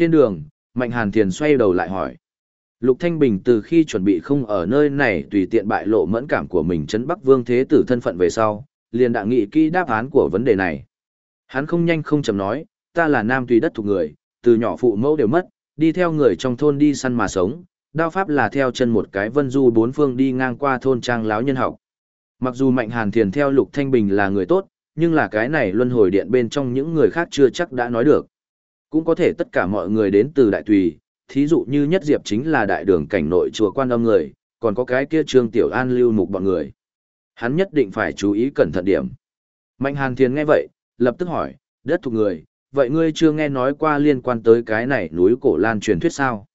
Trên đường, Mạnh Hàn Thiền xoay đầu lại hỏi. Lục Thanh Bình từ khi chuẩn bị không ở nơi này tùy tiện bại lộ mẫn cảm của mình chấn Bắc Vương Thế Tử thân phận về sau, liền đã nghĩ kỹ đáp án của vấn đề này. Hắn không nhanh không chậm nói, ta là nam tùy đất thuộc người, từ nhỏ phụ mẫu đều mất, đi theo người trong thôn đi săn mà sống, đao pháp là theo chân một cái vân du bốn phương đi ngang qua thôn trang láo nhân học. Mặc dù Mạnh Hàn Thiền theo Lục Thanh Bình là người tốt, nhưng là cái này luân hồi điện bên trong những người khác chưa chắc đã nói được. Cũng có thể tất cả mọi người đến từ đại tùy, thí dụ như nhất diệp chính là đại đường cảnh nội chùa quan âm người, còn có cái kia trương tiểu an lưu mục bọn người. Hắn nhất định phải chú ý cẩn thận điểm. Mạnh Hàn Thiền nghe vậy, lập tức hỏi, đất thuộc người, vậy ngươi chưa nghe nói qua liên quan tới cái này núi cổ lan truyền thuyết sao?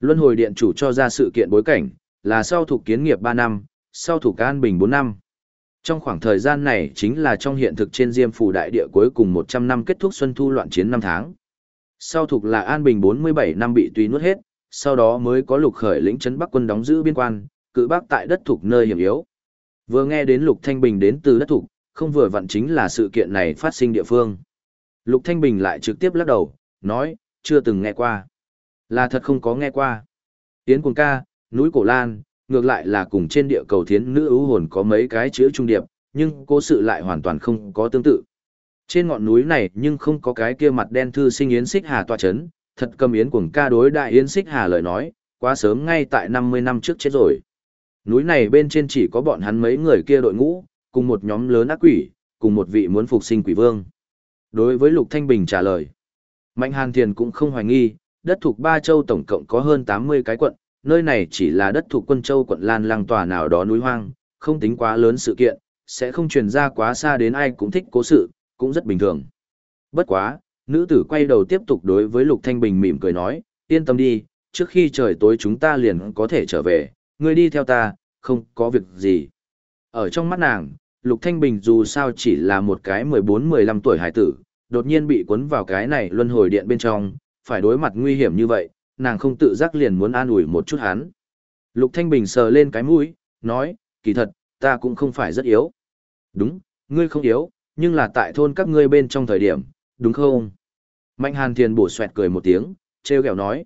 Luân hồi điện chủ cho ra sự kiện bối cảnh, là sau thuộc kiến nghiệp 3 năm, sau thuộc an bình 4 năm. Trong khoảng thời gian này chính là trong hiện thực trên Diêm Phủ Đại Địa cuối cùng 100 năm kết thúc Xuân Thu loạn chiến năm tháng. Sau thuộc là An Bình 47 năm bị tùy nuốt hết, sau đó mới có lục khởi lĩnh trấn Bắc quân đóng giữ biên quan, cự bác tại đất thuộc nơi hiểm yếu. Vừa nghe đến Lục Thanh Bình đến từ đất thuộc, không vừa vặn chính là sự kiện này phát sinh địa phương. Lục Thanh Bình lại trực tiếp lắc đầu, nói, chưa từng nghe qua. Là thật không có nghe qua. Tiến cuồng ca, núi cổ lan, ngược lại là cùng trên địa cầu thiến nữ ưu hồn có mấy cái chữ trung điệp, nhưng cố sự lại hoàn toàn không có tương tự. Trên ngọn núi này nhưng không có cái kia mặt đen thư sinh Yến Xích Hà tọa chấn, thật cầm Yến cuồng ca đối đại Yến Xích Hà lời nói, quá sớm ngay tại 50 năm trước chết rồi. Núi này bên trên chỉ có bọn hắn mấy người kia đội ngũ, cùng một nhóm lớn ác quỷ, cùng một vị muốn phục sinh quỷ vương. Đối với Lục Thanh Bình trả lời, Mạnh Hàn Thiền cũng không hoài nghi, đất thuộc ba châu tổng cộng có hơn 80 cái quận, nơi này chỉ là đất thuộc quân châu quận Lan Lăng tòa nào đó núi hoang, không tính quá lớn sự kiện, sẽ không truyền ra quá xa đến ai cũng thích cố sự, cũng rất bình thường. Bất quá, nữ tử quay đầu tiếp tục đối với Lục Thanh Bình mỉm cười nói, yên tâm đi, trước khi trời tối chúng ta liền có thể trở về, ngươi đi theo ta, không có việc gì. Ở trong mắt nàng, Lục Thanh Bình dù sao chỉ là một cái 14-15 tuổi hải tử, đột nhiên bị cuốn vào cái này luân hồi điện bên trong, phải đối mặt nguy hiểm như vậy, nàng không tự giác liền muốn an ủi một chút hắn. Lục Thanh Bình sờ lên cái mũi, nói, kỳ thật, ta cũng không phải rất yếu. Đúng, ngươi không yếu, nhưng là tại thôn các ngươi bên trong thời điểm, đúng không? Mạnh Hàn Thiền bổ xoẹt cười một tiếng, treo kẹo nói.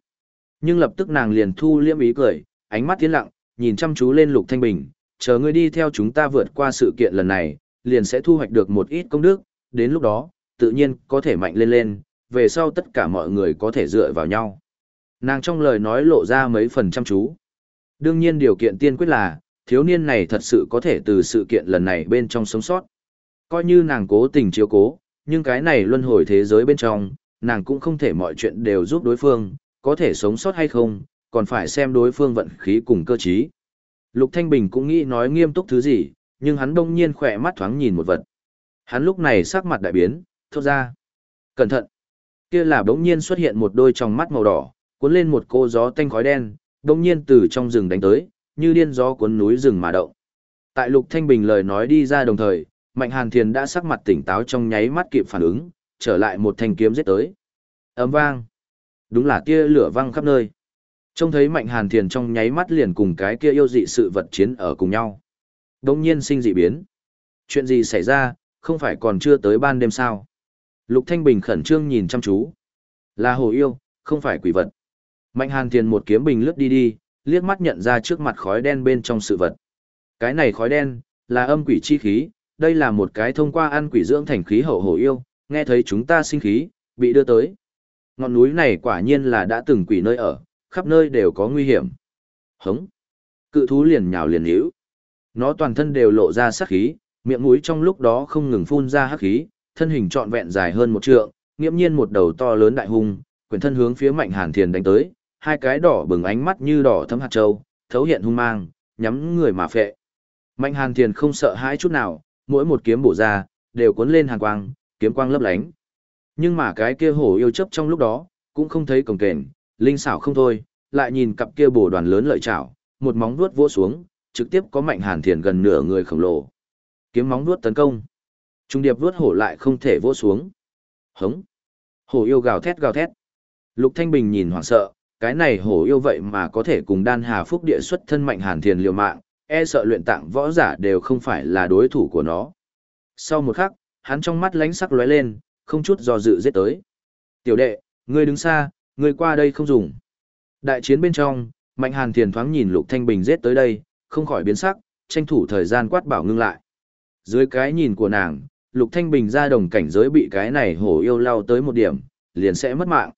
Nhưng lập tức nàng liền thu liêm ý cười, ánh mắt tiến lặng, nhìn chăm chú lên Lục Thanh Bình, chờ ngươi đi theo chúng ta vượt qua sự kiện lần này, liền sẽ thu hoạch được một ít công đức, đến lúc đó, tự nhiên có thể mạnh lên lên, về sau tất cả mọi người có thể dựa vào nhau. Nàng trong lời nói lộ ra mấy phần chăm chú. Đương nhiên điều kiện tiên quyết là, thiếu niên này thật sự có thể từ sự kiện lần này bên trong sống sót. Coi như nàng cố tình chiếu cố, nhưng cái này luân hồi thế giới bên trong, nàng cũng không thể mọi chuyện đều giúp đối phương, có thể sống sót hay không, còn phải xem đối phương vận khí cùng cơ trí. Lục Thanh Bình cũng nghĩ nói nghiêm túc thứ gì, nhưng hắn đông nhiên khỏe mắt thoáng nhìn một vật. Hắn lúc này sắc mặt đại biến, thốt ra. Cẩn thận! Kia là bỗng nhiên xuất hiện một đôi tròng mắt màu đỏ, cuốn lên một cô gió tanh khói đen, bỗng nhiên từ trong rừng đánh tới, như điên gió cuốn núi rừng mà động. Tại Lục Thanh Bình lời nói đi ra đồng thời, Mạnh Hàn Thiền đã sắc mặt tỉnh táo trong nháy mắt kịp phản ứng, trở lại một thanh kiếm giết tới. Ấm vang. Đúng là tia lửa vang khắp nơi. Trông thấy Mạnh Hàn Thiền trong nháy mắt liền cùng cái kia yêu dị sự vật chiến ở cùng nhau. Đông nhiên sinh dị biến. Chuyện gì xảy ra, không phải còn chưa tới ban đêm sao? Lục Thanh Bình khẩn trương nhìn chăm chú. Là hồ yêu, không phải quỷ vật. Mạnh Hàn Thiền một kiếm bình lướt đi đi, liếc mắt nhận ra trước mặt khói đen bên trong sự vật. Cái này khói đen, là âm quỷ chi khí, đây là một cái thông qua ăn quỷ dưỡng thành khí hậu hổ yêu, nghe thấy chúng ta sinh khí, bị đưa tới. Ngọn núi này quả nhiên là đã từng quỷ nơi ở, khắp nơi đều có nguy hiểm. Hống! Cự thú liền nhào liền hữu. Nó toàn thân đều lộ ra sát khí, miệng mũi trong lúc đó không ngừng phun ra hắc khí, thân hình trọn vẹn dài hơn một trượng, nghiễm nhiên một đầu to lớn đại hung, quyền thân hướng phía Mạnh Hàn Thiền đánh tới, hai cái đỏ bừng ánh mắt như đỏ thấm hạt châu, thấu hiện hung mang, nhắm người mà phệ. Mạnh Hàn Thiền không sợ hãi chút nào, mỗi một kiếm bổ ra, đều cuốn lên hàng quang, kiếm quang lấp lánh. Nhưng mà cái kia hổ yêu chấp trong lúc đó, cũng không thấy cổng kềnh, linh xảo không thôi, lại nhìn cặp kia bổ đoàn lớn lợi chảo, một móng vuốt vỗ xuống, trực tiếp có Mạnh Hàn Thiền gần nửa người khổng lồ. Kiếm móng vuốt tấn công. Trung điệp vuốt hổ lại không thể vỗ xuống. Hống. Hổ yêu gào thét gào thét. Lục Thanh Bình nhìn hoảng sợ, cái này hổ yêu vậy mà có thể cùng đan hà phúc địa xuất thân mạnh hàn thiền liều mạng, e sợ luyện tạng võ giả đều không phải là đối thủ của nó. Sau một khắc, hắn trong mắt lánh sắc lóe lên, không chút do dự giết tới. Tiểu đệ, ngươi đứng xa, ngươi qua đây không dùng. Đại chiến bên trong, Mạnh Hàn Thiền thoáng nhìn Lục Thanh Bình giết tới đây, không khỏi biến sắc, tranh thủ thời gian quát bảo ngưng lại. Dưới cái nhìn của nàng, Lục Thanh Bình ra đồng cảnh giới bị cái này hổ yêu lao tới một điểm, liền sẽ mất mạng.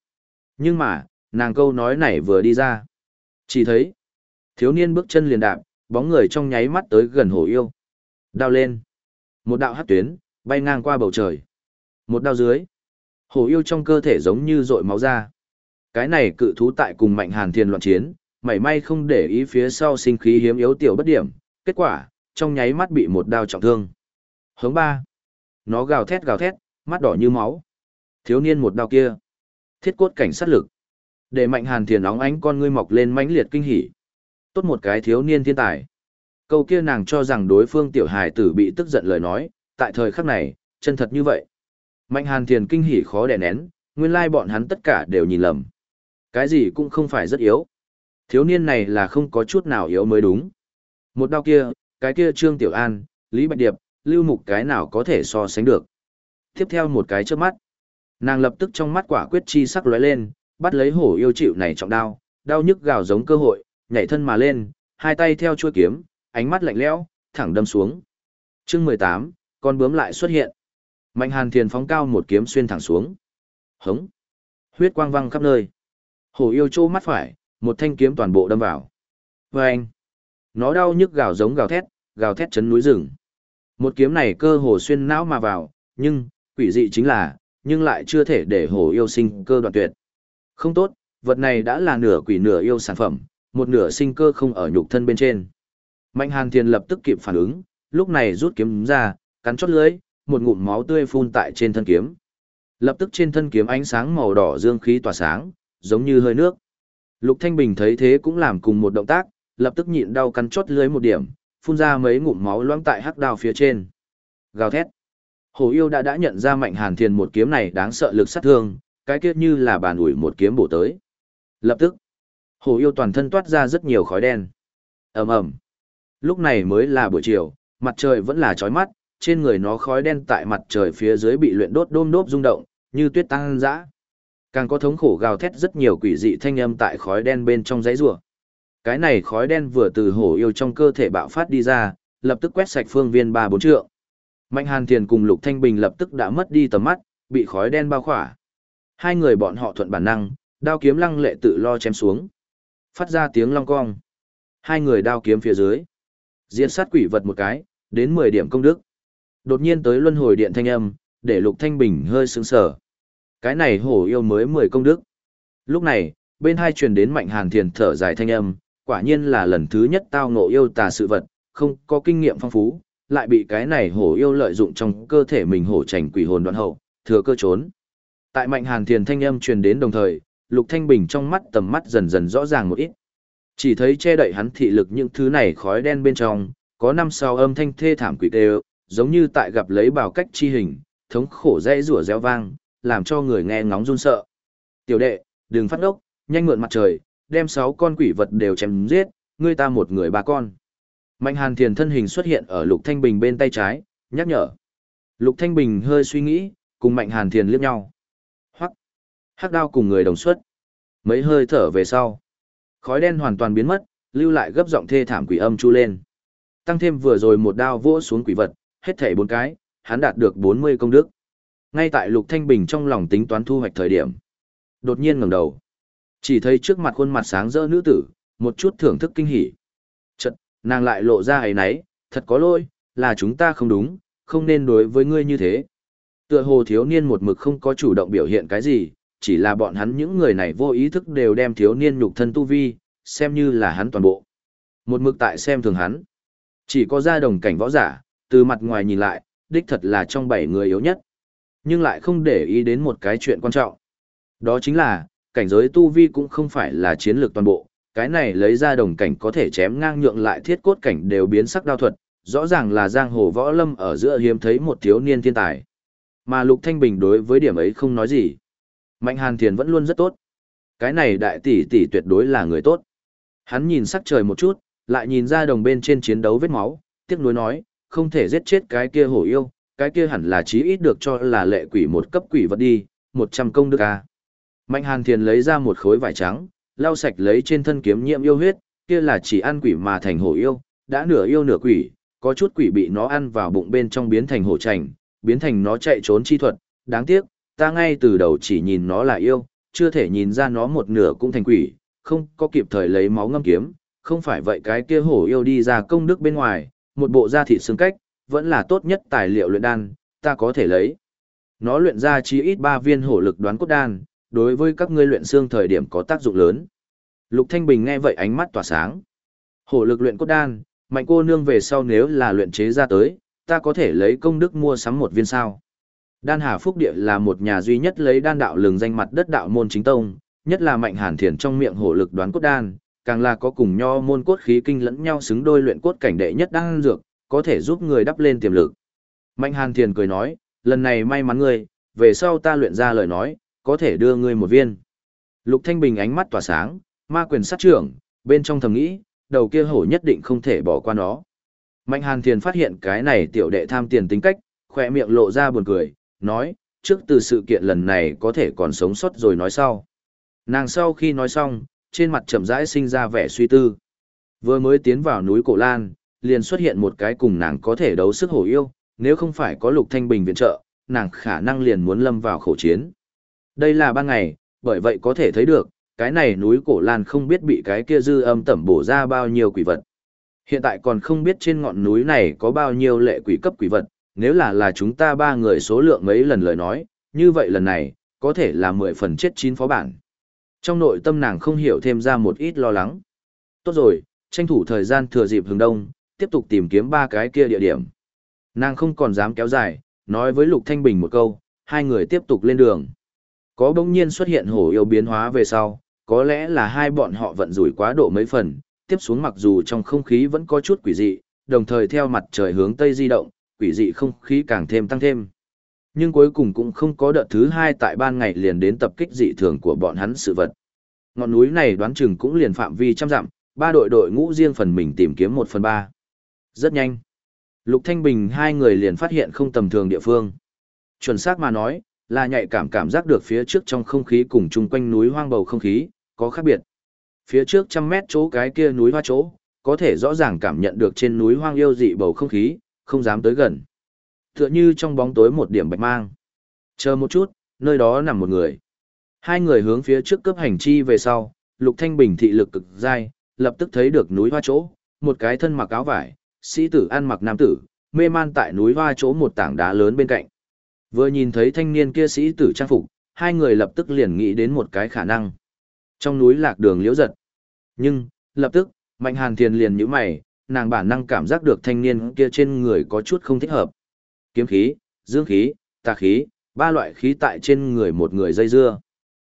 Nhưng mà, nàng câu nói này vừa đi ra. Chỉ thấy, thiếu niên bước chân liền đạp, bóng người trong nháy mắt tới gần hổ yêu. Đao lên. Một đạo hắc tuyến, bay ngang qua bầu trời. Một đao dưới. Hổ yêu trong cơ thể giống như rội máu ra. Cái này cự thú tại cùng mạnh hàn thiên loạn chiến, mảy may không để ý phía sau sinh khí hiếm yếu tiểu bất điểm. Kết quả, trong nháy mắt bị một đao trọng thương. Hướng ba. Nó gào thét gào thét, mắt đỏ như máu. Thiếu niên một đao kia. Thiết cốt cảnh sát lực. Để mạnh hàn thiền óng ánh con ngươi mọc lên mãnh liệt kinh hỉ. Tốt một cái thiếu niên thiên tài. Câu kia nàng cho rằng đối phương tiểu hài tử bị tức giận lời nói, tại thời khắc này, chân thật như vậy. Mạnh hàn thiền kinh hỉ khó đè nén, nguyên lai bọn hắn tất cả đều nhìn lầm. Cái gì cũng không phải rất yếu. Thiếu niên này là không có chút nào yếu mới đúng. Một đao kia, cái kia Trương Tiểu An, Lý Bạch Điệp, Lưu Mục cái nào có thể so sánh được. Tiếp theo một cái trước mắt. Nàng lập tức trong mắt quả quyết chi sắc lóe lên, bắt lấy hổ yêu chịu này trọng đao, đau nhức gào giống cơ hội, nhảy thân mà lên, hai tay theo chuôi kiếm, ánh mắt lạnh lẽo, thẳng đâm xuống. Chương 18, con bướm lại xuất hiện. Mạnh Hàn Thiền phóng cao một kiếm xuyên thẳng xuống. Hống. Huyết quang văng khắp nơi. Hổ yêu trô mắt phải, một thanh kiếm toàn bộ đâm vào. Và anh. Nó đau nhức gào giống gào thét, gào thét chấn núi rừng. Một kiếm này cơ hồ xuyên não mà vào, nhưng, quỷ dị chính là, nhưng lại chưa thể để hổ yêu sinh cơ đoạn tuyệt. Không tốt, vật này đã là nửa quỷ nửa yêu sản phẩm, một nửa sinh cơ không ở nhục thân bên trên. Mạnh Hàn Thiên lập tức kịp phản ứng, lúc này rút kiếm ra, cắn chót lưỡi, một ngụm máu tươi phun tại trên thân kiếm. Lập tức trên thân kiếm ánh sáng màu đỏ dương khí tỏa sáng, giống như hơi nước. Lục Thanh Bình thấy thế cũng làm cùng một động tác, lập tức nhịn đau cắn chót lưỡi một điểm, phun ra mấy ngụm máu loãng tại hắc đao phía trên. Gào thét. Hồ yêu đã đã nhận ra Mạnh Hàn Thiên một kiếm này đáng sợ lực sát thương, cái kiếp như là bàn ủi một kiếm bổ tới. Lập tức, hồ yêu toàn thân toát ra rất nhiều khói đen. ầm ầm. Lúc này mới là buổi chiều, mặt trời vẫn là chói mắt, trên người nó khói đen tại mặt trời phía dưới bị luyện đốt đôm đốp rung động, như tuyết tăng dã. Càng có thống khổ gào thét rất nhiều quỷ dị thanh âm tại khói đen bên trong giấy rùa. Cái này khói đen vừa từ hổ yêu trong cơ thể bạo phát đi ra, lập tức quét sạch phương viên ba bốn trượng. Mạnh Hàn Thiền cùng Lục Thanh Bình lập tức đã mất đi tầm mắt, bị khói đen bao khỏa. Hai người bọn họ thuận bản năng, đao kiếm lăng lệ tự lo chém xuống. Phát ra tiếng long cong. Hai người đao kiếm phía dưới. Diễn sát quỷ vật một cái, đến 10 điểm công đức. Đột nhiên tới luân hồi điện thanh âm, để Lục Thanh Bình hơi sướng sờ. Cái này hổ yêu mới 10 công đức. Lúc này, bên hai truyền đến mạnh hàn thiền thở dài thanh âm, quả nhiên là lần thứ nhất tao ngộ yêu tà sự vật, không có kinh nghiệm phong phú, lại bị cái này hổ yêu lợi dụng trong cơ thể mình hổ trành quỷ hồn đoạn hậu, thừa cơ trốn. Tại mạnh hàn thiền thanh âm truyền đến đồng thời, Lục Thanh Bình trong mắt tầm mắt dần dần rõ ràng một ít. Chỉ thấy che đậy hắn thị lực những thứ này khói đen bên trong, có năm sau âm thanh thê thảm quỷ đều, giống như tại gặp lấy bảo cách chi hình, thống khổ dãy rủa reo vang, làm cho người nghe ngóng run sợ. Tiểu đệ, đừng phát ốc, nhanh mượn mặt trời, đem sáu con quỷ vật đều chém giết, ngươi ta một người ba con. Mạnh hàn thiền thân hình xuất hiện ở Lục Thanh Bình bên tay trái, nhắc nhở. Lục Thanh Bình hơi suy nghĩ, cùng Mạnh hàn thiền liếc nhau. Hắc đao cùng người đồng xuất. Mấy hơi thở về sau. Khói đen hoàn toàn biến mất, lưu lại gấp giọng thê thảm quỷ âm chu lên. Tăng thêm vừa rồi một đao vỗ xuống quỷ vật, hết thảy bốn cái, hắn đạt được 40 công đức. Ngay tại Lục Thanh Bình trong lòng tính toán thu hoạch thời điểm, đột nhiên ngẩng đầu, chỉ thấy trước mặt khuôn mặt sáng rỡ nữ tử, một chút thưởng thức kinh hỉ. Chợt, nàng lại lộ ra ấy nấy, thật có lỗi, là chúng ta không đúng, không nên đối với ngươi như thế. Tựa hồ thiếu niên một mực không có chủ động biểu hiện cái gì, chỉ là bọn hắn những người này vô ý thức đều đem thiếu niên nhục thân tu vi, xem như là hắn toàn bộ. Một mực tại xem thường hắn. Chỉ có ra đồng cảnh võ giả, từ mặt ngoài nhìn lại, đích thật là trong bảy người yếu nhất. Nhưng lại không để ý đến một cái chuyện quan trọng. Đó chính là, cảnh giới tu vi cũng không phải là chiến lược toàn bộ, cái này lấy ra đồng cảnh có thể chém ngang nhượng lại thiết cốt cảnh đều biến sắc đao thuật, rõ ràng là giang hồ võ lâm ở giữa hiếm thấy một thiếu niên thiên tài. Mà Lục Thanh Bình đối với điểm ấy không nói gì. Mạnh Hàn Thiền vẫn luôn rất tốt. Cái này đại tỷ tỷ tuyệt đối là người tốt. Hắn nhìn sắc trời một chút, lại nhìn ra đồng bên trên chiến đấu vết máu, tiếc nuối nói, không thể giết chết cái kia hổ yêu, cái kia hẳn là chí ít được cho là lệ quỷ một cấp quỷ vật đi, một trăm công đức a. Mạnh Hàn Thiền lấy ra một khối vải trắng, lau sạch lấy trên thân kiếm nhiễm yêu huyết, kia là chỉ ăn quỷ mà thành hổ yêu, đã nửa yêu nửa quỷ, có chút quỷ bị nó ăn vào bụng bên trong biến thành hổ trành, biến thành nó chạy trốn chi thuật, đáng tiếc, ta ngay từ đầu chỉ nhìn nó là yêu, chưa thể nhìn ra nó một nửa cũng thành quỷ, không có kịp thời lấy máu ngâm kiếm, không phải vậy cái kia hổ yêu đi ra công đức bên ngoài, một bộ da thịt xương cách, vẫn là tốt nhất tài liệu luyện đan, ta có thể lấy. Nó luyện ra chí ít 3 viên hổ lực đoán cốt đan, đối với các ngươi luyện xương thời điểm có tác dụng lớn. Lục Thanh Bình nghe vậy ánh mắt tỏa sáng. Hổ lực luyện cốt đan, mạnh cô nương về sau nếu là luyện chế ra tới, ta có thể lấy công đức mua sắm một viên sao. Đan Hà Phúc Địa là một nhà duy nhất lấy đan đạo lừng danh mặt đất đạo môn chính tông, nhất là mạnh hàn thiền trong miệng hổ lực đoán cốt đan, càng là có cùng nho môn cốt khí kinh lẫn nhau xứng đôi luyện cốt cảnh đệ nhất đan dược, có thể giúp người đắp lên tiềm lực. Mạnh hàn thiền cười nói, lần này may mắn ngươi, về sau ta luyện ra lời nói, có thể đưa ngươi một viên. Lục Thanh Bình ánh mắt tỏa sáng, ma quyền sát trưởng, bên trong thầm nghĩ, đầu kia hổ nhất định không thể bỏ qua nó. Mạnh Hàn Thiền phát hiện cái này tiểu đệ tham tiền tính cách, khỏe miệng lộ ra buồn cười, nói, trước từ sự kiện lần này có thể còn sống sót rồi nói sau. Nàng sau khi nói xong, trên mặt chậm rãi sinh ra vẻ suy tư. Vừa mới tiến vào núi Cổ Lan, liền xuất hiện một cái cùng nàng có thể đấu sức hổ yêu, nếu không phải có Lục Thanh Bình viện trợ, nàng khả năng liền muốn lâm vào khổ chiến. Đây là ban ngày, bởi vậy có thể thấy được, cái này núi Cổ Lan không biết bị cái kia dư âm tẩm bổ ra bao nhiêu quỷ vật. Hiện tại còn không biết trên ngọn núi này có bao nhiêu lệ quỷ cấp quỷ vật, nếu là là chúng ta ba người số lượng mấy lần lời nói, như vậy lần này, có thể là 10 phần chết chín phó bản. Trong nội tâm nàng không hiểu thêm ra một ít lo lắng. Tốt rồi, tranh thủ thời gian thừa dịp hướng đông, tiếp tục tìm kiếm ba cái kia địa điểm. Nàng không còn dám kéo dài, nói với Lục Thanh Bình một câu, hai người tiếp tục lên đường. Có bỗng nhiên xuất hiện hổ yêu biến hóa về sau, có lẽ là hai bọn họ vận rủi quá độ mấy phần, tiếp xuống mặc dù trong không khí vẫn có chút quỷ dị, đồng thời theo mặt trời hướng tây di động, quỷ dị không khí càng thêm tăng thêm. Nhưng cuối cùng cũng không có đợt thứ hai tại ban ngày liền đến tập kích dị thường của bọn hắn sự vật. Ngọn núi này đoán chừng cũng liền phạm vi trăm dặm, ba đội đội ngũ riêng phần mình tìm kiếm một phần ba. Rất nhanh. Lục Thanh Bình hai người liền phát hiện không tầm thường địa phương. Chuẩn xác mà nói, là nhạy cảm cảm giác được phía trước trong không khí cùng chung quanh núi hoang bầu không khí, có khác biệt. Phía trước trăm mét chỗ cái kia núi hoa chỗ, có thể rõ ràng cảm nhận được trên núi hoang yêu dị bầu không khí, không dám tới gần. Tựa như trong bóng tối một điểm bạch mang. Chờ một chút, nơi đó nằm một người. Hai người hướng phía trước cấp hành chi về sau, Lục Thanh Bình thị lực cực dai, lập tức thấy được núi hoa chỗ, một cái thân mặc áo vải, sĩ tử ăn mặc nam tử, mê man tại núi hoa chỗ một tảng đá lớn bên cạnh. Vừa nhìn thấy thanh niên kia sĩ tử trang phục, hai người lập tức liền nghĩ đến một cái khả năng. Trong núi lạc đường liễu giật. Nhưng, lập tức, Mạnh Hàn Thiền liền nhíu mày, nàng bản năng cảm giác được thanh niên kia trên người có chút không thích hợp. Kiếm khí, dương khí, tà khí, ba loại khí tại trên người một người dây dưa.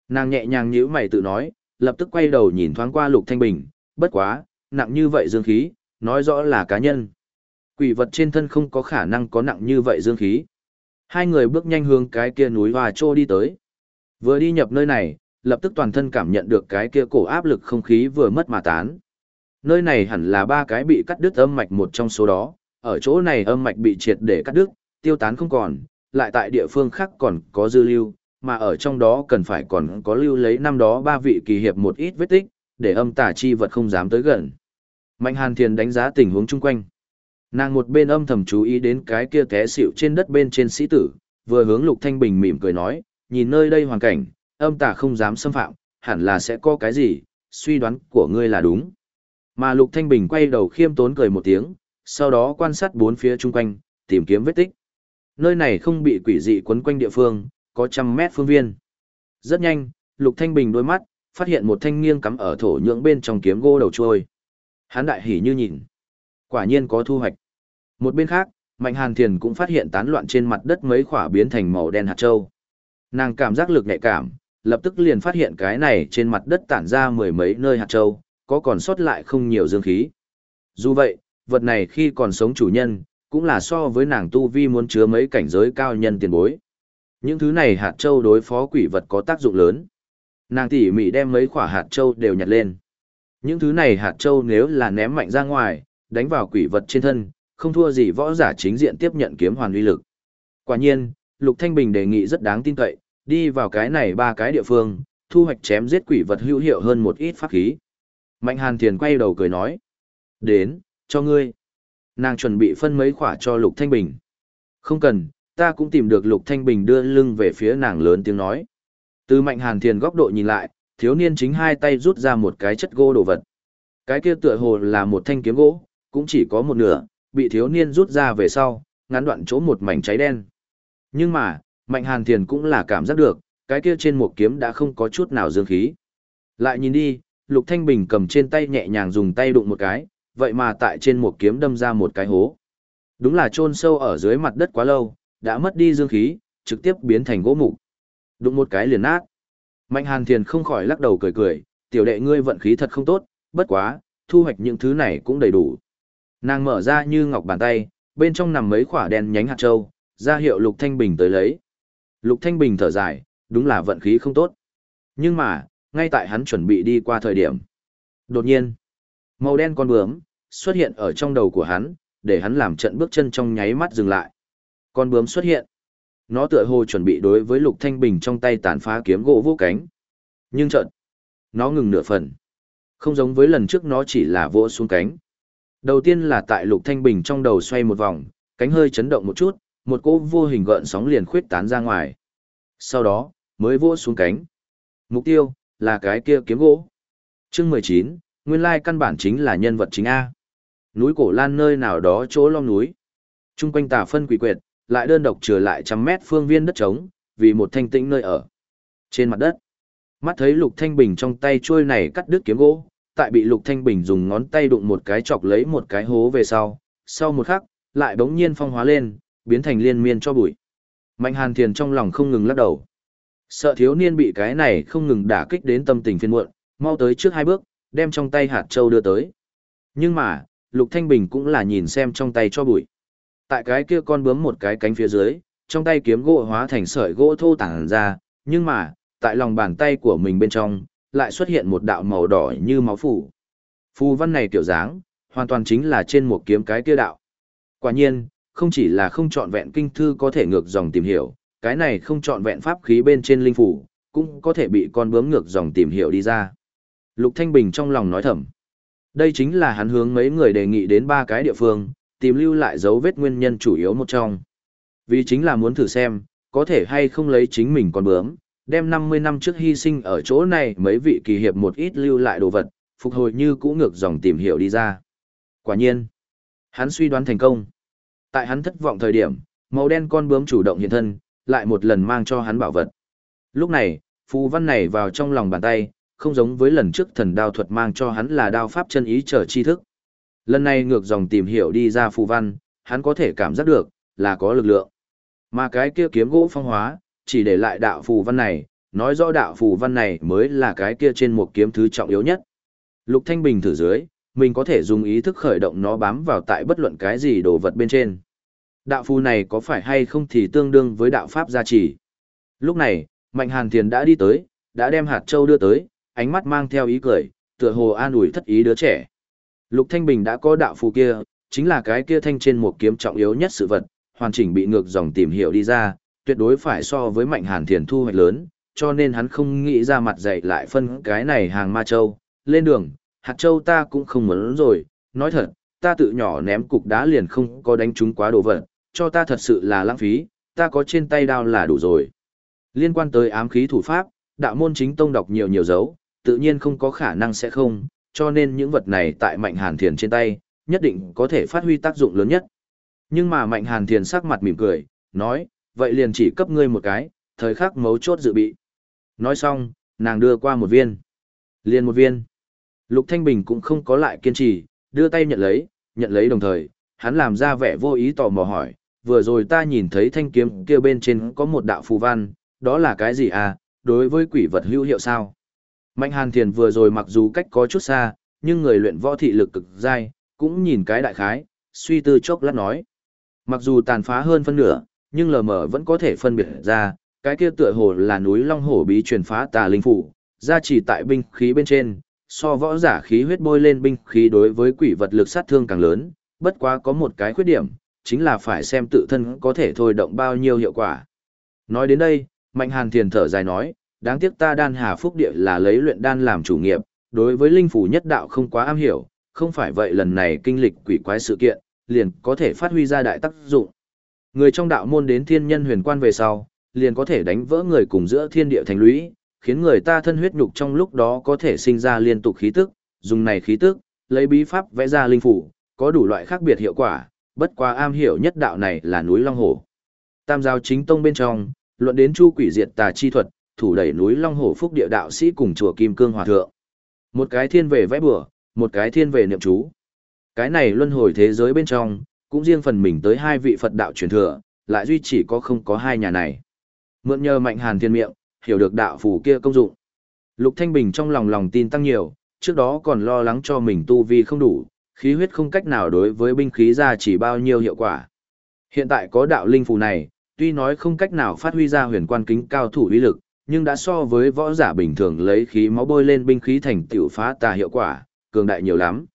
Nàng nhẹ nhàng nhíu mày tự nói, lập tức quay đầu nhìn thoáng qua Lục Thanh Bình, bất quá, nặng như vậy dương khí, nói rõ là cá nhân. Quỷ vật trên thân không có khả năng có nặng như vậy dương khí. Hai người bước nhanh hướng cái kia núi Hoa Trô đi tới. Vừa đi nhập nơi này, lập tức toàn thân cảm nhận được cái kia cổ áp lực không khí vừa mất mà tán. Nơi này hẳn là ba cái bị cắt đứt âm mạch một trong số đó, ở chỗ này âm mạch bị triệt để cắt đứt, tiêu tán không còn, lại tại địa phương khác còn có dư lưu, mà ở trong đó cần phải còn có lưu lấy năm đó ba vị kỳ hiệp một ít vết tích, để âm tà chi vật không dám tới gần. Mạnh Hàn Thiền đánh giá tình huống chung quanh. Nàng một bên âm thầm chú ý đến cái kia té xỉu trên đất bên trên sĩ tử, vừa hướng Lục Thanh Bình mỉm cười nói, nhìn nơi đây hoàn cảnh, âm tà không dám xâm phạm, hẳn là sẽ có cái gì, suy đoán của ngươi là đúng. Mà Lục Thanh Bình quay đầu khiêm tốn cười một tiếng, sau đó quan sát bốn phía chung quanh, tìm kiếm vết tích. Nơi này không bị quỷ dị quấn quanh địa phương, có trăm mét phương viên. Rất nhanh, Lục Thanh Bình đôi mắt, phát hiện một thanh nghiêng cắm ở thổ nhưỡng bên trong kiếm gỗ đầu trôi. Hắn đại hỉ như nhìn. Quả nhiên có thu hoạch. Một bên khác, Mạnh Hàn Thiền cũng phát hiện tán loạn trên mặt đất mấy khỏa biến thành màu đen hạt châu. Nàng cảm giác lực nhạy cảm, lập tức liền phát hiện cái này trên mặt đất tản ra mười mấy nơi hạt châu, có còn sót lại không nhiều dương khí. Dù vậy, vật này khi còn sống chủ nhân, cũng là so với nàng tu vi muốn chứa mấy cảnh giới cao nhân tiền bối. Những thứ này hạt châu đối phó quỷ vật có tác dụng lớn. Nàng tỉ mỉ đem mấy quả hạt châu đều nhặt lên. Những thứ này hạt châu nếu là ném mạnh ra ngoài, đánh vào quỷ vật trên thân, không thua gì võ giả chính diện tiếp nhận kiếm hoàn uy lực. Quả nhiên, Lục Thanh Bình đề nghị rất đáng tin cậy, đi vào cái này ba cái địa phương, thu hoạch chém giết quỷ vật hữu hiệu hơn một ít pháp khí. Mạnh Hàn Thiền quay đầu cười nói. Đến, cho ngươi. Nàng chuẩn bị phân mấy khỏa cho Lục Thanh Bình. Không cần, ta cũng tìm được Lục Thanh Bình đưa lưng về phía nàng lớn tiếng nói. Từ Mạnh Hàn Thiền góc độ nhìn lại, thiếu niên chính hai tay rút ra một cái chất gỗ đồ vật. Cái kia tựa hồ là một thanh kiếm gỗ, cũng chỉ có một nửa, bị thiếu niên rút ra về sau, ngắn đoạn chỗ một mảnh cháy đen. Nhưng mà, Mạnh Hàn Thiền cũng là cảm giác được, cái kia trên một kiếm đã không có chút nào dương khí. Lại nhìn đi, Lục Thanh Bình cầm trên tay nhẹ nhàng dùng tay đụng một cái, vậy mà tại trên một kiếm đâm ra một cái hố. Đúng là chôn sâu ở dưới mặt đất quá lâu, đã mất đi dương khí, trực tiếp biến thành gỗ mục. Đụng một cái liền nát. Mạnh Hàn Thiền không khỏi lắc đầu cười cười, tiểu đệ ngươi vận khí thật không tốt, bất quá, thu hoạch những thứ này cũng đầy đủ. Nàng mở ra như ngọc bàn tay, bên trong nằm mấy quả đen nhánh hạt châu, ra hiệu Lục Thanh Bình tới lấy. Lục Thanh Bình thở dài, đúng là vận khí không tốt. Nhưng mà, ngay tại hắn chuẩn bị đi qua thời điểm. Đột nhiên, màu đen con bướm xuất hiện ở trong đầu của hắn, để hắn làm trận bước chân trong nháy mắt dừng lại. Con bướm xuất hiện. Nó tựa hồ chuẩn bị đối với Lục Thanh Bình trong tay tàn phá kiếm gỗ vô cánh. Nhưng chợt, nó ngừng nửa phần. Không giống với lần trước nó chỉ là vỗ xuống cánh. Đầu tiên là tại Lục Thanh Bình trong đầu xoay một vòng, cánh hơi chấn động một chút, một cỗ vô hình gợn sóng liền khuyết tán ra ngoài. Sau đó, mới vỗ xuống cánh. Mục tiêu, là cái kia kiếm gỗ. Chương 19, nguyên lai căn bản chính là nhân vật chính A. Núi cổ lan nơi nào đó chỗ long núi. Trung quanh tà phân quỷ quyệt, lại đơn độc trừ lại trăm mét phương viên đất trống, vì một thanh tĩnh nơi ở. Trên mặt đất, mắt thấy Lục Thanh Bình trong tay trôi này cắt đứt kiếm gỗ, tại bị Lục Thanh Bình dùng ngón tay đụng một cái chọc lấy một cái hố về sau, sau một khắc, lại bỗng nhiên phong hóa lên, biến thành liên miên cho bụi. Mạnh Hàn Thiền trong lòng không ngừng lắc đầu. Sợ thiếu niên bị cái này không ngừng đả kích đến tâm tình phiền muộn, mau tới trước hai bước, đem trong tay hạt châu đưa tới. Nhưng mà, Lục Thanh Bình cũng là nhìn xem trong tay cho bụi. Tại cái kia con bướm một cái cánh phía dưới, trong tay kiếm gỗ hóa thành sợi gỗ thô tản ra, nhưng mà, tại lòng bàn tay của mình bên trong, lại xuất hiện một đạo màu đỏ như máu phủ. Phù văn này tiểu dáng, hoàn toàn chính là trên một kiếm cái kia đạo. Quả nhiên, không chỉ là không chọn vẹn kinh thư có thể ngược dòng tìm hiểu, cái này không chọn vẹn pháp khí bên trên linh phủ, cũng có thể bị con bướm ngược dòng tìm hiểu đi ra. Lục Thanh Bình trong lòng nói thầm. Đây chính là hắn hướng mấy người đề nghị đến ba cái địa phương, tìm lưu lại dấu vết nguyên nhân chủ yếu một trong. Vì chính là muốn thử xem, có thể hay không lấy chính mình con bướm, đem 50 năm trước hy sinh ở chỗ này mấy vị kỳ hiệp một ít lưu lại đồ vật, phục hồi như cũ ngược dòng tìm hiểu đi ra. Quả nhiên, hắn suy đoán thành công. Tại hắn thất vọng thời điểm, màu đen con bướm chủ động hiện thân, lại một lần mang cho hắn bảo vật. Lúc này, phù văn này vào trong lòng bàn tay, không giống với lần trước thần đao thuật mang cho hắn là đao pháp chân ý trở chi thức. Lần này ngược dòng tìm hiểu đi ra phù văn, hắn có thể cảm giác được, là có lực lượng. Mà cái kia kiếm gỗ phong hóa, chỉ để lại đạo phù văn này, nói rõ đạo phù văn này mới là cái kia trên một kiếm thứ trọng yếu nhất. Lục Thanh Bình thử dưới, mình có thể dùng ý thức khởi động nó bám vào tại bất luận cái gì đồ vật bên trên. Đạo phù này có phải hay không thì tương đương với đạo pháp gia trì. Lúc này, Mạnh Hàn Thiền đã đi tới, đã đem hạt châu đưa tới, ánh mắt mang theo ý cười, tựa hồ an ủi thất ý đứa trẻ. Lục Thanh Bình đã có đạo phù kia, chính là cái kia thanh trên một kiếm trọng yếu nhất sự vật, hoàn chỉnh bị ngược dòng tìm hiểu đi ra, tuyệt đối phải so với Mạnh Hàn Thiền thu hoạch lớn, cho nên hắn không nghĩ ra mặt dạy lại phân cái này hàng ma châu, lên đường, hạt châu ta cũng không muốn rồi, nói thật, ta tự nhỏ ném cục đá liền không có đánh trúng quá đồ vật, cho ta thật sự là lãng phí, ta có trên tay đao là đủ rồi. Liên quan tới ám khí thủ pháp, đạo môn chính tông đọc nhiều nhiều dấu, tự nhiên không có khả năng sẽ không, cho nên những vật này tại Mạnh Hàn Thiền trên tay, nhất định có thể phát huy tác dụng lớn nhất. Nhưng mà Mạnh Hàn Thiền sắc mặt mỉm cười, nói, vậy liền chỉ cấp ngươi một cái, thời khắc mấu chốt dự bị. Nói xong, nàng đưa qua một viên. Liền một viên. Lục Thanh Bình cũng không có lại kiên trì, đưa tay nhận lấy, nhận lấy đồng thời, hắn làm ra vẻ vô ý tò mò hỏi, vừa rồi ta nhìn thấy thanh kiếm kia bên trên có một đạo phù văn, đó là cái gì à, đối với quỷ vật hữu hiệu sao? Mạnh Hàn Thiền vừa rồi mặc dù cách có chút xa, nhưng người luyện võ thị lực cực dai, cũng nhìn cái đại khái, suy tư chốc lát nói. Mặc dù tàn phá hơn phân nửa, nhưng lờ mờ vẫn có thể phân biệt ra, cái kia tựa hồ là núi Long Hổ bí truyền phá tà linh phủ, ra chỉ tại binh khí bên trên, so võ giả khí huyết bôi lên binh khí đối với quỷ vật lực sát thương càng lớn, bất quá có một cái khuyết điểm, chính là phải xem tự thân có thể thôi động bao nhiêu hiệu quả. Nói đến đây, Mạnh Hàn Thiền thở dài nói, đáng tiếc ta đan hà phúc địa là lấy luyện đan làm chủ nghiệp, đối với linh phủ nhất đạo không quá am hiểu, không phải vậy lần này kinh lịch quỷ quái sự kiện, liền có thể phát huy ra đại tác dụng. Người trong đạo môn đến thiên nhân huyền quan về sau, liền có thể đánh vỡ người cùng giữa thiên địa thành lũy, khiến người ta thân huyết nhục trong lúc đó có thể sinh ra liên tục khí tức, dùng này khí tức, lấy bí pháp vẽ ra linh phủ, có đủ loại khác biệt hiệu quả, bất quá am hiểu nhất đạo này là núi Long Hổ. Tam giáo chính tông bên trong, luận đến chu quỷ diệt tà chi thuật, thủ đẩy núi Long Hổ phúc địa đạo sĩ cùng chùa Kim Cương Hòa Thượng. Một cái thiên về vẽ bừa, một cái thiên về niệm chú. Cái này luân hồi thế giới bên trong, cũng riêng phần mình tới hai vị Phật đạo truyền thừa, lại duy chỉ có không có hai nhà này. Mượn nhờ mạnh hàn thiên miệng, hiểu được đạo phù kia công dụng. Lục Thanh Bình trong lòng lòng tin tăng nhiều, trước đó còn lo lắng cho mình tu vi không đủ, khí huyết không cách nào đối với binh khí ra chỉ bao nhiêu hiệu quả. Hiện tại có đạo linh phù này, tuy nói không cách nào phát huy ra huyền quan kính cao thủ uy lực, nhưng đã so với võ giả bình thường lấy khí máu bôi lên binh khí thành tiểu phá tà hiệu quả, cường đại nhiều lắm.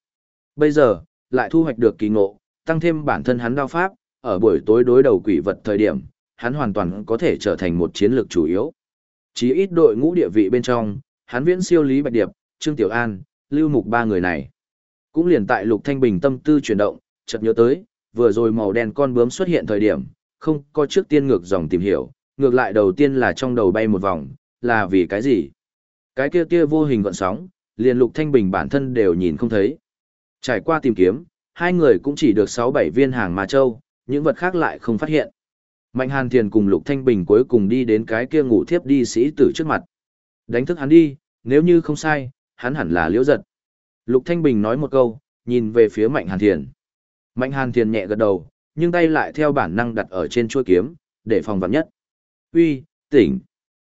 Bây giờ, lại thu hoạch được kỳ ngộ, tăng thêm bản thân hắn đao pháp, ở buổi tối đối đầu quỷ vật thời điểm, hắn hoàn toàn có thể trở thành một chiến lược chủ yếu. Chí ít đội ngũ địa vị bên trong, hắn viễn siêu Lý Bạch Điệp, Trương Tiểu An, Lưu Mục ba người này. Cũng liền tại Lục Thanh Bình tâm tư chuyển động, chợt nhớ tới, vừa rồi màu đen con bướm xuất hiện thời điểm, không có trước tiên ngược dòng tìm hiểu, ngược lại đầu tiên là trong đầu bay một vòng, là vì cái gì? Cái kia kia vô hình gọn sóng, liền Lục Thanh Bình bản thân đều nhìn không thấy. Trải qua tìm kiếm, hai người cũng chỉ được 6-7 viên hàng ma châu, những vật khác lại không phát hiện. Mạnh Hàn Thiền cùng Lục Thanh Bình cuối cùng đi đến cái kia ngủ thiếp đi sĩ tử trước mặt. Đánh thức hắn đi, nếu như không sai, hắn hẳn là liễu giật. Lục Thanh Bình nói một câu, nhìn về phía Mạnh Hàn Thiền. Mạnh Hàn Thiền nhẹ gật đầu, nhưng tay lại theo bản năng đặt ở trên chuôi kiếm, để phòng vạn nhất. Uy, tỉnh.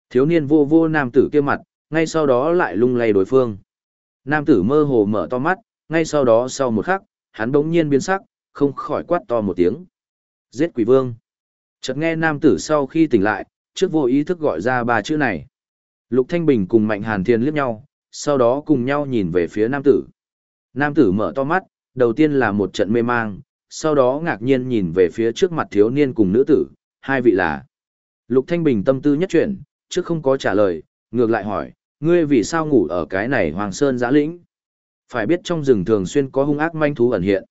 Thiếu niên vô vô nam tử kia mặt, ngay sau đó lại lung lay đối phương. Nam tử mơ hồ mở to mắt, ngay sau đó sau một khắc, hắn bỗng nhiên biến sắc, không khỏi quát to một tiếng. Giết quỷ vương. Chợt nghe nam tử sau khi tỉnh lại, trước vô ý thức gọi ra ba chữ này. Lục Thanh Bình cùng Mạnh Hàn Thiên liếc nhau, sau đó cùng nhau nhìn về phía nam tử. Nam tử mở to mắt, đầu tiên là một trận mê mang, sau đó ngạc nhiên nhìn về phía trước mặt thiếu niên cùng nữ tử, hai vị là. Lục Thanh Bình tâm tư nhất chuyển, trước không có trả lời, ngược lại hỏi, ngươi vì sao ngủ ở cái này Hoàng Sơn giã lĩnh? Phải biết trong rừng thường xuyên có hung ác manh thú ẩn hiện.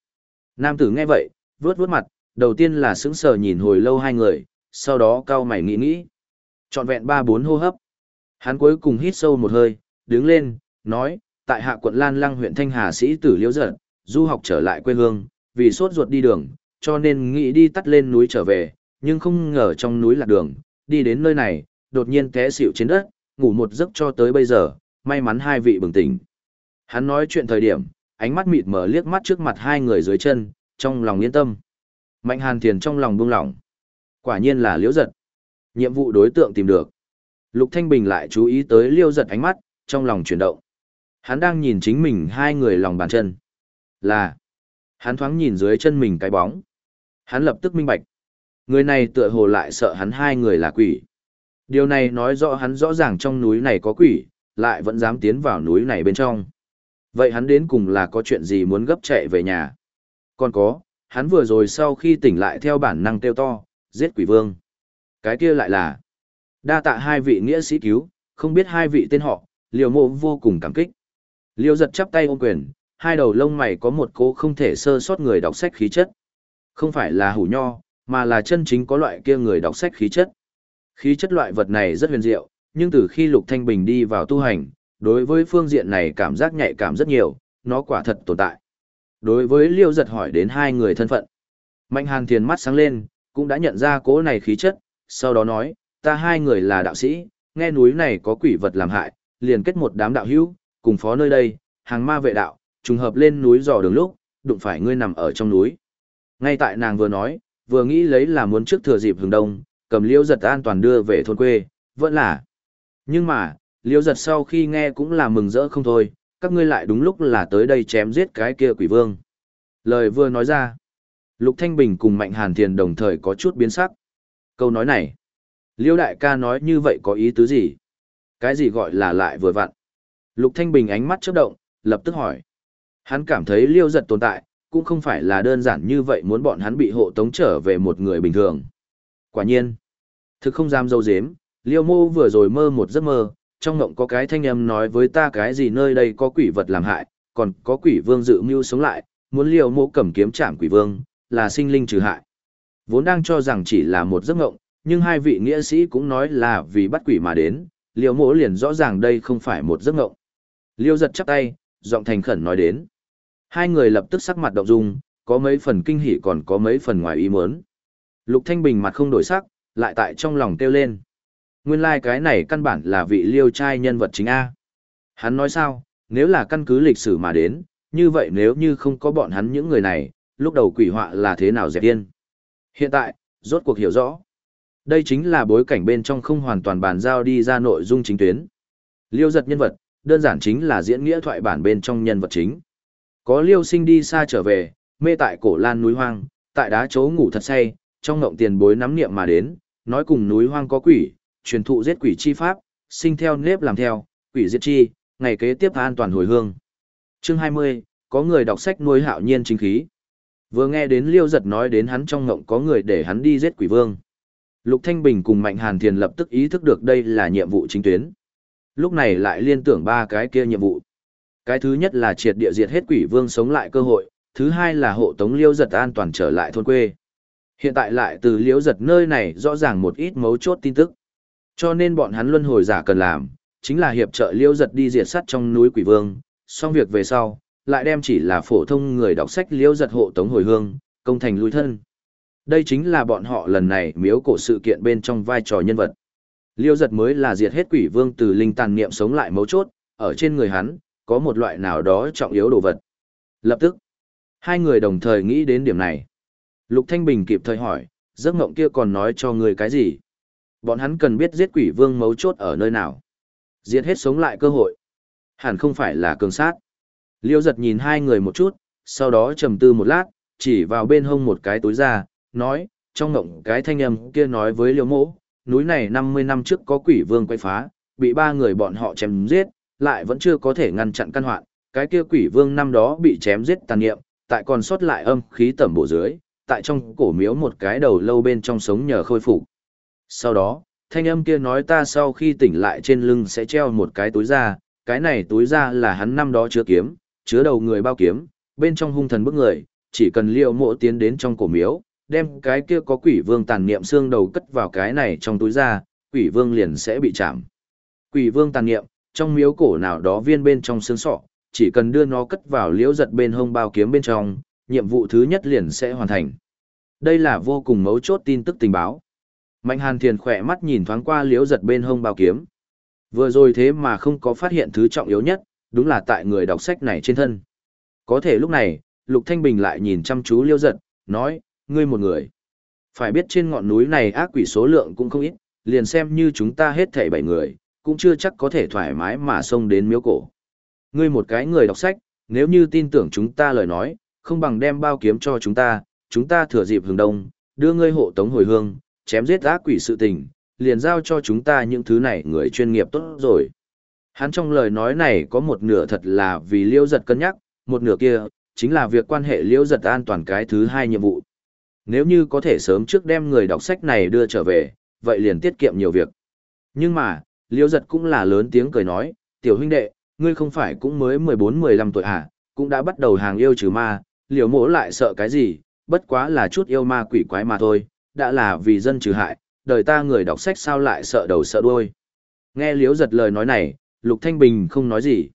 Nam tử nghe vậy, vướt vướt mặt, đầu tiên là sững sờ nhìn hồi lâu hai người, sau đó cao mày nghĩ nghĩ. Chọn vẹn ba bốn hô hấp. Hắn cuối cùng hít sâu một hơi, đứng lên, nói, tại hạ quận Lan Lăng huyện Thanh Hà sĩ tử liễu giật, du học trở lại quê hương, vì sốt ruột đi đường, cho nên nghĩ đi tắt lên núi trở về, nhưng không ngờ trong núi lạc đường, đi đến nơi này, đột nhiên té xỉu trên đất, ngủ một giấc cho tới bây giờ, may mắn hai vị bừng tỉnh. Hắn nói chuyện thời điểm, ánh mắt mịt mở liếc mắt trước mặt hai người dưới chân, trong lòng yên tâm. Mạnh hàn thiền trong lòng buông lỏng. Quả nhiên là liễu giật. Nhiệm vụ đối tượng tìm được. Lục Thanh Bình lại chú ý tới liêu giật ánh mắt, trong lòng chuyển động. Hắn đang nhìn chính mình hai người lòng bàn chân. Là. Hắn thoáng nhìn dưới chân mình cái bóng. Hắn lập tức minh bạch. Người này tựa hồ lại sợ hắn hai người là quỷ. Điều này nói rõ hắn rõ ràng trong núi này có quỷ, lại vẫn dám tiến vào núi này bên trong. Vậy hắn đến cùng là có chuyện gì muốn gấp chạy về nhà? Còn có, hắn vừa rồi sau khi tỉnh lại theo bản năng kêu to, giết quỷ vương. Cái kia lại là đa tạ hai vị nghĩa sĩ cứu, không biết hai vị tên họ, liều mộ vô cùng cảm kích. Liêu giật chắp tay ôm quyền, hai đầu lông mày có một cố không thể sơ sót người đọc sách khí chất. Không phải là hủ nho, mà là chân chính có loại kia người đọc sách khí chất. Khí chất loại vật này rất huyền diệu, nhưng từ khi Lục Thanh Bình đi vào tu hành, đối với phương diện này cảm giác nhạy cảm rất nhiều, nó quả thật tồn tại. Đối với Liêu giật hỏi đến hai người thân phận. Mạnh Hàn Thiền mắt sáng lên, cũng đã nhận ra cố này khí chất, sau đó nói, ta hai người là đạo sĩ, nghe núi này có quỷ vật làm hại, liền kết một đám đạo hữu, cùng phó nơi đây, hàng ma vệ đạo, trùng hợp lên núi dò đường lúc, đụng phải ngươi nằm ở trong núi. Ngay tại nàng vừa nói, vừa nghĩ lấy là muốn trước thừa dịp hừng đông, cầm liễu giật an toàn đưa về thôn quê, vẫn là. Nhưng mà, liễu giật sau khi nghe cũng là mừng rỡ không thôi, các ngươi lại đúng lúc là tới đây chém giết cái kia quỷ vương. Lời vừa nói ra, Lục Thanh Bình cùng Mạnh Hàn Thiền đồng thời có chút biến sắc. Câu nói này, liễu đại ca nói như vậy có ý tứ gì? Cái gì gọi là lại vừa vặn? Lục Thanh Bình ánh mắt chớp động, lập tức hỏi. Hắn cảm thấy liêu giật tồn tại, cũng không phải là đơn giản như vậy muốn bọn hắn bị hộ tống trở về một người bình thường. Quả nhiên, thực không dám dâu dếm, Liêu mô vừa rồi mơ một giấc mơ, trong ngộng có cái thanh âm nói với ta cái gì nơi đây có quỷ vật làm hại, còn có quỷ vương dự mưu sống lại, muốn liêu mô cầm kiếm chạm quỷ vương, là sinh linh trừ hại. Vốn đang cho rằng chỉ là một giấc ngộng, nhưng hai vị nghĩa sĩ cũng nói là vì bắt quỷ mà đến, liêu Mỗ liền rõ ràng đây không phải một giấc ngộng. Liêu giật chắp tay, giọng thành khẩn nói đến. Hai người lập tức sắc mặt động dung, có mấy phần kinh hỉ còn có mấy phần ngoài ý muốn. Lục Thanh Bình mặt không đổi sắc, lại tại trong lòng kêu lên. Nguyên lai like cái này căn bản là vị liêu trai nhân vật chính A. Hắn nói sao, nếu là căn cứ lịch sử mà đến, như vậy nếu như không có bọn hắn những người này, lúc đầu quỷ họa là thế nào dẹp yên. Hiện tại, rốt cuộc hiểu rõ. Đây chính là bối cảnh bên trong không hoàn toàn bàn giao đi ra nội dung chính tuyến. Liêu giật nhân vật, đơn giản chính là diễn nghĩa thoại bản bên trong nhân vật chính. Có liêu sinh đi xa trở về, mê tại cổ lan núi hoang, tại đá chấu ngủ thật say, trong ngộng tiền bối nắm niệm mà đến, nói cùng núi hoang có quỷ, truyền thụ giết quỷ chi pháp, sinh theo nếp làm theo, quỷ diệt chi, ngày kế tiếp an toàn hồi hương. Chương 20, có người đọc sách nuôi hạo nhiên chính khí. Vừa nghe đến Liêu Giật nói đến hắn trong ngộng có người để hắn đi giết quỷ vương. Lục Thanh Bình cùng Mạnh Hàn Thiền lập tức ý thức được đây là nhiệm vụ chính tuyến. Lúc này lại liên tưởng ba cái kia nhiệm vụ. Cái thứ nhất là triệt địa diệt hết quỷ vương sống lại cơ hội, thứ hai là hộ tống Liêu Giật an toàn trở lại thôn quê. Hiện tại lại từ Liêu Giật nơi này rõ ràng một ít mấu chốt tin tức. Cho nên bọn hắn luân hồi giả cần làm, chính là hiệp trợ Liêu Giật đi diệt sắt trong núi quỷ vương, xong việc về sau, lại đem chỉ là phổ thông người đọc sách Liêu Giật hộ tống hồi hương, công thành lui thân. Đây chính là bọn họ lần này miếu cổ sự kiện bên trong vai trò nhân vật. Liêu giật mới là diệt hết quỷ vương từ linh tàn niệm sống lại mấu chốt, ở trên người hắn, có một loại nào đó trọng yếu đồ vật. Lập tức, hai người đồng thời nghĩ đến điểm này. Lục Thanh Bình kịp thời hỏi, giấc mộng kia còn nói cho người cái gì? Bọn hắn cần biết giết quỷ vương mấu chốt ở nơi nào. Diệt hết sống lại cơ hội. Hẳn không phải là cường sát. Liêu giật nhìn hai người một chút, sau đó trầm tư một lát, chỉ vào bên hông một cái túi ra, nói, trong ngộng cái thanh âm kia nói với liêu mỗ, núi này 50 năm trước có quỷ vương quay phá, bị ba người bọn họ chém giết, lại vẫn chưa có thể ngăn chặn căn hoạn, cái kia quỷ vương năm đó bị chém giết tàn nghiệm, tại còn sót lại âm khí tẩm bổ dưới, tại trong cổ miếu một cái đầu lâu bên trong sống nhờ khôi phục. Sau đó, thanh âm kia nói ta sau khi tỉnh lại trên lưng sẽ treo một cái túi da, cái này túi da là hắn năm đó chứa kiếm, chứa đầu người bao kiếm, bên trong hung thần bức người, chỉ cần liệu mộ tiến đến trong cổ miếu, đem cái kia có quỷ vương tàn niệm xương đầu cất vào cái này trong túi ra, quỷ vương liền sẽ bị chạm. Quỷ vương tàn niệm, trong miếu cổ nào đó viên bên trong xương sọ, chỉ cần đưa nó cất vào liễu giật bên hông bao kiếm bên trong, nhiệm vụ thứ nhất liền sẽ hoàn thành. Đây là vô cùng mấu chốt tin tức tình báo. Mạnh hàn thiền khỏe mắt nhìn thoáng qua liễu giật bên hông bao kiếm. Vừa rồi thế mà không có phát hiện thứ trọng yếu nhất, đúng là tại người đọc sách này trên thân. Có thể lúc này, Lục Thanh Bình lại nhìn chăm chú liễu giật, nói, ngươi một người. Phải biết trên ngọn núi này ác quỷ số lượng cũng không ít, liền xem như chúng ta hết thảy bảy người, cũng chưa chắc có thể thoải mái mà xông đến miếu cổ. Ngươi một cái người đọc sách, nếu như tin tưởng chúng ta lời nói, không bằng đem bao kiếm cho chúng ta, chúng ta thừa dịp hừng đông, đưa ngươi hộ tống hồi hương, chém giết ác quỷ sự tình, liền giao cho chúng ta những thứ này người chuyên nghiệp tốt rồi. Hắn trong lời nói này có một nửa thật là vì liêu giật cân nhắc, một nửa kia, chính là việc quan hệ liêu giật an toàn cái thứ hai nhiệm vụ. Nếu như có thể sớm trước đem người đọc sách này đưa trở về, vậy liền tiết kiệm nhiều việc. Nhưng mà, Liêu giật cũng là lớn tiếng cười nói, tiểu huynh đệ, ngươi không phải cũng mới 14-15 tuổi à, cũng đã bắt đầu hàng yêu trừ ma, liều mỗ lại sợ cái gì, bất quá là chút yêu ma quỷ quái mà thôi, đã là vì dân trừ hại, đời ta người đọc sách sao lại sợ đầu sợ đuôi. Nghe liêu giật lời nói này, Lục Thanh Bình không nói gì.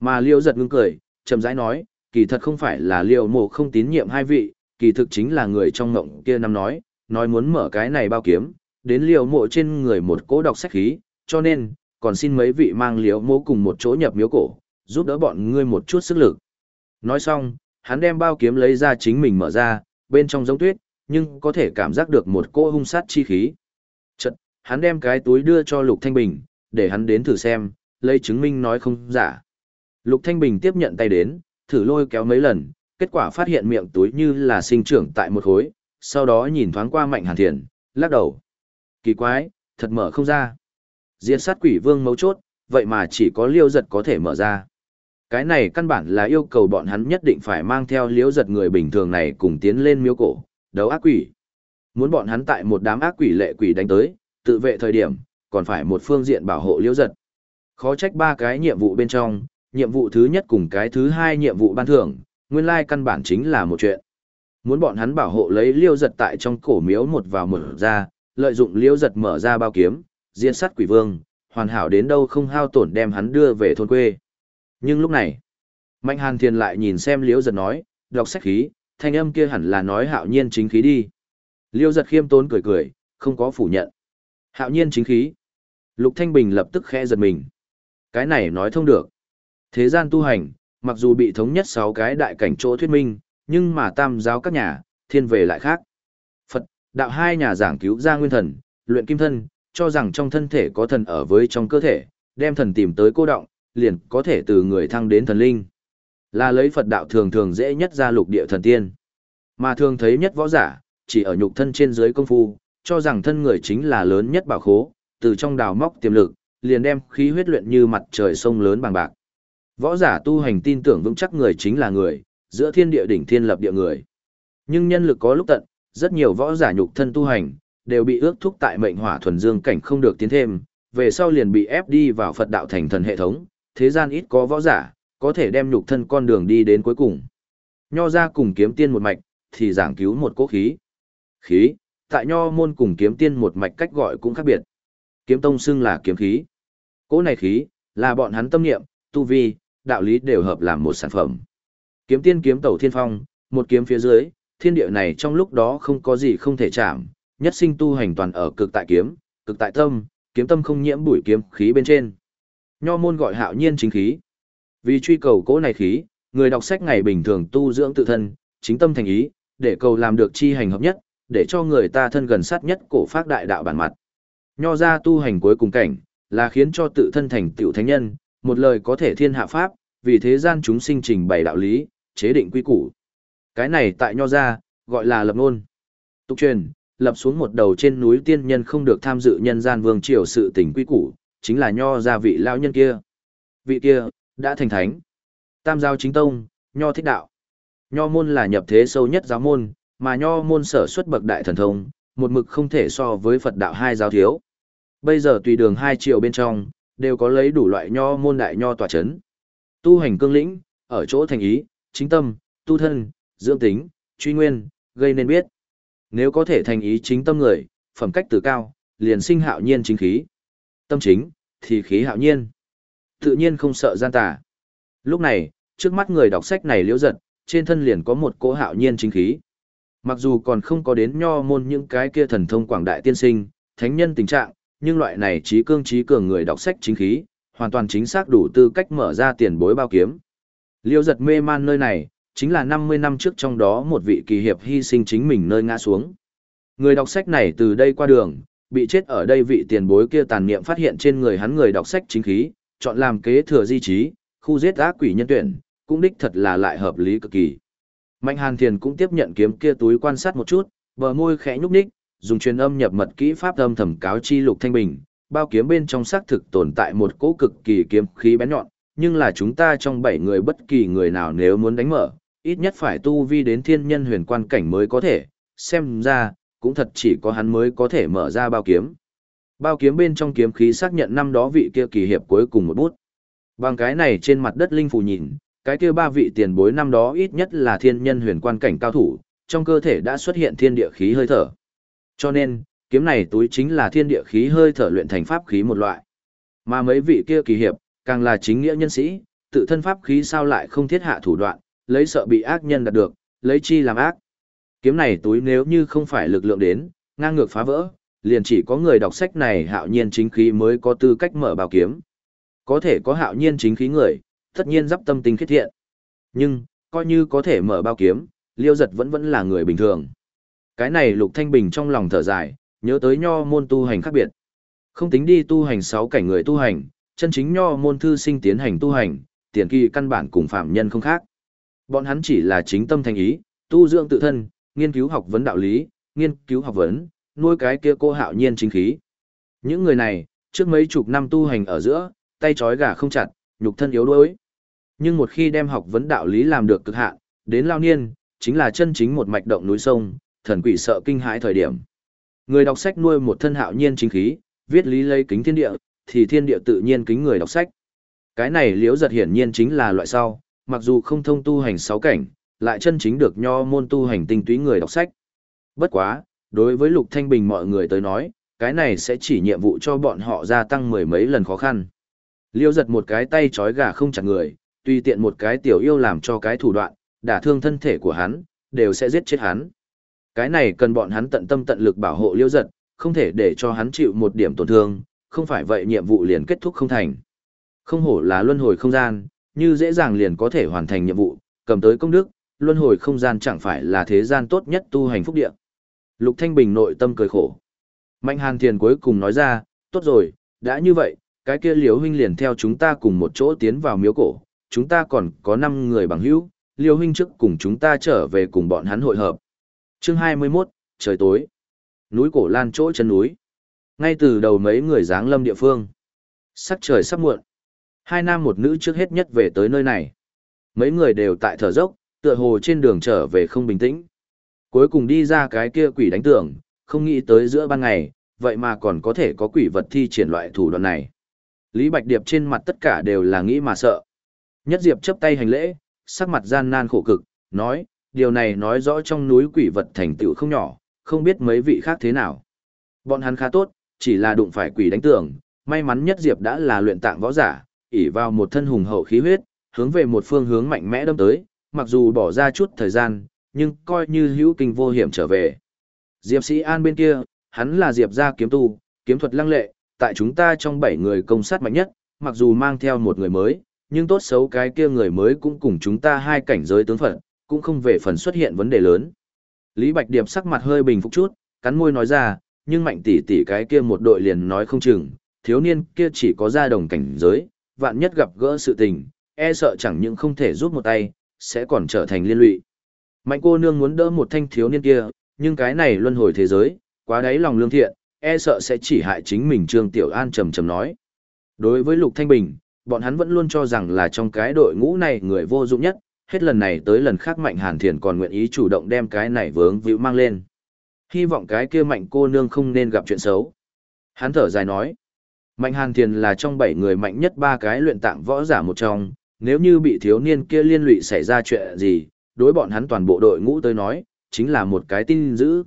Mà liêu giật ngưng cười, chậm rãi nói, kỳ thật không phải là liều mộ không tín nhiệm hai vị, kỳ thực chính là người trong ngộng kia năm nói, nói muốn mở cái này bao kiếm, đến liều mộ trên người một cỗ đọc sách khí, cho nên, còn xin mấy vị mang liều mộ cùng một chỗ nhập miếu cổ, giúp đỡ bọn ngươi một chút sức lực. Nói xong, hắn đem bao kiếm lấy ra chính mình mở ra, bên trong giống tuyết, nhưng có thể cảm giác được một cỗ hung sát chi khí. Chật, hắn đem cái túi đưa cho Lục Thanh Bình, để hắn đến thử xem, lấy chứng minh nói không giả. Lục Thanh Bình tiếp nhận tay đến, thử lôi kéo mấy lần, kết quả phát hiện miệng túi như là sinh trưởng tại một khối, sau đó nhìn thoáng qua mạnh hàn thiền, lắc đầu. Kỳ quái, thật mở không ra. Diệt sát quỷ vương mấu chốt, vậy mà chỉ có liêu giật có thể mở ra. Cái này căn bản là yêu cầu bọn hắn nhất định phải mang theo liêu giật người bình thường này cùng tiến lên miếu cổ, đấu ác quỷ. Muốn bọn hắn tại một đám ác quỷ lệ quỷ đánh tới, tự vệ thời điểm, còn phải một phương diện bảo hộ liễu giật. Khó trách ba cái nhiệm vụ bên trong, nhiệm vụ thứ nhất cùng cái thứ hai nhiệm vụ ban thưởng, nguyên lai căn bản chính là một chuyện. Muốn bọn hắn bảo hộ lấy liêu giật tại trong cổ miếu một vào mở ra, lợi dụng liêu giật mở ra bao kiếm, diện sát quỷ vương, hoàn hảo đến đâu không hao tổn đem hắn đưa về thôn quê. Nhưng lúc này, Mạnh Hàn Thiền lại nhìn xem liêu giật nói, đọc sách khí, thanh âm kia hẳn là nói hạo nhiên chính khí đi. Liêu giật khiêm tốn cười cười, không có phủ nhận. Hạo nhiên chính khí. Lục Thanh Bình lập tức khẽ giật mình. Cái này nói thông được. Thế gian tu hành, mặc dù bị thống nhất sáu cái đại cảnh chỗ thuyết minh, nhưng mà tam giáo các nhà, thiên về lại khác. Phật, đạo hai nhà giảng cứu ra nguyên thần, luyện kim thân, cho rằng trong thân thể có thần ở với trong cơ thể, đem thần tìm tới cô động, liền có thể từ người thăng đến thần linh. Là lấy Phật đạo thường thường dễ nhất ra lục địa thần tiên. Mà thường thấy nhất võ giả, chỉ ở nhục thân trên dưới công phu, cho rằng thân người chính là lớn nhất bảo khố, từ trong đào móc tiềm lực, liền đem khí huyết luyện như mặt trời sông lớn bằng bạc. Võ giả tu hành tin tưởng vững chắc người chính là người, giữa thiên địa đỉnh thiên lập địa người. Nhưng nhân lực có lúc tận, rất nhiều võ giả nhục thân tu hành, đều bị ước thúc tại mệnh hỏa thuần dương cảnh không được tiến thêm, về sau liền bị ép đi vào Phật đạo thành thần hệ thống, thế gian ít có võ giả, có thể đem nhục thân con đường đi đến cuối cùng. Nho ra cùng kiếm tiên một mạch, thì giảng cứu một cố khí. Khí, tại nho môn cùng kiếm tiên một mạch cách gọi cũng khác biệt. Kiếm tông xưng là kiếm khí. Cố này khí, là bọn hắn tâm niệm, tu vi, đạo lý đều hợp làm một sản phẩm. Kiếm tiên kiếm tẩu thiên phong, một kiếm phía dưới, thiên địa này trong lúc đó không có gì không thể chạm, nhất sinh tu hành toàn ở cực tại kiếm, cực tại tâm, kiếm tâm không nhiễm bụi kiếm khí bên trên. Nho môn gọi hạo nhiên chính khí. Vì truy cầu cố này khí, người đọc sách ngày bình thường tu dưỡng tự thân, chính tâm thành ý, để cầu làm được chi hành hợp nhất, để cho người ta thân gần sát nhất cổ phát đại đạo bản mặt. Nho ra tu hành cuối cùng cảnh, là khiến cho tự thân thành tiểu thánh nhân, một lời có thể thiên hạ pháp, vì thế gian chúng sinh trình bày đạo lý, chế định quy củ. Cái này tại nho ra, gọi là lập ngôn. Tục truyền, lập xuống một đầu trên núi tiên nhân không được tham dự nhân gian vương triều sự tình quy củ, chính là nho gia vị lão nhân kia. Vị kia, đã thành thánh. Tam giáo chính tông, nho thích đạo. Nho môn là nhập thế sâu nhất giáo môn, mà nho môn sở xuất bậc đại thần thông, một mực không thể so với Phật đạo hai giáo thiếu. Bây giờ tùy đường hai triệu bên trong, đều có lấy đủ loại nho môn đại nho tòa chấn. Tu hành cương lĩnh, ở chỗ thành ý, chính tâm, tu thân, dưỡng tính, truy nguyên, gây nên biết. Nếu có thể thành ý chính tâm người, phẩm cách từ cao, liền sinh hạo nhiên chính khí. Tâm chính, thì khí hạo nhiên. Tự nhiên không sợ gian tà. Lúc này, trước mắt người đọc sách này liễu giật, trên thân liền có một cỗ hạo nhiên chính khí. Mặc dù còn không có đến nho môn những cái kia thần thông quảng đại tiên sinh, thánh nhân tình trạng, nhưng loại này trí cương trí cường người đọc sách chính khí, hoàn toàn chính xác đủ tư cách mở ra tiền bối bao kiếm. Liêu giật mê man nơi này, chính là 50 năm trước trong đó một vị kỳ hiệp hy sinh chính mình nơi ngã xuống. Người đọc sách này từ đây qua đường, bị chết ở đây vị tiền bối kia tàn niệm phát hiện trên người hắn người đọc sách chính khí, chọn làm kế thừa di trí, khu giết ác quỷ nhân tuyển, cũng đích thật là lại hợp lý cực kỳ. Mạnh Hàn Thiền cũng tiếp nhận kiếm kia túi quan sát một chút, bờ môi khẽ nhúc nhích, dùng truyền âm nhập mật kỹ pháp âm thầm cáo chi Lục Thanh Bình, bao kiếm bên trong xác thực tồn tại một cỗ cực kỳ kiếm khí bén nhọn, nhưng là chúng ta trong bảy người bất kỳ người nào nếu muốn đánh mở, ít nhất phải tu vi đến thiên nhân huyền quan cảnh mới có thể, xem ra, cũng thật chỉ có hắn mới có thể mở ra bao kiếm. Bao kiếm bên trong kiếm khí xác nhận năm đó vị kia kỳ hiệp cuối cùng một bút. Bằng cái này trên mặt đất linh phù nhìn, cái kia ba vị tiền bối năm đó ít nhất là thiên nhân huyền quan cảnh cao thủ, trong cơ thể đã xuất hiện thiên địa khí hơi thở. Cho nên, kiếm này túi chính là thiên địa khí hơi thở luyện thành pháp khí một loại. Mà mấy vị kia kỳ hiệp, càng là chính nghĩa nhân sĩ, tự thân pháp khí sao lại không thiết hạ thủ đoạn, lấy sợ bị ác nhân đạt được, lấy chi làm ác. Kiếm này túi nếu như không phải lực lượng đến, ngang ngược phá vỡ, liền chỉ có người đọc sách này hạo nhiên chính khí mới có tư cách mở bào kiếm. Có thể có hạo nhiên chính khí người, tất nhiên dắp tâm tình khiết thiện. Nhưng, coi như có thể mở bao kiếm, liêu giật vẫn vẫn là người bình thường. Cái này Lục Thanh Bình trong lòng thở dài, nhớ tới nho môn tu hành khác biệt. Không tính đi tu hành sáu cảnh người tu hành, chân chính nho môn thư sinh tiến hành tu hành, tiền kỳ căn bản cùng phạm nhân không khác. Bọn hắn chỉ là chính tâm thành ý, tu dưỡng tự thân, nghiên cứu học vấn đạo lý, nghiên cứu học vấn, nuôi cái kia cô hạo nhiên chính khí. Những người này, trước mấy chục năm tu hành ở giữa, tay trói gà không chặt, nhục thân yếu đuối. Nhưng một khi đem học vấn đạo lý làm được cực hạn, đến lao niên, chính là chân chính một mạch động núi sông, thần quỷ sợ kinh hãi thời điểm. Người đọc sách nuôi một thân hạo nhiên chính khí, viết lý lấy kính thiên địa, thì thiên địa tự nhiên kính người đọc sách. Cái này liễu giật hiển nhiên chính là loại sau, mặc dù không thông tu hành sáu cảnh, lại chân chính được nho môn tu hành tinh túy người đọc sách. Bất quá, đối với Lục Thanh Bình mọi người tới nói, cái này sẽ chỉ nhiệm vụ cho bọn họ gia tăng mười mấy lần khó khăn. Liêu giật một cái tay chói gà không chặt người, tùy tiện một cái tiểu yêu làm cho cái thủ đoạn, đả thương thân thể của hắn, đều sẽ giết chết hắn. Cái này cần bọn hắn tận tâm tận lực bảo hộ liêu giật, không thể để cho hắn chịu một điểm tổn thương, không phải vậy nhiệm vụ liền kết thúc không thành. Không hổ là luân hồi không gian, như dễ dàng liền có thể hoàn thành nhiệm vụ, cầm tới công đức, luân hồi không gian chẳng phải là thế gian tốt nhất tu hành phúc địa. Lục Thanh Bình nội tâm cười khổ. Mạnh Hàn Thiền cuối cùng nói ra, tốt rồi, đã như vậy, cái kia liêu huynh liền theo chúng ta cùng một chỗ tiến vào miếu cổ, chúng ta còn có 5 người bằng hữu, liêu huynh trước cùng chúng ta trở về cùng bọn hắn hội hợp. Chương 21, trời tối. Núi cổ lan chỗ chân núi. Ngay từ đầu mấy người dáng lâm địa phương. Sắc trời sắp muộn. Hai nam một nữ trước hết nhất về tới nơi này. Mấy người đều tại thở dốc, tựa hồ trên đường trở về không bình tĩnh. Cuối cùng đi ra cái kia quỷ đánh tưởng, không nghĩ tới giữa ban ngày, vậy mà còn có thể có quỷ vật thi triển loại thủ đoạn này. Lý Bạch Điệp trên mặt tất cả đều là nghĩ mà sợ. Nhất Diệp chấp tay hành lễ, sắc mặt gian nan khổ cực, nói, điều này nói rõ trong núi quỷ vật thành tựu không nhỏ, không biết mấy vị khác thế nào. Bọn hắn khá tốt, chỉ là đụng phải quỷ đánh tưởng, may mắn Nhất Diệp đã là luyện tạng võ giả, ỷ vào một thân hùng hậu khí huyết, hướng về một phương hướng mạnh mẽ đâm tới, mặc dù bỏ ra chút thời gian, nhưng coi như hữu kinh vô hiểm trở về. Diệp Sĩ An bên kia, hắn là Diệp gia kiếm tu, kiếm thuật lăng lệ, tại chúng ta trong 7 người công sát mạnh nhất, mặc dù mang theo một người mới, nhưng tốt xấu cái kia người mới cũng cùng chúng ta hai cảnh giới tướng phận, cũng không về phần xuất hiện vấn đề lớn. Lý Bạch Điệp sắc mặt hơi bình phục chút, cắn môi nói ra, nhưng mạnh tỷ tỷ cái kia một đội liền nói không chừng, thiếu niên kia chỉ có ra đồng cảnh giới, vạn nhất gặp gỡ sự tình, e sợ chẳng những không thể giúp một tay, sẽ còn trở thành liên lụy. Mạnh cô nương muốn đỡ một thanh thiếu niên kia, nhưng cái này luân hồi thế giới, quá đáy lòng lương thiện, e sợ sẽ chỉ hại chính mình Trương Tiểu An trầm trầm nói. Đối với Lục Thanh Bình, bọn hắn vẫn luôn cho rằng là trong cái đội ngũ này người vô dụng nhất, hết lần này tới lần khác Mạnh Hàn Thiền còn nguyện ý chủ động đem cái này vướng víu mang lên. Hy vọng cái kia Mạnh cô nương không nên gặp chuyện xấu. Hắn thở dài nói, Mạnh Hàn Thiền là trong bảy người mạnh nhất ba cái luyện tạng võ giả một trong, nếu như bị thiếu niên kia liên lụy xảy ra chuyện gì, đối bọn hắn toàn bộ đội ngũ tới nói, chính là một cái tin dữ.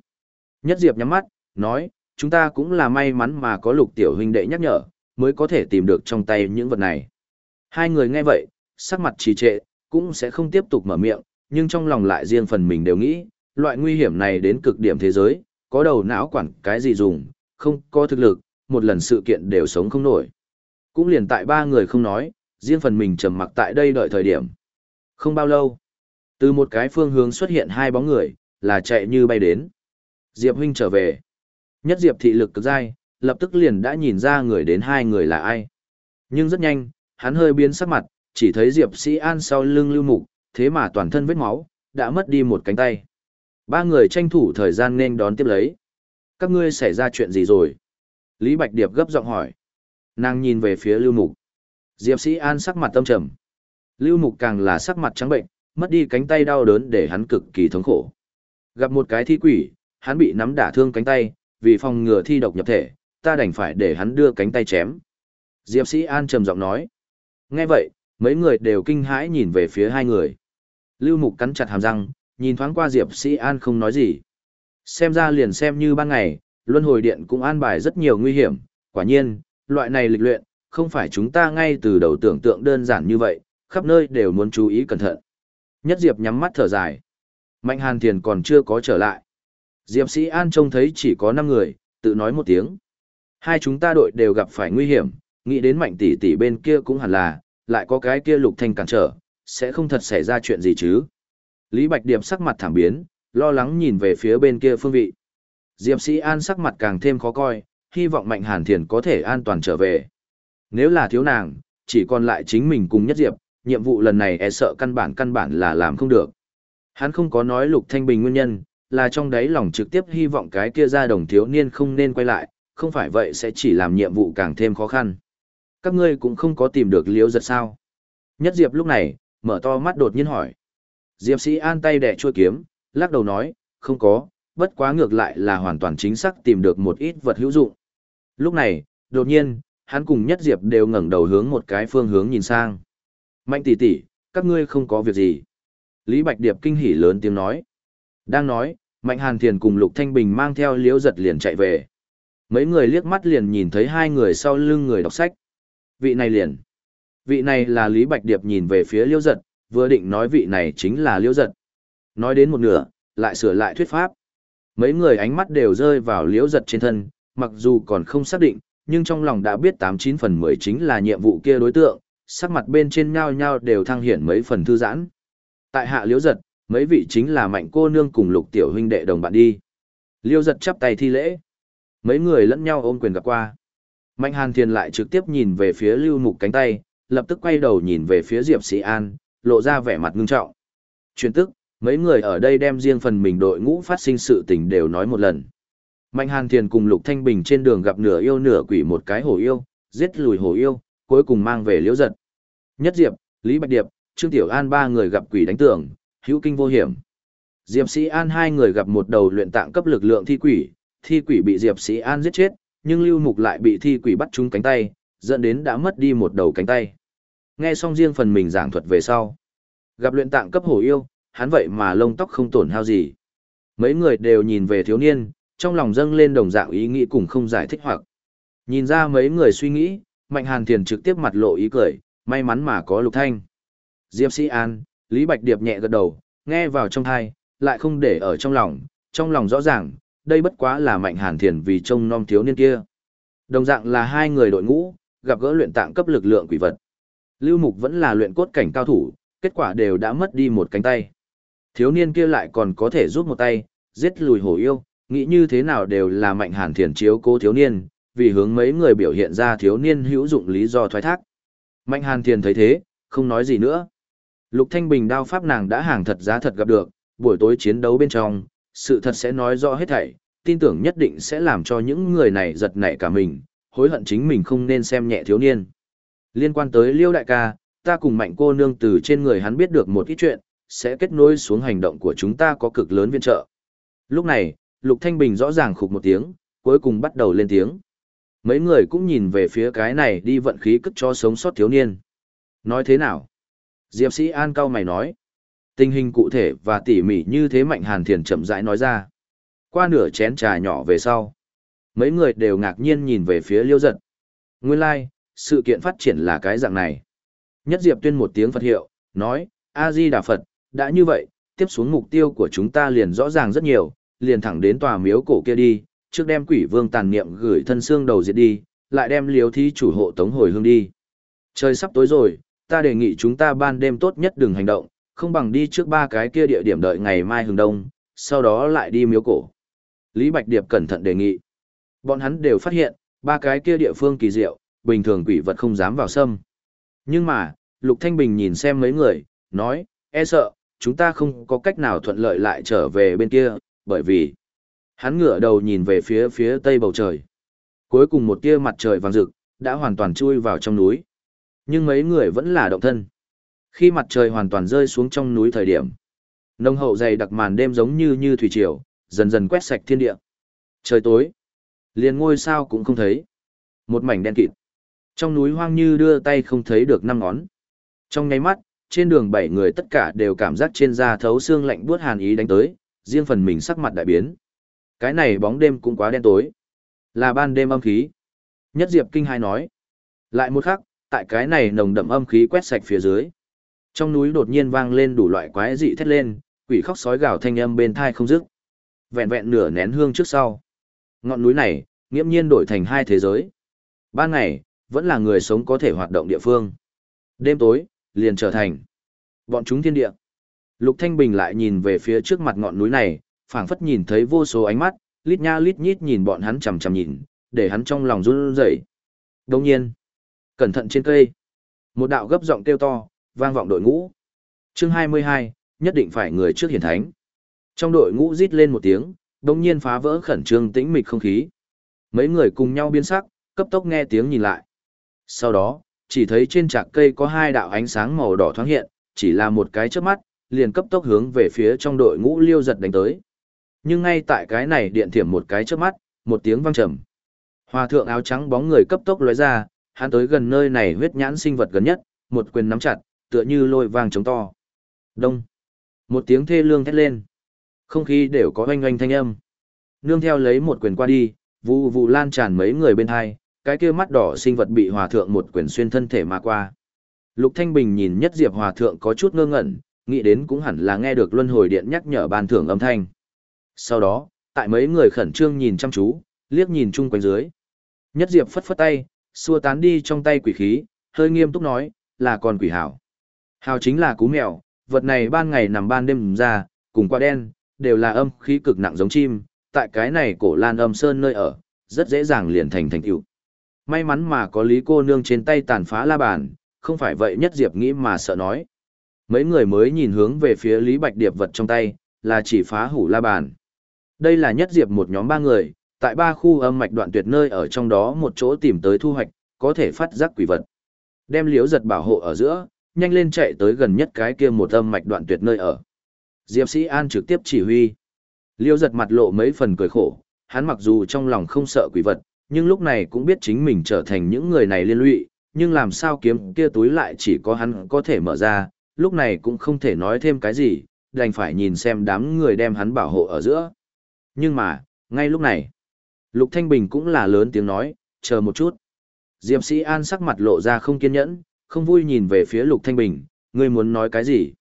Nhất Diệp nhắm mắt, nói, chúng ta cũng là may mắn mà có lục tiểu huynh đệ nhắc nhở, mới có thể tìm được trong tay những vật này. Hai người nghe vậy, sắc mặt trì trệ, cũng sẽ không tiếp tục mở miệng, nhưng trong lòng lại riêng phần mình đều nghĩ, loại nguy hiểm này đến cực điểm thế giới, có đầu não quản cái gì dùng, không có thực lực, một lần sự kiện đều sống không nổi. Cũng liền tại ba người không nói, riêng phần mình trầm mặc tại đây đợi thời điểm. Không bao lâu, từ một cái phương hướng xuất hiện hai bóng người, là chạy như bay đến. Diệp huynh trở về. Nhất Diệp thị lực cực dai, lập tức liền đã nhìn ra người đến hai người là ai. Nhưng rất nhanh, hắn hơi biến sắc mặt, chỉ thấy Diệp Sĩ An sau lưng lưu mục, thế mà toàn thân vết máu, đã mất đi một cánh tay. Ba người tranh thủ thời gian nên đón tiếp lấy. Các ngươi xảy ra chuyện gì rồi? Lý Bạch Điệp gấp giọng hỏi. Nàng nhìn về phía lưu mục. Diệp Sĩ An sắc mặt tâm trầm. Lưu mục càng là sắc mặt trắng bệnh, mất đi cánh tay đau đớn để hắn cực kỳ thống khổ. Gặp một cái thi quỷ, hắn bị nắm đả thương cánh tay, vì phòng ngừa thi độc nhập thể, ta đành phải để hắn đưa cánh tay chém. Diệp Sĩ An trầm giọng nói. Nghe vậy, mấy người đều kinh hãi nhìn về phía hai người. Lưu Mục cắn chặt hàm răng, nhìn thoáng qua Diệp Sĩ An không nói gì. Xem ra liền xem như ban ngày, Luân Hồi Điện cũng an bài rất nhiều nguy hiểm, quả nhiên, loại này lịch luyện, không phải chúng ta ngay từ đầu tưởng tượng đơn giản như vậy, khắp nơi đều muốn chú ý cẩn thận. Nhất Diệp nhắm mắt thở dài. Mạnh Hàn Thiền còn chưa có trở lại. Diệp Sĩ An trông thấy chỉ có 5 người, tự nói một tiếng. Hai chúng ta đội đều gặp phải nguy hiểm, nghĩ đến mạnh tỷ tỷ bên kia cũng hẳn là, lại có cái kia lục thanh cản trở, sẽ không thật xảy ra chuyện gì chứ. Lý Bạch Điệp sắc mặt thảm biến, lo lắng nhìn về phía bên kia phương vị. Diệp Sĩ An sắc mặt càng thêm khó coi, hy vọng Mạnh Hàn Thiền có thể an toàn trở về. Nếu là thiếu nàng, chỉ còn lại chính mình cùng nhất Diệp, nhiệm vụ lần này e sợ căn bản căn bản là làm không được. Hắn không có nói Lục Thanh Bình nguyên nhân, là trong đáy lòng trực tiếp hy vọng cái kia ra đồng thiếu niên không nên quay lại, không phải vậy sẽ chỉ làm nhiệm vụ càng thêm khó khăn. Các ngươi cũng không có tìm được liễu giật sao. Nhất Diệp lúc này, mở to mắt đột nhiên hỏi. Diệp sĩ an tay đẻ chua kiếm, lắc đầu nói, không có, bất quá ngược lại là hoàn toàn chính xác tìm được một ít vật hữu dụng. Lúc này, đột nhiên, hắn cùng Nhất Diệp đều ngẩng đầu hướng một cái phương hướng nhìn sang. Mạnh tỷ tỷ, các ngươi không có việc gì. Lý Bạch Điệp kinh hỉ lớn tiếng nói. Đang nói, Mạnh Hàn Thiền cùng Lục Thanh Bình mang theo liễu giật liền chạy về. Mấy người liếc mắt liền nhìn thấy hai người sau lưng người đọc sách. Vị này liền. Vị này là Lý Bạch Điệp nhìn về phía liễu giật, vừa định nói vị này chính là liễu giật. Nói đến một nửa, lại sửa lại thuyết pháp. Mấy người ánh mắt đều rơi vào liễu giật trên thân, mặc dù còn không xác định, nhưng trong lòng đã biết tám chín phần mười chính là nhiệm vụ kia đối tượng, sắc mặt bên trên nhao nhao đều thăng hiển mấy phần thư giãn. Tại hạ liễu giật, mấy vị chính là mạnh cô nương cùng lục tiểu huynh đệ đồng bạn đi. Liêu giật chắp tay thi lễ. Mấy người lẫn nhau ôm quyền gặp qua. Mạnh hàn thiền lại trực tiếp nhìn về phía lưu mục cánh tay, lập tức quay đầu nhìn về phía diệp sĩ an, lộ ra vẻ mặt ngưng trọng. Chuyển tức, mấy người ở đây đem riêng phần mình đội ngũ phát sinh sự tình đều nói một lần. Mạnh hàn thiền cùng lục thanh bình trên đường gặp nửa yêu nửa quỷ một cái hổ yêu, giết lùi hổ yêu, cuối cùng mang về liễu giật. Nhất diệp, Lý Bạch Điệp, Trương Tiểu An ba người gặp quỷ đánh tưởng, hữu kinh vô hiểm. Diệp Sĩ An hai người gặp một đầu luyện tạng cấp lực lượng thi quỷ, thi quỷ bị Diệp Sĩ An giết chết, nhưng Lưu Mục lại bị thi quỷ bắt trúng cánh tay, dẫn đến đã mất đi một đầu cánh tay. Nghe xong riêng phần mình giảng thuật về sau. Gặp luyện tạng cấp hổ yêu, hắn vậy mà lông tóc không tổn hao gì. Mấy người đều nhìn về thiếu niên, trong lòng dâng lên đồng dạng ý nghĩ cùng không giải thích hoặc. Nhìn ra mấy người suy nghĩ, Mạnh Hàn Thiền trực tiếp mặt lộ ý cười, may mắn mà có Lục Thanh. Diệp Sĩ An, Lý Bạch Điệp nhẹ gật đầu, nghe vào trong thay, lại không để ở trong lòng, trong lòng rõ ràng, đây bất quá là Mạnh Hàn Thiền vì trông nom thiếu niên kia. Đồng dạng là hai người đội ngũ, gặp gỡ luyện tạng cấp lực lượng quỷ vật. Lưu Mục vẫn là luyện cốt cảnh cao thủ, kết quả đều đã mất đi một cánh tay. Thiếu niên kia lại còn có thể rút một tay, giết lùi hổ yêu, nghĩ như thế nào đều là Mạnh Hàn Thiền chiếu cố thiếu niên, vì hướng mấy người biểu hiện ra thiếu niên hữu dụng lý do thoái thác. Mạnh Hàn Thiền thấy thế, không nói gì nữa. Lục Thanh Bình đao pháp nàng đã hàng thật giá thật gặp được, buổi tối chiến đấu bên trong, sự thật sẽ nói rõ hết thảy, tin tưởng nhất định sẽ làm cho những người này giật nảy cả mình, hối hận chính mình không nên xem nhẹ thiếu niên. Liên quan tới Liêu đại ca, ta cùng mạnh cô nương từ trên người hắn biết được một ít chuyện, sẽ kết nối xuống hành động của chúng ta có cực lớn viên trợ. Lúc này, Lục Thanh Bình rõ ràng khục một tiếng, cuối cùng bắt đầu lên tiếng. Mấy người cũng nhìn về phía cái này đi vận khí cất cho sống sót thiếu niên. Nói thế nào? Diệp sĩ An cao mày nói. Tình hình cụ thể và tỉ mỉ như thế Mạnh Hàn Thiền chậm rãi nói ra. Qua nửa chén trà nhỏ về sau. Mấy người đều ngạc nhiên nhìn về phía liêu giật. Nguyên lai, like, sự kiện phát triển là cái dạng này. Nhất Diệp tuyên một tiếng Phật hiệu, nói, A-di Đà Phật, đã như vậy, tiếp xuống mục tiêu của chúng ta liền rõ ràng rất nhiều, liền thẳng đến tòa miếu cổ kia đi, trước đem quỷ vương tàn niệm gửi thân xương đầu diệt đi, lại đem liếu thi chủ hộ tống hồi hương đi. Trời sắp tối rồi, ta đề nghị chúng ta ban đêm tốt nhất đừng hành động, không bằng đi trước ba cái kia địa điểm đợi ngày mai hừng đông, sau đó lại đi miếu cổ. Lý Bạch Điệp cẩn thận đề nghị. Bọn hắn đều phát hiện, ba cái kia địa phương kỳ diệu, bình thường quỷ vật không dám vào sâm. Nhưng mà, Lục Thanh Bình nhìn xem mấy người, nói, e sợ, chúng ta không có cách nào thuận lợi lại trở về bên kia, bởi vì hắn ngửa đầu nhìn về phía phía tây bầu trời. Cuối cùng một tia mặt trời vàng rực, đã hoàn toàn chui vào trong núi. Nhưng mấy người vẫn là động thân. Khi mặt trời hoàn toàn rơi xuống trong núi thời điểm, nông hậu dày đặc màn đêm giống như như thủy triều, dần dần quét sạch thiên địa. Trời tối, liền ngôi sao cũng không thấy. Một mảnh đen kịt. Trong núi hoang như đưa tay không thấy được năm ngón. Trong nháy mắt, trên đường bảy người tất cả đều cảm giác trên da thấu xương lạnh buốt hàn ý đánh tới, riêng phần mình sắc mặt đại biến. Cái này bóng đêm cũng quá đen tối. Là ban đêm âm khí. Nhất Diệp Kinh hai nói. Lại một khắc, tại cái này nồng đậm âm khí quét sạch phía dưới. Trong núi đột nhiên vang lên đủ loại quái dị thét lên, quỷ khóc sói gào thanh âm bên thai không dứt. Vẹn vẹn nửa nén hương trước sau. Ngọn núi này, nghiễm nhiên đổi thành hai thế giới. Ban ngày, vẫn là người sống có thể hoạt động địa phương. Đêm tối, liền trở thành bọn chúng thiên địa. Lục Thanh Bình lại nhìn về phía trước mặt ngọn núi này, phảng phất nhìn thấy vô số ánh mắt, lít nha lít nhít nhìn bọn hắn chằm chằm nhìn, để hắn trong lòng run rẩy. Đồng nhiên, cẩn thận trên cây, một đạo gấp giọng kêu to, vang vọng đội ngũ. Chương 22, nhất định phải người trước hiển thánh. Trong đội ngũ rít lên một tiếng, đồng nhiên phá vỡ khẩn trương tĩnh mịch không khí. Mấy người cùng nhau biến sắc, cấp tốc nghe tiếng nhìn lại. Sau đó, chỉ thấy trên trạc cây có hai đạo ánh sáng màu đỏ thoáng hiện, chỉ là một cái chớp mắt, liền cấp tốc hướng về phía trong đội ngũ liêu giật đánh tới. Nhưng ngay tại cái này điện thiểm một cái chớp mắt, một tiếng vang trầm. Hòa thượng áo trắng bóng người cấp tốc lóe ra, hắn tới gần nơi này huyết nhãn sinh vật gần nhất, một quyền nắm chặt, tựa như lôi vàng trống to. Đông. Một tiếng thê lương thét lên. Không khí đều có oanh oanh thanh âm. Nương theo lấy một quyền qua đi, vụ vụ lan tràn mấy người bên hai, cái kia mắt đỏ sinh vật bị hòa thượng một quyền xuyên thân thể mà qua. Lục Thanh Bình nhìn nhất diệp hòa thượng có chút ngơ ngẩn, nghĩ đến cũng hẳn là nghe được luân hồi điện nhắc nhở ban thưởng âm thanh. Sau đó, tại mấy người khẩn trương nhìn chăm chú, liếc nhìn chung quanh dưới. Nhất diệp phất phất tay, xua tán đi trong tay quỷ khí, hơi nghiêm túc nói, là con quỷ hảo. Hào chính là cú mèo, vật này ban ngày nằm ban đêm ra, cùng qua đen, đều là âm khí cực nặng giống chim, tại cái này cổ lan âm sơn nơi ở, rất dễ dàng liền thành thành tựu. May mắn mà có lý cô nương trên tay tàn phá la bàn, không phải vậy nhất diệp nghĩ mà sợ nói. Mấy người mới nhìn hướng về phía Lý Bạch Điệp vật trong tay, là chỉ phá hủ la bàn. Đây là nhất diệp một nhóm ba người, tại ba khu âm mạch đoạn tuyệt nơi ở trong đó một chỗ tìm tới thu hoạch, có thể phát giác quỷ vật. Đem liếu giật bảo hộ ở giữa, nhanh lên chạy tới gần nhất cái kia một âm mạch đoạn tuyệt nơi ở. Diệp Sĩ An trực tiếp chỉ huy. Liêu giật mặt lộ mấy phần cười khổ, hắn mặc dù trong lòng không sợ quỷ vật, nhưng lúc này cũng biết chính mình trở thành những người này liên lụy, nhưng làm sao kiếm kia túi lại chỉ có hắn có thể mở ra, lúc này cũng không thể nói thêm cái gì, đành phải nhìn xem đám người đem hắn bảo hộ ở giữa. Nhưng mà, ngay lúc này, Lục Thanh Bình cũng là lớn tiếng nói, chờ một chút. Diệp Sĩ An sắc mặt lộ ra không kiên nhẫn, không vui nhìn về phía Lục Thanh Bình, ngươi muốn nói cái gì?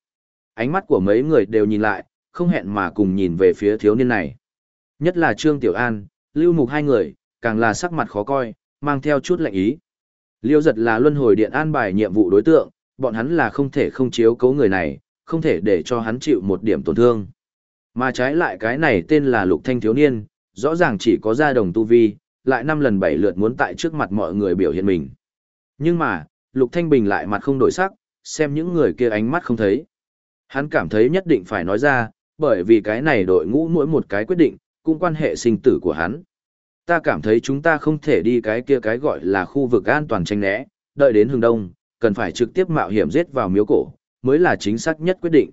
Ánh mắt của mấy người đều nhìn lại, không hẹn mà cùng nhìn về phía thiếu niên này. Nhất là Trương Tiểu An, Lưu Mục hai người, càng là sắc mặt khó coi, mang theo chút lạnh ý. Liêu giật là luân hồi điện an bài nhiệm vụ đối tượng, bọn hắn là không thể không chiếu cấu người này, không thể để cho hắn chịu một điểm tổn thương. Mà trái lại cái này tên là Lục Thanh thiếu niên, rõ ràng chỉ có gia đồng tu vi, lại năm lần bảy lượt muốn tại trước mặt mọi người biểu hiện mình. Nhưng mà, Lục Thanh Bình lại mặt không đổi sắc, xem những người kia ánh mắt không thấy. Hắn cảm thấy nhất định phải nói ra, bởi vì cái này đội ngũ mỗi một cái quyết định, cũng quan hệ sinh tử của hắn. Ta cảm thấy chúng ta không thể đi cái kia cái gọi là khu vực an toàn tranh né, đợi đến hướng đông, cần phải trực tiếp mạo hiểm giết vào miếu cổ, mới là chính xác nhất quyết định.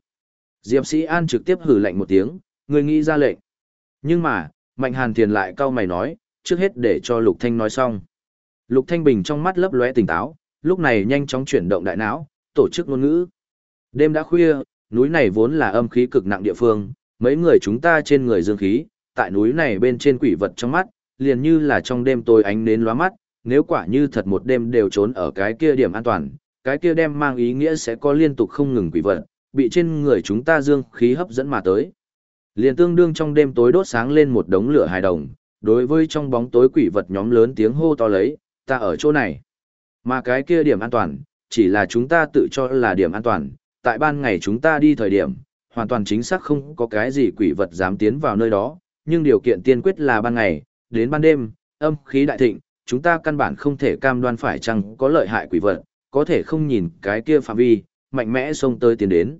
Diệp Sĩ An trực tiếp hử lạnh một tiếng, người nghĩ ra lệnh. Nhưng mà, Mạnh Hàn Thiền lại cau mày nói, trước hết để cho Lục Thanh nói xong. Lục Thanh Bình trong mắt lấp lóe tỉnh táo, lúc này nhanh chóng chuyển động đại não, tổ chức ngôn ngữ. Đêm đã khuya, núi này vốn là âm khí cực nặng địa phương, mấy người chúng ta trên người dương khí, tại núi này bên trên quỷ vật trong mắt, liền như là trong đêm tối ánh nến lóa mắt, nếu quả như thật một đêm đều trốn ở cái kia điểm an toàn, cái kia đem mang ý nghĩa sẽ có liên tục không ngừng quỷ vật, bị trên người chúng ta dương khí hấp dẫn mà tới. Liền tương đương trong đêm tối đốt sáng lên một đống lửa hài đồng, đối với trong bóng tối quỷ vật nhóm lớn tiếng hô to lấy, ta ở chỗ này. Mà cái kia điểm an toàn, chỉ là chúng ta tự cho là điểm an toàn, tại ban ngày chúng ta đi thời điểm, hoàn toàn chính xác không có cái gì quỷ vật dám tiến vào nơi đó, nhưng điều kiện tiên quyết là ban ngày, đến ban đêm, âm khí đại thịnh, chúng ta căn bản không thể cam đoan phải chăng có lợi hại quỷ vật, có thể không nhìn cái kia phạm vi, mạnh mẽ xông tới tiến đến.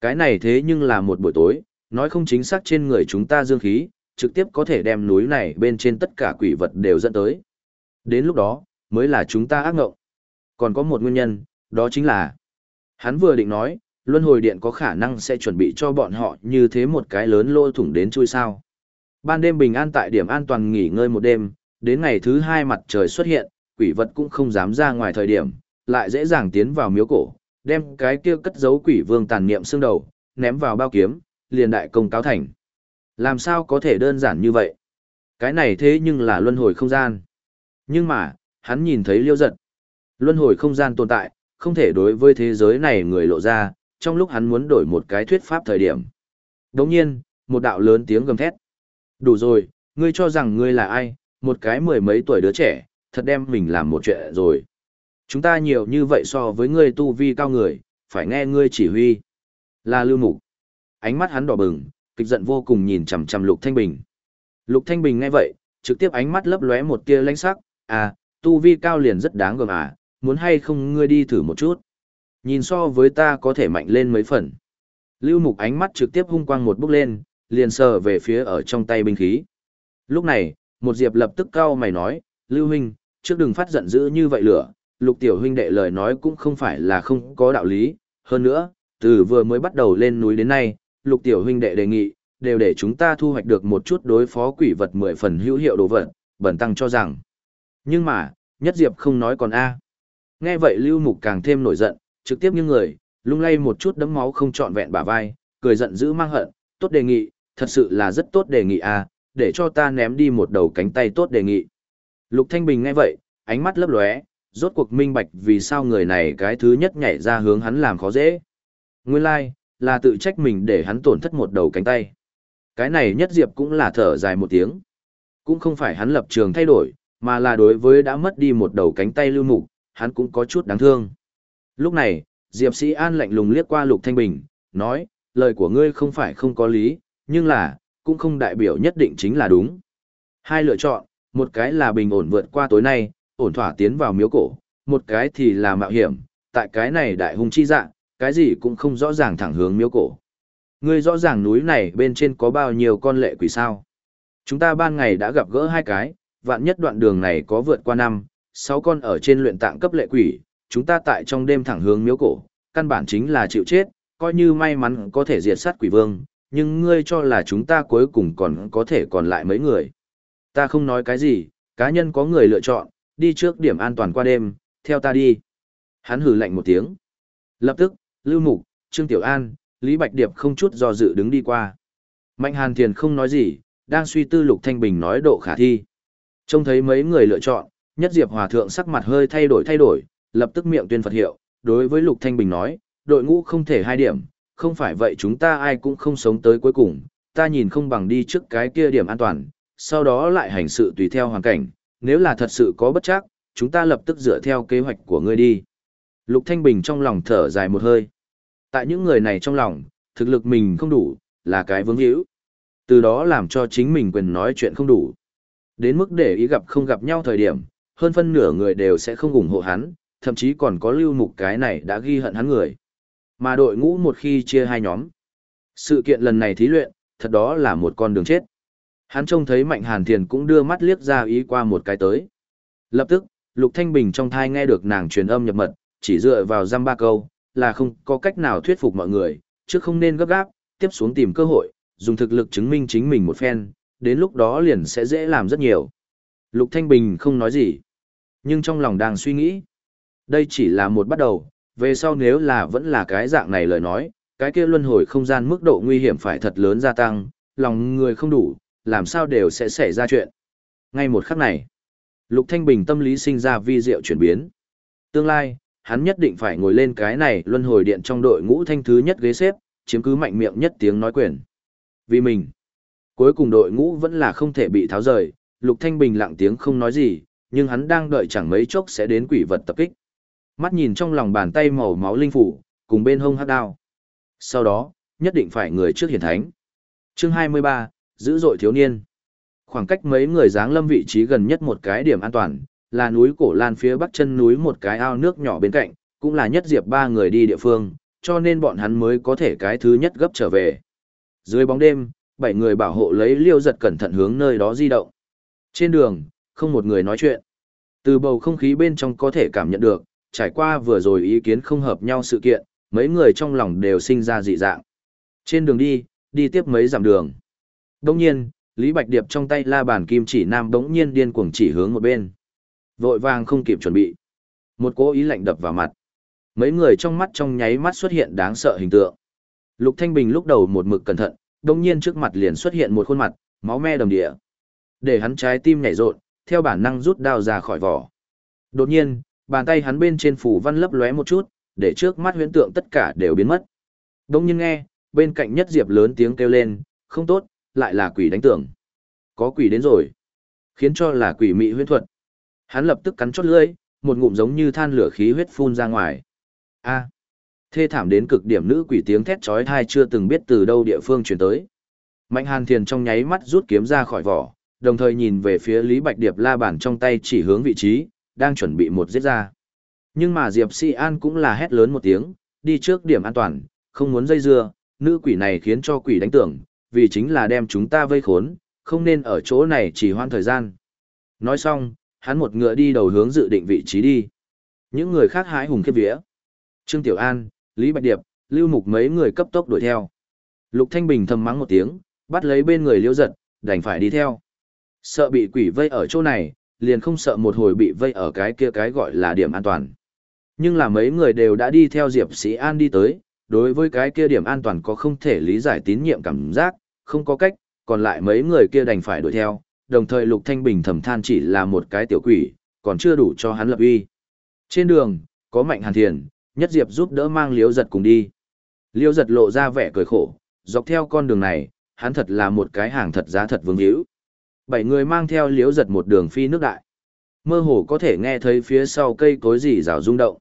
Cái này thế nhưng là một buổi tối, nói không chính xác trên người chúng ta dương khí, trực tiếp có thể đem núi này bên trên tất cả quỷ vật đều dẫn tới. Đến lúc đó, mới là chúng ta ác ngộng. Còn có một nguyên nhân, đó chính là Hắn vừa định nói, luân hồi điện có khả năng sẽ chuẩn bị cho bọn họ như thế một cái lớn lô thủng đến chui sao. Ban đêm bình an tại điểm an toàn nghỉ ngơi một đêm, đến ngày thứ hai mặt trời xuất hiện, quỷ vật cũng không dám ra ngoài thời điểm, lại dễ dàng tiến vào miếu cổ, đem cái kia cất giấu quỷ vương tàn niệm xương đầu, ném vào bao kiếm, liền đại công cáo thành. Làm sao có thể đơn giản như vậy? Cái này thế nhưng là luân hồi không gian. Nhưng mà, hắn nhìn thấy liêu giật. Luân hồi không gian tồn tại, không thể đối với thế giới này người lộ ra, trong lúc hắn muốn đổi một cái thuyết pháp thời điểm. Đồng nhiên, một đạo lớn tiếng gầm thét. Đủ rồi, ngươi cho rằng ngươi là ai, một cái mười mấy tuổi đứa trẻ, thật đem mình làm một chuyện rồi. Chúng ta nhiều như vậy so với ngươi tu vi cao người, phải nghe ngươi chỉ huy. Là lưu mục. Ánh mắt hắn đỏ bừng, kịch giận vô cùng nhìn chằm chằm Lục Thanh Bình. Lục Thanh Bình nghe vậy, trực tiếp ánh mắt lấp lóe một tia lãnh sắc, à, tu vi cao liền rất đáng gờm à, muốn hay không ngươi đi thử một chút. Nhìn so với ta có thể mạnh lên mấy phần. Lưu Mục ánh mắt trực tiếp hung quang một bước lên, liền sờ về phía ở trong tay binh khí. Lúc này, một diệp lập tức cau mày nói, Lưu Huynh, trước đừng phát giận dữ như vậy lửa, lục tiểu huynh đệ lời nói cũng không phải là không có đạo lý. Hơn nữa, từ vừa mới bắt đầu lên núi đến nay, lục tiểu huynh đệ đề nghị, đều để chúng ta thu hoạch được một chút đối phó quỷ vật mười phần hữu hiệu đồ vật, bẩn tăng cho rằng. Nhưng mà, nhất diệp không nói còn A. Nghe vậy Lưu Mục càng thêm nổi giận, trực tiếp như người, lung lay một chút đấm máu không trọn vẹn bả vai, cười giận dữ mang hận, tốt đề nghị, thật sự là rất tốt đề nghị à, để cho ta ném đi một đầu cánh tay tốt đề nghị. Lục Thanh Bình nghe vậy, ánh mắt lấp lóe, rốt cuộc minh bạch vì sao người này cái thứ nhất nhảy ra hướng hắn làm khó dễ. Nguyên lai, like, là tự trách mình để hắn tổn thất một đầu cánh tay. Cái này nhất diệp cũng là thở dài một tiếng. Cũng không phải hắn lập trường thay đổi, mà là đối với đã mất đi một đầu cánh tay lưu mục, hắn cũng có chút đáng thương. Lúc này, Diệp Sĩ An lạnh lùng liếc qua Lục Thanh Bình, nói, lời của ngươi không phải không có lý, nhưng là, cũng không đại biểu nhất định chính là đúng. Hai lựa chọn, một cái là bình ổn vượt qua tối nay, ổn thỏa tiến vào miếu cổ, một cái thì là mạo hiểm, tại cái này đại hung chi dạng, cái gì cũng không rõ ràng thẳng hướng miếu cổ. Ngươi rõ ràng núi này bên trên có bao nhiêu con lệ quỷ sao? Chúng ta ban ngày đã gặp gỡ hai cái, vạn nhất đoạn đường này có vượt qua năm, sáu con ở trên luyện tạng cấp lệ quỷ, chúng ta tại trong đêm thẳng hướng miếu cổ, căn bản chính là chịu chết, coi như may mắn có thể diệt sát quỷ vương, nhưng ngươi cho là chúng ta cuối cùng còn có thể còn lại mấy người. Ta không nói cái gì, cá nhân có người lựa chọn, đi trước điểm an toàn qua đêm, theo ta đi. Hắn hừ lạnh một tiếng. Lập tức, Lưu Mục, Trương Tiểu An, Lý Bạch Điệp không chút do dự đứng đi qua. Mạnh Hàn Thiền không nói gì, đang suy tư Lục Thanh Bình nói độ khả thi. Trông thấy mấy người lựa chọn, nhất diệp hòa thượng sắc mặt hơi thay đổi thay đổi, lập tức miệng tuyên Phật hiệu, đối với Lục Thanh Bình nói, đội ngũ không thể hai điểm, không phải vậy chúng ta ai cũng không sống tới cuối cùng, ta nhìn không bằng đi trước cái kia điểm an toàn, sau đó lại hành sự tùy theo hoàn cảnh, nếu là thật sự có bất chắc, chúng ta lập tức dựa theo kế hoạch của ngươi đi. Lục Thanh Bình trong lòng thở dài một hơi. Tại những người này trong lòng, thực lực mình không đủ, là cái vướng hữu. Từ đó làm cho chính mình quyền nói chuyện không đủ. Đến mức để ý gặp không gặp nhau thời điểm, hơn phân nửa người đều sẽ không ủng hộ hắn, thậm chí còn có lưu mục cái này đã ghi hận hắn người. Mà đội ngũ một khi chia hai nhóm. Sự kiện lần này thí luyện, thật đó là một con đường chết. Hắn trông thấy Mạnh Hàn Thiền cũng đưa mắt liếc ra ý qua một cái tới. Lập tức, Lục Thanh Bình trong thai nghe được nàng truyền âm nhập mật, chỉ dựa vào giam ba câu, là không có cách nào thuyết phục mọi người, chứ không nên gấp gáp, tiếp xuống tìm cơ hội, dùng thực lực chứng minh chính mình một phen, đến lúc đó liền sẽ dễ làm rất nhiều. Lục Thanh Bình không nói gì, nhưng trong lòng đang suy nghĩ. Đây chỉ là một bắt đầu, về sau nếu là vẫn là cái dạng này lời nói, cái kia luân hồi không gian mức độ nguy hiểm phải thật lớn gia tăng, lòng người không đủ, làm sao đều sẽ xảy ra chuyện. Ngay một khắc này, Lục Thanh Bình tâm lý sinh ra vi diệu chuyển biến. Tương lai, hắn nhất định phải ngồi lên cái này luân hồi điện trong đội ngũ thanh thứ nhất ghế xếp, chiếm cứ mạnh miệng nhất tiếng nói quyền. Vì mình, cuối cùng đội ngũ vẫn là không thể bị tháo rời, Lục Thanh Bình lặng tiếng không nói gì, nhưng hắn đang đợi chẳng mấy chốc sẽ đến quỷ vật tập kích. Mắt nhìn trong lòng bàn tay màu máu linh phủ, cùng bên hông hắc đao. Sau đó, nhất định phải người trước hiển thánh. Chương 23, dữ dội thiếu niên. Khoảng cách mấy người dáng lâm vị trí gần nhất một cái điểm an toàn, là núi cổ lan phía bắc chân núi một cái ao nước nhỏ bên cạnh, cũng là nhất diệp ba người đi địa phương, cho nên bọn hắn mới có thể cái thứ nhất gấp trở về. Dưới bóng đêm, bảy người bảo hộ lấy liêu giật cẩn thận hướng nơi đó di động. Trên đường, không một người nói chuyện. Từ bầu không khí bên trong có thể cảm nhận được, trải qua vừa rồi ý kiến không hợp nhau sự kiện, mấy người trong lòng đều sinh ra dị dạng. Trên đường đi, đi tiếp mấy dặm đường. Đông nhiên, Lý Bạch Điệp trong tay la bàn kim chỉ nam đống nhiên điên cuồng chỉ hướng một bên. Vội vàng không kịp chuẩn bị. Một cố ý lạnh đập vào mặt. Mấy người trong mắt trong nháy mắt xuất hiện đáng sợ hình tượng. Lục Thanh Bình lúc đầu một mực cẩn thận, đống nhiên trước mặt liền xuất hiện một khuôn mặt, máu me đầm địa. Để hắn trái tim nhảy rộn, theo bản năng rút đao ra khỏi vỏ. Đột nhiên, bàn tay hắn bên trên phủ văn lấp lóe một chút, để trước mắt huyễn tượng tất cả đều biến mất. Đông nhiên nghe, bên cạnh nhất diệp lớn tiếng kêu lên, không tốt, lại là quỷ đánh tưởng. Có quỷ đến rồi. Khiến cho là quỷ mị huyễn thuật. Hắn lập tức cắn chót lưỡi, một ngụm giống như than lửa khí huyết phun ra ngoài. A. Thê thảm đến cực điểm nữ quỷ tiếng thét chói tai chưa từng biết từ đâu địa phương truyền tới. Mạnh Hàn Thiền trong nháy mắt rút kiếm ra khỏi vỏ, đồng thời nhìn về phía Lý Bạch Điệp la bản trong tay chỉ hướng vị trí, đang chuẩn bị một giết ra. Nhưng mà Diệp Si An cũng là hét lớn một tiếng, đi trước điểm an toàn, không muốn dây dưa, nữ quỷ này khiến cho quỷ đánh tưởng, vì chính là đem chúng ta vây khốn, không nên ở chỗ này chỉ hoan thời gian. Nói xong, hắn một ngựa đi đầu hướng dự định vị trí đi. Những người khác hái hùng khiếp vía. Trương Tiểu An, Lý Bạch Điệp, Lưu Mục mấy người cấp tốc đuổi theo. Lục Thanh Bình thầm mắng một tiếng, bắt lấy bên người Liễu Giật, đành phải đi theo. Sợ bị quỷ vây ở chỗ này, liền không sợ một hồi bị vây ở cái kia cái gọi là điểm an toàn. Nhưng là mấy người đều đã đi theo Diệp Sĩ An đi tới, đối với cái kia điểm an toàn có không thể lý giải tín nhiệm cảm giác, không có cách, còn lại mấy người kia đành phải đuổi theo, đồng thời Lục Thanh Bình thầm than chỉ là một cái tiểu quỷ, còn chưa đủ cho hắn lập uy. Trên đường, có Mạnh Hàn Thiền, Nhất Diệp giúp đỡ mang Liễu Giật cùng đi. Liễu Giật lộ ra vẻ cười khổ, dọc theo con đường này, hắn thật là một cái hàng thật giá thật vương hữu. Bảy người mang theo liếu Giật một đường phi nước đại. Mơ hồ có thể nghe thấy phía sau cây cối gì rào rung động.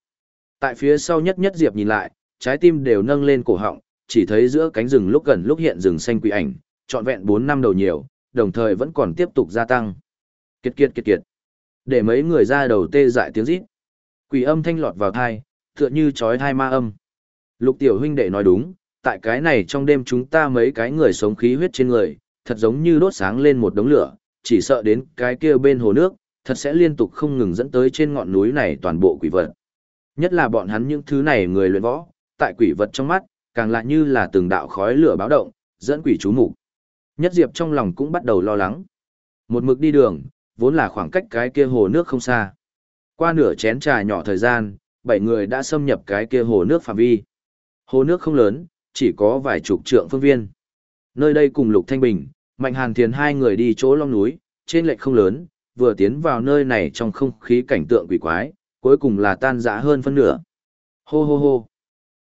Tại phía sau Nhất Nhất Diệp nhìn lại, trái tim đều nâng lên cổ họng, chỉ thấy giữa cánh rừng lúc gần lúc hiện rừng xanh quỷ ảnh, trọn vẹn 4 năm đầu nhiều, đồng thời vẫn còn tiếp tục gia tăng. Kiệt kiệt kiệt kiệt. Để mấy người ra đầu tê dại tiếng rít. Quỷ âm thanh lọt vào thai, tựa như chói thai ma âm. Lục tiểu huynh đệ nói đúng, tại cái này trong đêm chúng ta mấy cái người sống khí huyết trên người, thật giống như đốt sáng lên một đống lửa, chỉ sợ đến cái kia bên hồ nước, thật sẽ liên tục không ngừng dẫn tới trên ngọn núi này toàn bộ quỷ vật. Nhất là bọn hắn những thứ này người luyện võ, tại quỷ vật trong mắt, càng lại như là từng đạo khói lửa báo động, dẫn quỷ chú mục. Nhất Diệp trong lòng cũng bắt đầu lo lắng. Một mực đi đường, vốn là khoảng cách cái kia hồ nước không xa. Qua nửa chén trà nhỏ thời gian, bảy người đã xâm nhập cái kia hồ nước phạm vi. Hồ nước không lớn, chỉ có vài chục trượng phương viên. Nơi đây cùng Lục Thanh Bình, Mạnh Hàn Thiền hai người đi chỗ long núi, trên lệch không lớn, vừa tiến vào nơi này trong không khí cảnh tượng quỷ quái, cuối cùng là tan rã hơn phân nửa. Hô hô hô.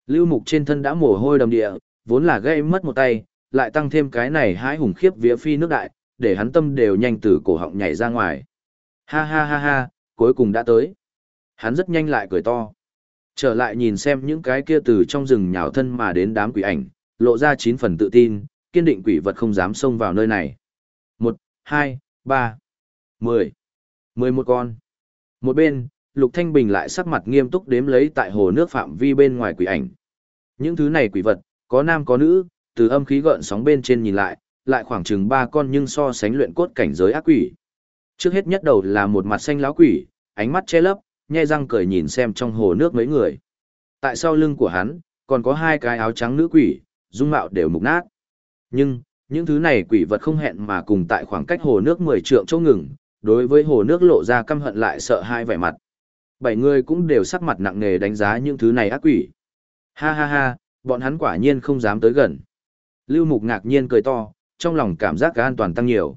Lưu Mục trên thân đã mồ hôi đầm địa, vốn là gây mất một tay, lại tăng thêm cái này hãi hùng khiếp vía phi nước đại, để hắn tâm đều nhanh từ cổ họng nhảy ra ngoài. Ha ha ha ha, cuối cùng đã tới. Hắn rất nhanh lại cười to. Trở lại nhìn xem những cái kia từ trong rừng nhào thân mà đến đám quỷ ảnh, lộ ra chín phần tự tin, kiên định quỷ vật không dám xông vào nơi này. Một, hai, ba, mười, mười một con. Một bên, Lục Thanh Bình lại sắc mặt nghiêm túc đếm lấy tại hồ nước phạm vi bên ngoài quỷ ảnh. Những thứ này quỷ vật, có nam có nữ, từ âm khí gợn sóng bên trên nhìn lại, lại khoảng chừng ba con nhưng so sánh luyện cốt cảnh giới ác quỷ. Trước hết nhất đầu là một mặt xanh láo quỷ, ánh mắt che lấp, nhe răng cười nhìn xem trong hồ nước mấy người. Tại sau lưng của hắn, còn có hai cái áo trắng nữ quỷ, dung mạo đều mục nát. Nhưng, những thứ này quỷ vật không hẹn mà cùng tại khoảng cách hồ nước 10 trượng chỗ ngừng, đối với hồ nước lộ ra căm hận lại sợ hai vẻ mặt. Bảy người cũng đều sắc mặt nặng nề đánh giá những thứ này ác quỷ. Ha ha ha, bọn hắn quả nhiên không dám tới gần. Lưu Mục ngạc nhiên cười to, trong lòng cảm giác cả an toàn tăng nhiều.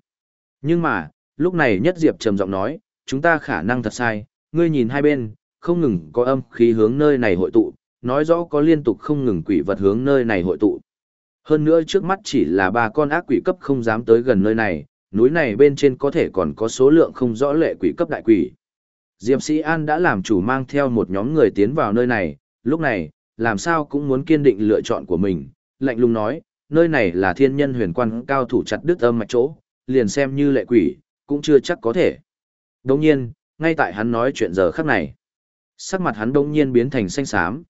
Nhưng mà, lúc này Nhất Diệp trầm giọng nói, chúng ta khả năng thật sai, ngươi nhìn hai bên, không ngừng có âm khí hướng nơi này hội tụ, nói rõ có liên tục không ngừng quỷ vật hướng nơi này hội tụ. Hơn nữa trước mắt chỉ là ba con ác quỷ cấp không dám tới gần nơi này, núi này bên trên có thể còn có số lượng không rõ lệ quỷ cấp đại quỷ. Diệp Sĩ An đã làm chủ mang theo một nhóm người tiến vào nơi này, lúc này, làm sao cũng muốn kiên định lựa chọn của mình, lạnh lùng nói, nơi này là thiên nhân huyền quan cao thủ chặt đứt âm mạch chỗ, liền xem như lệ quỷ, cũng chưa chắc có thể. Đồng nhiên, ngay tại hắn nói chuyện giờ khắc này, sắc mặt hắn đông nhiên biến thành xanh xám.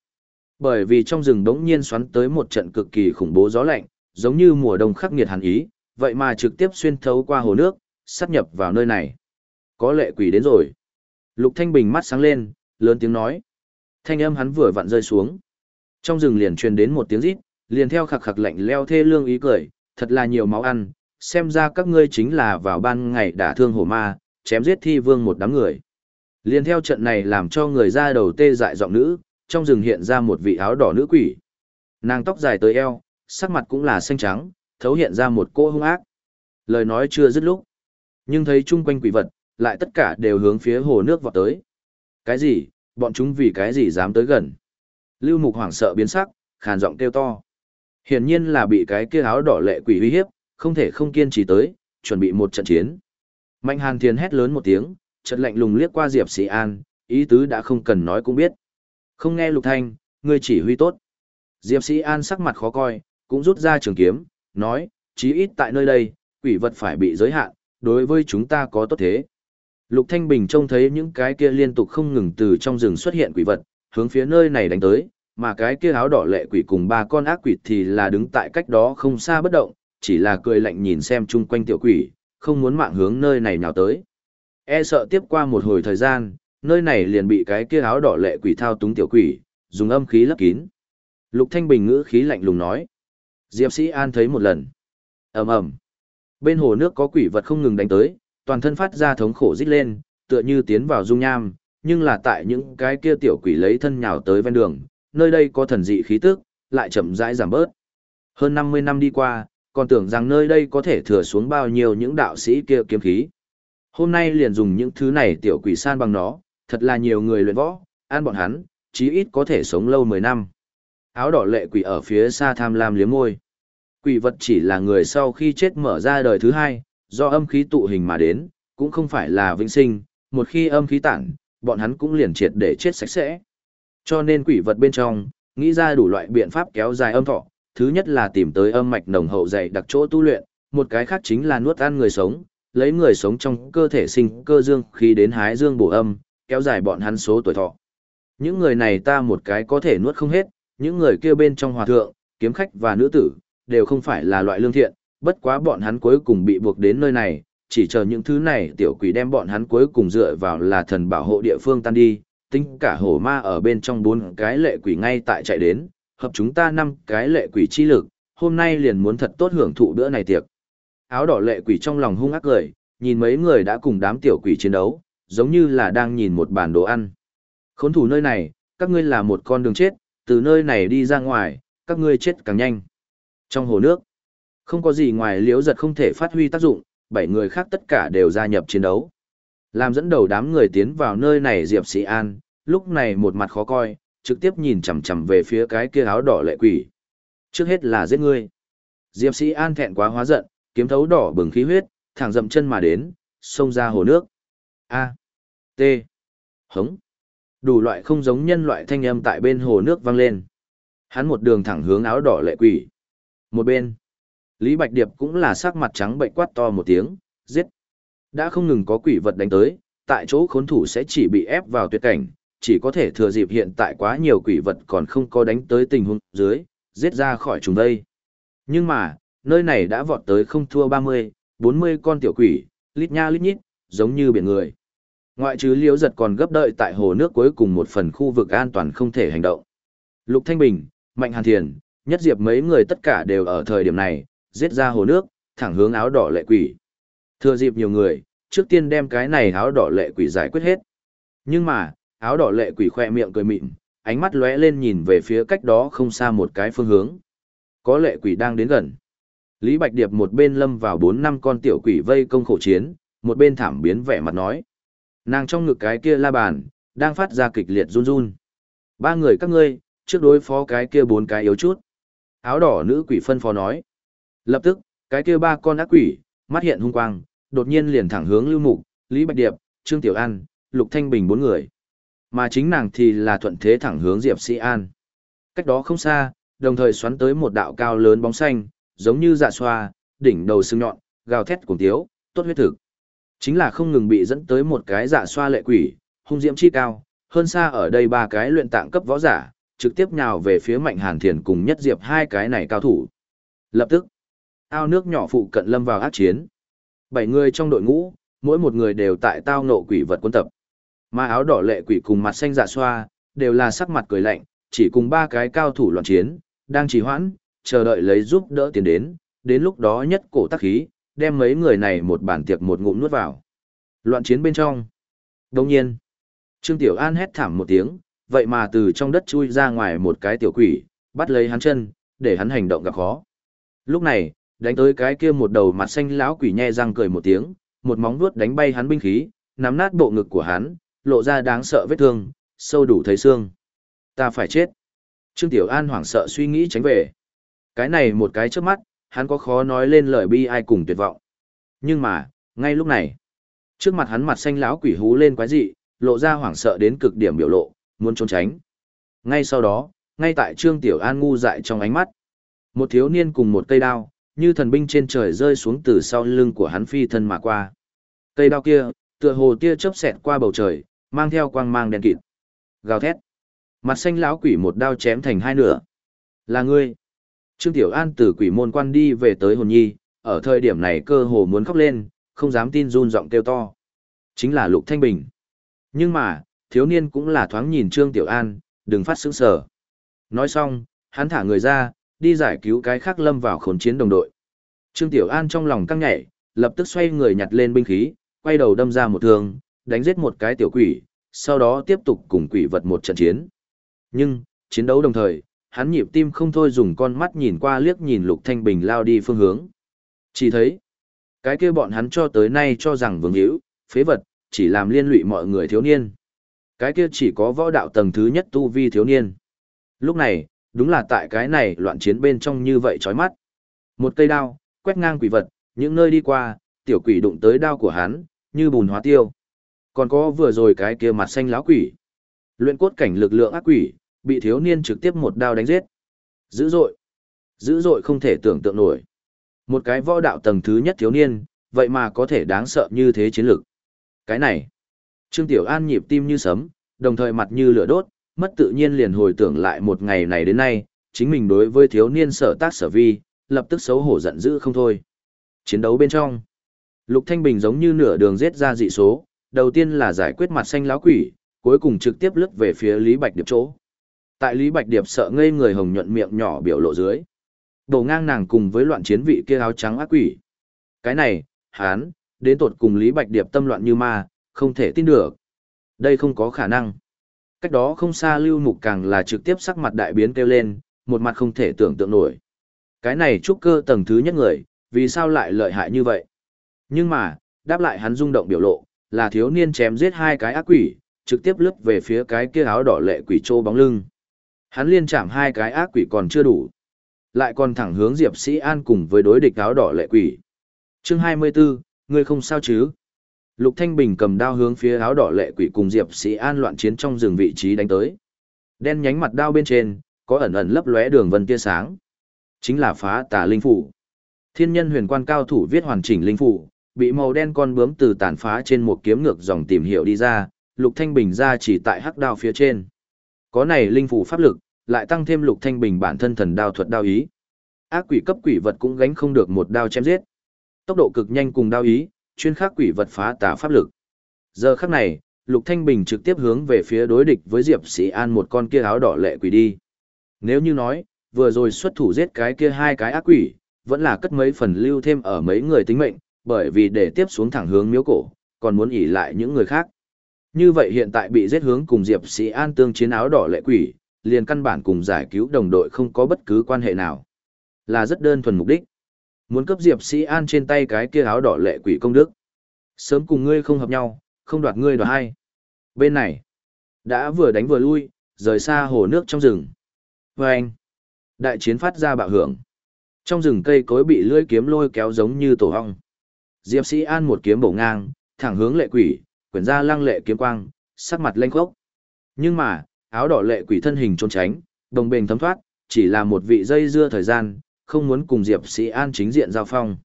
Bởi vì trong rừng đống nhiên xoắn tới một trận cực kỳ khủng bố gió lạnh, giống như mùa đông khắc nghiệt hàn ý, vậy mà trực tiếp xuyên thấu qua hồ nước, sát nhập vào nơi này. Có lệ quỷ đến rồi. Lục Thanh Bình mắt sáng lên, lớn tiếng nói. Thanh âm hắn vừa vặn rơi xuống. Trong rừng liền truyền đến một tiếng rít, liền theo khặc khặc lạnh leo thê lương ý cười, thật là nhiều máu ăn, xem ra các ngươi chính là vào ban ngày đả thương hổ ma, chém giết thi vương một đám người. Liền theo trận này làm cho người ra đầu tê dại giọng nữ, trong rừng hiện ra một vị áo đỏ nữ quỷ. Nàng tóc dài tới eo, sắc mặt cũng là xanh trắng, thấu hiện ra một cô hung ác. Lời nói chưa dứt lúc, nhưng thấy chung quanh quỷ vật, lại tất cả đều hướng phía hồ nước vọt tới. Cái gì, bọn chúng vì cái gì dám tới gần? Lưu Mục hoảng sợ biến sắc, khàn giọng kêu to. Hiển nhiên là bị cái kia áo đỏ lệ quỷ uy hiếp, không thể không kiên trì tới, chuẩn bị một trận chiến. Mạnh Hàn Thiên hét lớn một tiếng, chợt lạnh lùng liếc qua Diệp Sĩ An, ý tứ đã không cần nói cũng biết. Không nghe Lục Thanh, ngươi chỉ huy tốt. Diệp Sĩ An sắc mặt khó coi, cũng rút ra trường kiếm, nói, chí ít tại nơi đây, quỷ vật phải bị giới hạn, đối với chúng ta có tốt thế. Lục Thanh Bình trông thấy những cái kia liên tục không ngừng từ trong rừng xuất hiện quỷ vật, hướng phía nơi này đánh tới, mà cái kia áo đỏ lệ quỷ cùng ba con ác quỷ thì là đứng tại cách đó không xa bất động, chỉ là cười lạnh nhìn xem chung quanh tiểu quỷ, không muốn mạng hướng nơi này nào tới. E sợ tiếp qua một hồi thời gian, nơi này liền bị cái kia áo đỏ lệ quỷ thao túng tiểu quỷ, dùng âm khí lấp kín. Lục Thanh Bình ngữ khí lạnh lùng nói. Diệp Sĩ An thấy một lần. ầm ầm Bên hồ nước có quỷ vật không ngừng đánh tới, toàn thân phát ra thống khổ rít lên, tựa như tiến vào dung nham, nhưng là tại những cái kia tiểu quỷ lấy thân nhào tới ven đường, nơi đây có thần dị khí tức, lại chậm rãi giảm bớt. Hơn 50 năm đi qua, còn tưởng rằng nơi đây có thể thừa xuống bao nhiêu những đạo sĩ kia kiếm khí. Hôm nay liền dùng những thứ này tiểu quỷ san bằng nó, thật là nhiều người luyện võ, an bọn hắn, chí ít có thể sống lâu 10 năm. Áo đỏ lệ quỷ ở phía xa tham lam liếm môi. Quỷ vật chỉ là người sau khi chết mở ra đời thứ hai, do âm khí tụ hình mà đến, cũng không phải là vĩnh sinh, một khi âm khí tản, bọn hắn cũng liền triệt để chết sạch sẽ. Cho nên quỷ vật bên trong, nghĩ ra đủ loại biện pháp kéo dài âm thọ, thứ nhất là tìm tới âm mạch nồng hậu dày đặc chỗ tu luyện, một cái khác chính là nuốt ăn người sống, lấy người sống trong cơ thể sinh cơ dương khí đến hái dương bổ âm, kéo dài bọn hắn số tuổi thọ. Những người này ta một cái có thể nuốt không hết, những người kia bên trong hòa thượng, kiếm khách và nữ tử, đều không phải là loại lương thiện, bất quá bọn hắn cuối cùng bị buộc đến nơi này, chỉ chờ những thứ này tiểu quỷ đem bọn hắn cuối cùng dựa vào là thần bảo hộ địa phương tan đi, tính cả hổ ma ở bên trong bốn cái lệ quỷ ngay tại chạy đến, hợp chúng ta năm cái lệ quỷ chi lực, hôm nay liền muốn thật tốt hưởng thụ bữa này tiệc. Áo đỏ lệ quỷ trong lòng hung ác cười, nhìn mấy người đã cùng đám tiểu quỷ chiến đấu, giống như là đang nhìn một bản đồ ăn. Khốn thủ nơi này, các ngươi là một con đường chết, từ nơi này đi ra ngoài, các ngươi chết càng nhanh. Trong hồ nước, không có gì ngoài liếu giật không thể phát huy tác dụng, bảy người khác tất cả đều gia nhập chiến đấu. Làm dẫn đầu đám người tiến vào nơi này Diệp Sĩ An, lúc này một mặt khó coi, trực tiếp nhìn chằm chằm về phía cái kia áo đỏ lệ quỷ. Trước hết là giết ngươi. Diệp Sĩ An thẹn quá hóa giận, kiếm thấu đỏ bừng khí huyết, thẳng dậm chân mà đến, xông ra hồ nước. A. T. Hống. Đủ loại không giống nhân loại thanh âm tại bên hồ nước vang lên. Hắn một đường thẳng hướng áo đỏ lệ quỷ. Một bên. Lý Bạch Điệp cũng là sắc mặt trắng bệnh quát to một tiếng, giết. Đã không ngừng có quỷ vật đánh tới, tại chỗ khốn thủ sẽ chỉ bị ép vào tuyệt cảnh, chỉ có thể thừa dịp hiện tại quá nhiều quỷ vật còn không có đánh tới tình huống dưới, giết ra khỏi chúng đây. Nhưng mà, nơi này đã vọt tới không thua 30, 40 con tiểu quỷ, lít nha lít nhít, giống như biển người. Ngoại trừ liễu giật còn gấp đợi tại hồ nước cuối cùng một phần khu vực an toàn không thể hành động. Lục Thanh Bình, Mạnh Hàn Thiền, Nhất Diệp mấy người tất cả đều ở thời điểm này, giết ra hồ nước, thẳng hướng áo đỏ lệ quỷ. Thừa dịp nhiều người, trước tiên đem cái này áo đỏ lệ quỷ giải quyết hết. Nhưng mà, áo đỏ lệ quỷ khoe miệng cười mịn, ánh mắt lóe lên nhìn về phía cách đó không xa một cái phương hướng. Có lệ quỷ đang đến gần. Lý Bạch Điệp một bên lâm vào bốn năm con tiểu quỷ vây công khổ chiến, một bên thảm biến vẻ mặt nói. Nàng trong ngực cái kia la bàn, đang phát ra kịch liệt run run. Ba người các ngươi, trước đối phó cái kia bốn cái yếu chút. Áo đỏ nữ quỷ phân phó nói. Lập tức, cái kia ba con ác quỷ, mắt hiện hung quang, đột nhiên liền thẳng hướng Lưu Mục, Lý Bạch Điệp, Trương Tiểu An, Lục Thanh Bình bốn người. Mà chính nàng thì là thuận thế thẳng hướng Diệp Sĩ An. Cách đó không xa, đồng thời xoắn tới một đạo cao lớn bóng xanh, giống như dạ xoa, đỉnh đầu sưng nhọn, gào thét cùng tiếu, tốt huyết thực. Chính là không ngừng bị dẫn tới một cái giả xoa lệ quỷ, hung diễm chi cao, hơn xa ở đây ba cái luyện tạng cấp võ giả, trực tiếp nhào về phía Mạnh Hàn Thiền cùng nhất diệp hai cái này cao thủ. Lập tức, ao nước nhỏ phụ cận lâm vào ác chiến. Bảy người trong đội ngũ, mỗi một người đều tại tao nộ quỷ vật quân tập. Mà áo đỏ lệ quỷ cùng mặt xanh dạ xoa, đều là sắc mặt cười lạnh, chỉ cùng ba cái cao thủ loạn chiến, đang trì hoãn, chờ đợi lấy giúp đỡ tiền đến, đến lúc đó nhất cổ tác khí, đem mấy người này một bản tiệc một ngụm nuốt vào. Loạn chiến bên trong. Đồng nhiên, Trương Tiểu An hét thảm một tiếng, vậy mà từ trong đất chui ra ngoài một cái tiểu quỷ, bắt lấy hắn chân, để hắn hành động gặp khó. Lúc này, đánh tới cái kia một đầu mặt xanh lão quỷ nhe răng cười một tiếng, một móng vuốt đánh bay hắn binh khí, nắm nát bộ ngực của hắn, lộ ra đáng sợ vết thương, sâu đủ thấy xương. Ta phải chết. Trương Tiểu An hoảng sợ suy nghĩ tránh về. Cái này một cái trước mắt, hắn có khó nói lên lời bi ai cùng tuyệt vọng. Nhưng mà, ngay lúc này, trước mặt hắn mặt xanh lão quỷ hú lên quái dị, lộ ra hoảng sợ đến cực điểm biểu lộ, muốn trốn tránh. Ngay sau đó, ngay tại Trương Tiểu An ngu dại trong ánh mắt, một thiếu niên cùng một cây đao, như thần binh trên trời rơi xuống từ sau lưng của hắn phi thân mà qua. Cây đao kia, tựa hồ tia chớp xẹt qua bầu trời, mang theo quang mang đen kịt. Gào thét. Mặt xanh lão quỷ một đao chém thành hai nửa. Là ngươi. Trương Tiểu An từ quỷ môn quan đi về tới hồn nhi, ở thời điểm này cơ hồ muốn khóc lên, không dám tin run giọng kêu to. Chính là Lục Thanh Bình. Nhưng mà, thiếu niên cũng là thoáng nhìn Trương Tiểu An, đừng phát sững sờ. Nói xong, hắn thả người ra, đi giải cứu cái khác lâm vào khốn chiến đồng đội. Trương Tiểu An trong lòng căng nhảy, lập tức xoay người nhặt lên binh khí, quay đầu đâm ra một thương, đánh giết một cái tiểu quỷ, sau đó tiếp tục cùng quỷ vật một trận chiến. Nhưng, chiến đấu đồng thời, hắn nhịp tim không thôi dùng con mắt nhìn qua liếc nhìn Lục Thanh Bình lao đi phương hướng. Chỉ thấy, cái kia bọn hắn cho tới nay cho rằng vương hữu, phế vật, chỉ làm liên lụy mọi người thiếu niên. Cái kia chỉ có võ đạo tầng thứ nhất tu vi thiếu niên. Lúc này, đúng là tại cái này loạn chiến bên trong như vậy chói mắt. Một cây đao, quét ngang quỷ vật, những nơi đi qua, tiểu quỷ đụng tới đao của hắn, như bùn hóa tiêu. Còn có vừa rồi cái kia mặt xanh láo quỷ. Luyện cốt cảnh lực lượng ác quỷ, bị thiếu niên trực tiếp một đao đánh giết. Dữ dội. Dữ dội không thể tưởng tượng nổi. Một cái võ đạo tầng thứ nhất thiếu niên, vậy mà có thể đáng sợ như thế chiến lực. Cái này. Trương Tiểu An nhịp tim như sấm, đồng thời mặt như lửa đốt, mất tự nhiên liền hồi tưởng lại một ngày này đến nay, chính mình đối với thiếu niên sở tác sở vi, lập tức xấu hổ giận dữ không thôi. Chiến đấu bên trong, Lục Thanh Bình giống như nửa đường giết ra dị số, đầu tiên là giải quyết mặt xanh lão quỷ, cuối cùng trực tiếp lướt về phía Lý Bạch Điệp chỗ. Tại Lý Bạch Điệp sợ ngây người hồng nhuận miệng nhỏ biểu lộ dưới. Đổ ngang nàng cùng với loạn chiến vị kia áo trắng ác quỷ. Cái này, hán, đến tột cùng Lý Bạch Điệp tâm loạn như ma, không thể tin được. Đây không có khả năng. Cách đó không xa Lưu Mục càng là trực tiếp sắc mặt đại biến kêu lên, một mặt không thể tưởng tượng nổi. Cái này trúc cơ tầng thứ nhất người, vì sao lại lợi hại như vậy? Nhưng mà, đáp lại hắn rung động biểu lộ, là thiếu niên chém giết hai cái ác quỷ, trực tiếp lướt về phía cái kia áo đỏ lệ quỷ trô bóng lưng. Hắn liên chạm hai cái ác quỷ còn chưa đủ. Lại còn thẳng hướng Diệp Sĩ An cùng với đối địch áo đỏ lệ quỷ. chương 24, ngươi không sao chứ? Lục Thanh Bình cầm đao hướng phía áo đỏ lệ quỷ cùng Diệp Sĩ An loạn chiến trong rừng vị trí đánh tới. Đen nhánh mặt đao bên trên, có ẩn ẩn lấp lóe đường vân tia sáng. Chính là phá tà linh phủ. Thiên nhân huyền quan cao thủ viết hoàn chỉnh linh phủ, bị màu đen con bướm từ tàn phá trên một kiếm ngược dòng tìm hiểu đi ra, Lục Thanh Bình ra chỉ tại hắc đao phía trên. Có này linh phủ pháp lực, lại tăng thêm Lục Thanh Bình bản thân thần đao thuật đao ý. Ác quỷ cấp quỷ vật cũng gánh không được một đao chém giết. Tốc độ cực nhanh cùng đao ý, chuyên khắc quỷ vật phá tà pháp lực. Giờ khắc này, Lục Thanh Bình trực tiếp hướng về phía đối địch với Diệp Sĩ An một con kia áo đỏ lệ quỷ đi. Nếu như nói, vừa rồi xuất thủ giết cái kia hai cái ác quỷ, vẫn là cất mấy phần lưu thêm ở mấy người tính mệnh, bởi vì để tiếp xuống thẳng hướng miếu cổ, còn muốn ỉ lại những người khác. Như vậy hiện tại bị giết hướng cùng Diệp Sĩ An tương chiến áo đỏ lệ quỷ, liền căn bản cùng giải cứu đồng đội không có bất cứ quan hệ nào. Là rất đơn thuần mục đích. Muốn cấp Diệp Sĩ An trên tay cái kia áo đỏ lệ quỷ công đức. Sớm cùng ngươi không hợp nhau, không đoạt ngươi đoạt hai. Bên này, đã vừa đánh vừa lui, rời xa hồ nước trong rừng. Và anh, đại chiến phát ra bạo hưởng. Trong rừng cây cối bị lưỡi kiếm lôi kéo giống như tổ hong. Diệp Sĩ An một kiếm bổ ngang, thẳng hướng lệ quỷ, quyển ra lăng lệ kiếm quang, sắc mặt lênh khốc. Nhưng mà, áo đỏ lệ quỷ thân hình trốn tránh, đồng bền thấm thoát, chỉ là một vị dây dưa thời gian, không muốn cùng Diệp Sĩ An chính diện giao phong.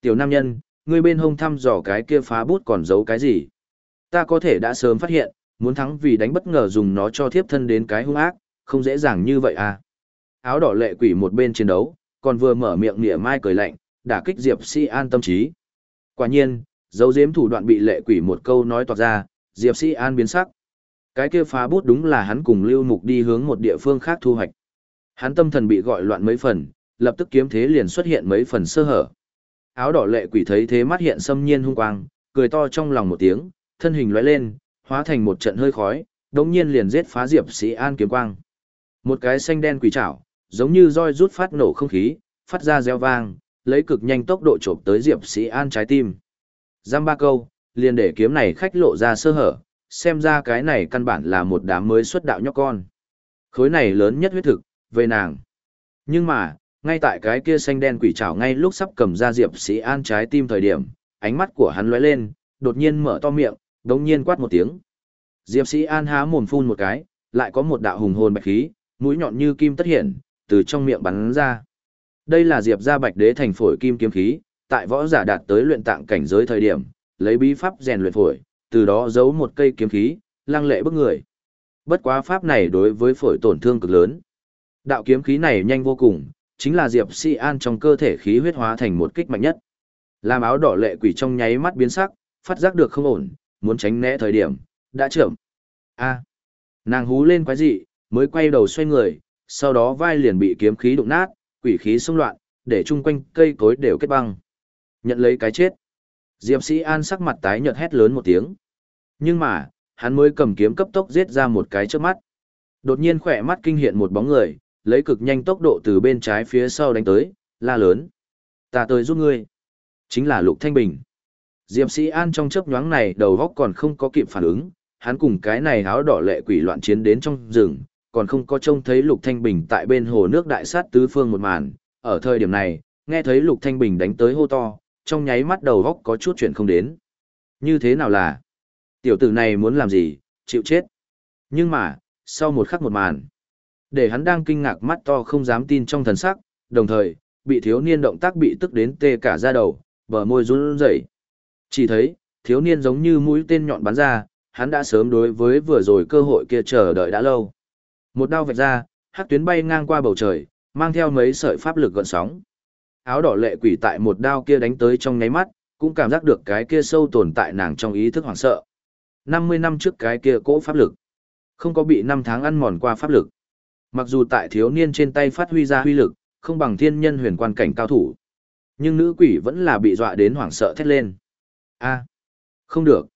Tiểu nam nhân, ngươi bên hông thăm dò cái kia phá bút còn giấu cái gì? Ta có thể đã sớm phát hiện, muốn thắng vì đánh bất ngờ dùng nó cho thiếp thân đến cái hung ác, không dễ dàng như vậy à. Áo đỏ lệ quỷ một bên chiến đấu, còn vừa mở miệng nịa mai cười lạnh, đả kích Diệp Sĩ An tâm trí. Quả nhiên, dấu giếm thủ đoạn bị lệ quỷ một câu nói toạc ra, Diệp Sĩ An biến sắc. Cái kia phá bút đúng là hắn cùng Lưu Mục đi hướng một địa phương khác thu hoạch. Hắn tâm thần bị gọi loạn mấy phần, lập tức kiếm thế liền xuất hiện mấy phần sơ hở. Áo đỏ lệ quỷ thấy thế mắt hiện xâm nhiên hung quang, cười to trong lòng một tiếng, thân hình lóe lên, hóa thành một trận hơi khói, đống nhiên liền giết phá Diệp Sĩ An kiếm quang. Một cái xanh đen quỷ trảo, giống như roi rút phát nổ không khí, phát ra reo vang, lấy cực nhanh tốc độ chộp tới Diệp Sĩ An trái tim. Giam ba câu, liền để kiếm này khách lộ ra sơ hở, xem ra cái này căn bản là một đám mới xuất đạo nhóc con. Khối này lớn nhất huyết thực, về nàng. Nhưng mà, ngay tại cái kia xanh đen quỷ trảo ngay lúc sắp cầm ra Diệp Sĩ An trái tim thời điểm, ánh mắt của hắn lóe lên, đột nhiên mở to miệng, đống nhiên quát một tiếng. Diệp Sĩ An há mồm phun một cái, lại có một đạo hùng hồn bạch khí, mũi nhọn như kim tất hiện, từ trong miệng bắn ra. Đây là Diệp gia Bạch Đế thành phổi kim kiếm khí, tại võ giả đạt tới luyện tạng cảnh giới thời điểm, lấy bí pháp rèn luyện phổi, từ đó giấu một cây kiếm khí, lăng lệ bức người. Bất quá pháp này đối với phổi tổn thương cực lớn. Đạo kiếm khí này nhanh vô cùng, chính là Diệp Si An trong cơ thể khí huyết hóa thành một kích mạnh nhất. Làm áo đỏ lệ quỷ trong nháy mắt biến sắc, phát giác được không ổn, muốn tránh né thời điểm, đã chậm. A. nàng hú lên quái dị, mới quay đầu xoay người, sau đó vai liền bị kiếm khí đụng nát, quỷ khí xung loạn, để chung quanh cây cối đều kết băng. Nhận lấy cái chết. Diệp Sĩ An sắc mặt tái nhợt hét lớn một tiếng. Nhưng mà, hắn mới cầm kiếm cấp tốc giết ra một cái trước mắt. Đột nhiên khỏe mắt kinh hiện một bóng người, lấy cực nhanh tốc độ từ bên trái phía sau đánh tới, la lớn. Ta tới giúp ngươi. Chính là Lục Thanh Bình. Diệp Sĩ An trong chớp nhoáng này đầu góc còn không có kịp phản ứng, hắn cùng cái này áo đỏ lệ quỷ loạn chiến đến trong rừng, còn không có trông thấy Lục Thanh Bình tại bên hồ nước đại sát tứ phương một màn. Ở thời điểm này, nghe thấy Lục Thanh Bình đánh tới hô to, trong nháy mắt đầu góc có chút chuyện không đến. Như thế nào là? Tiểu tử này muốn làm gì, chịu chết. Nhưng mà, sau một khắc một màn, để hắn đang kinh ngạc mắt to không dám tin trong thần sắc, đồng thời, bị thiếu niên động tác bị tức đến tê cả da đầu, bờ môi run rẩy. Chỉ thấy, thiếu niên giống như mũi tên nhọn bắn ra, hắn đã sớm đối với vừa rồi cơ hội kia chờ đợi đã lâu. Một đao vạch ra, hắc tuyến bay ngang qua bầu trời, mang theo mấy sợi pháp lực gợn sóng. Áo đỏ lệ quỷ tại một đao kia đánh tới trong nháy mắt, cũng cảm giác được cái kia sâu tồn tại nàng trong ý thức hoảng sợ. 50 năm trước cái kia cỗ pháp lực, không có bị năm tháng ăn mòn qua pháp lực. Mặc dù tại thiếu niên trên tay phát huy ra huy lực, không bằng thiên nhân huyền quan cảnh cao thủ. Nhưng nữ quỷ vẫn là bị dọa đến hoảng sợ thét lên. a không được.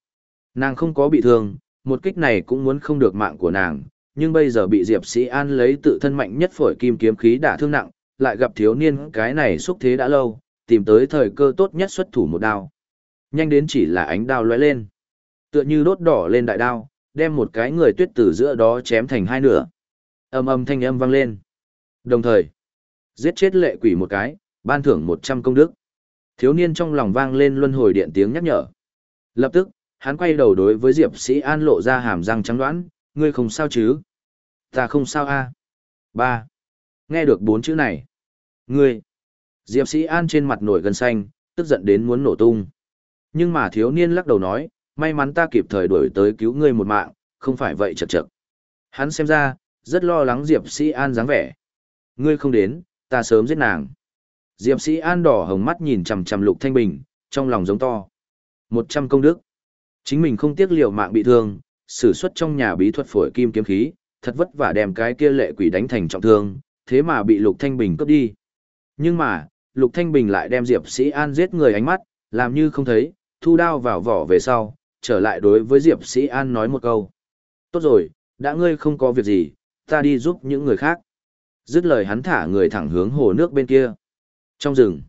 Nàng không có bị thương, một kích này cũng muốn không được mạng của nàng, nhưng bây giờ bị Diệp Sĩ An lấy tự thân mạnh nhất phổi kim kiếm khí đả thương nặng, lại gặp thiếu niên cái này xúc thế đã lâu, tìm tới thời cơ tốt nhất xuất thủ một đao. Nhanh đến chỉ là ánh đao lóe lên. Tựa như đốt đỏ lên đại đao, đem một cái người tuyết tử giữa đó chém thành hai nửa. Âm âm thanh âm vang lên. Đồng thời, giết chết lệ quỷ một cái, ban thưởng 100 công đức. Thiếu niên trong lòng vang lên luân hồi điện tiếng nhắc nhở. Lập tức, hắn quay đầu đối với Diệp Sĩ An lộ ra hàm răng trắng đoán, ngươi không sao chứ? Ta không sao a. Ba. Nghe được bốn chữ này. Ngươi. Diệp Sĩ An trên mặt nổi gân xanh, tức giận đến muốn nổ tung. Nhưng mà thiếu niên lắc đầu nói, may mắn ta kịp thời đuổi tới cứu ngươi một mạng, không phải vậy chật chật. Hắn xem ra, rất lo lắng Diệp Sĩ An dáng vẻ. Ngươi không đến, ta sớm giết nàng. Diệp Sĩ An đỏ hồng mắt nhìn chằm chằm Lục Thanh Bình, trong lòng giống to. Một trăm công đức. Chính mình không tiếc liều mạng bị thương, sử xuất trong nhà bí thuật phổi kim kiếm khí, thật vất vả đem cái kia lệ quỷ đánh thành trọng thương, thế mà bị Lục Thanh Bình cướp đi. Nhưng mà, Lục Thanh Bình lại đem Diệp Sĩ An giết người ánh mắt, làm như không thấy, thu đao vào vỏ về sau, trở lại đối với Diệp Sĩ An nói một câu. Tốt rồi, đã ngươi không có việc gì, ta đi giúp những người khác. Dứt lời hắn thả người thẳng hướng hồ nước bên kia. Trong rừng,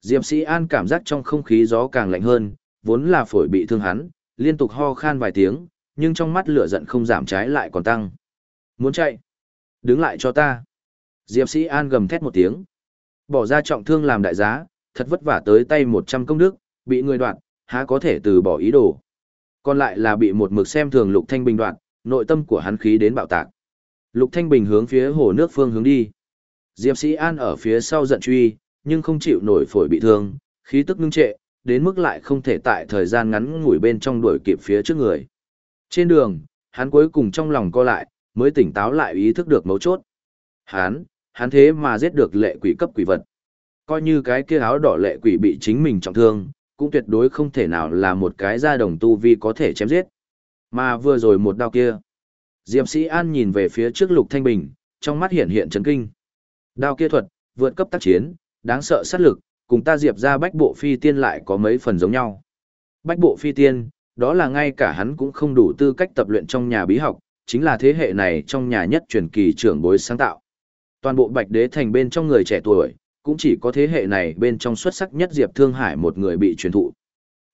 Diệp Sĩ An cảm giác trong không khí gió càng lạnh hơn, vốn là phổi bị thương hắn, liên tục ho khan vài tiếng, nhưng trong mắt lửa giận không giảm trái lại còn tăng. Muốn chạy? Đứng lại cho ta. Diệp Sĩ An gầm thét một tiếng. Bỏ ra trọng thương làm đại giá, thật vất vả tới tay 100 công đức, bị người đoạt, há có thể từ bỏ ý đồ. Còn lại là bị một mực xem thường Lục Thanh Bình đoạt, nội tâm của hắn khí đến bạo tạc. Lục Thanh Bình hướng phía hồ nước phương hướng đi. Diệp Sĩ An ở phía sau giận truy, nhưng không chịu nổi phổi bị thương, khí tức ngưng trệ, đến mức lại không thể tại thời gian ngắn ngủi bên trong đuổi kịp phía trước người. Trên đường, hắn cuối cùng trong lòng co lại, mới tỉnh táo lại ý thức được mấu chốt. Hắn, hắn thế mà giết được lệ quỷ cấp quỷ vật. Coi như cái kia áo đỏ lệ quỷ bị chính mình trọng thương, cũng tuyệt đối không thể nào là một cái gia đồng tu vi có thể chém giết. Mà vừa rồi một đao kia. Diệp Sĩ An nhìn về phía trước Lục Thanh Bình, trong mắt hiện hiện chấn kinh. Đao kia thuật, vượt cấp tác chiến, đáng sợ sát lực, cùng ta Diệp ra bách bộ phi tiên lại có mấy phần giống nhau. Bách bộ phi tiên, đó là ngay cả hắn cũng không đủ tư cách tập luyện trong nhà bí học, chính là thế hệ này trong nhà nhất truyền kỳ trưởng bối sáng tạo. Toàn bộ Bạch Đế thành bên trong người trẻ tuổi, cũng chỉ có thế hệ này bên trong xuất sắc nhất Diệp Thương Hải một người bị truyền thụ.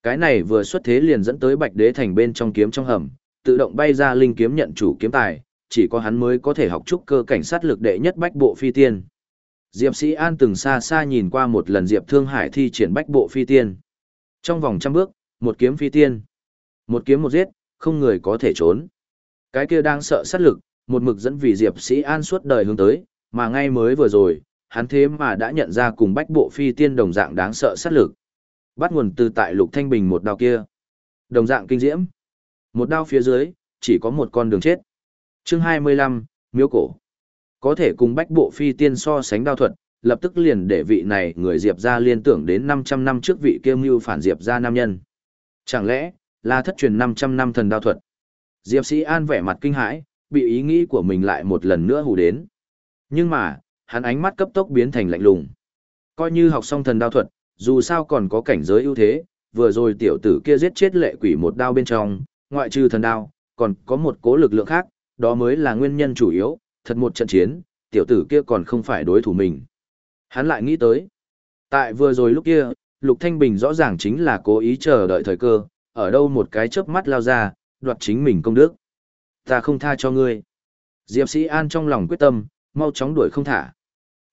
Cái này vừa xuất thế liền dẫn tới Bạch Đế thành bên trong kiếm trong hầm, tự động bay ra linh kiếm nhận chủ kiếm tài, chỉ có hắn mới có thể học trúc cơ cảnh sát lực đệ nhất bách bộ phi tiên. Diệp Sĩ An từng xa xa nhìn qua một lần Diệp Thương Hải thi triển bách bộ phi tiên. Trong vòng trăm bước, một kiếm phi tiên. Một kiếm một giết, không người có thể trốn. Cái kia đang sợ sát lực, một mực dẫn vì Diệp Sĩ An suốt đời hướng tới, mà ngay mới vừa rồi, hắn thế mà đã nhận ra cùng bách bộ phi tiên đồng dạng đáng sợ sát lực. Bắt nguồn từ tại Lục Thanh Bình một đao kia. Đồng dạng kinh diễm. Một đao phía dưới, chỉ có một con đường chết. Chương 25, Miếu Cổ. Có thể cùng bách bộ phi tiên so sánh đao thuật, lập tức liền để vị này người Diệp ra liên tưởng đến 500 năm trước vị kiêu mưu phản Diệp ra nam nhân. Chẳng lẽ, là thất truyền 500 năm thần đao thuật? Diệp sĩ an vẻ mặt kinh hãi, bị ý nghĩ của mình lại một lần nữa hù đến. Nhưng mà, hắn ánh mắt cấp tốc biến thành lạnh lùng. Coi như học xong thần đao thuật, dù sao còn có cảnh giới ưu thế, vừa rồi tiểu tử kia giết chết lệ quỷ một đao bên trong, ngoại trừ thần đao, còn có một cố lực lượng khác, đó mới là nguyên nhân chủ yếu, thật một trận chiến, tiểu tử kia còn không phải đối thủ mình. Hắn lại nghĩ tới. Tại vừa rồi lúc kia, Lục Thanh Bình rõ ràng chính là cố ý chờ đợi thời cơ, ở đâu một cái chớp mắt lao ra, đoạt chính mình công đức. Ta không tha cho ngươi. Diệp Sĩ An trong lòng quyết tâm, mau chóng đuổi không thả.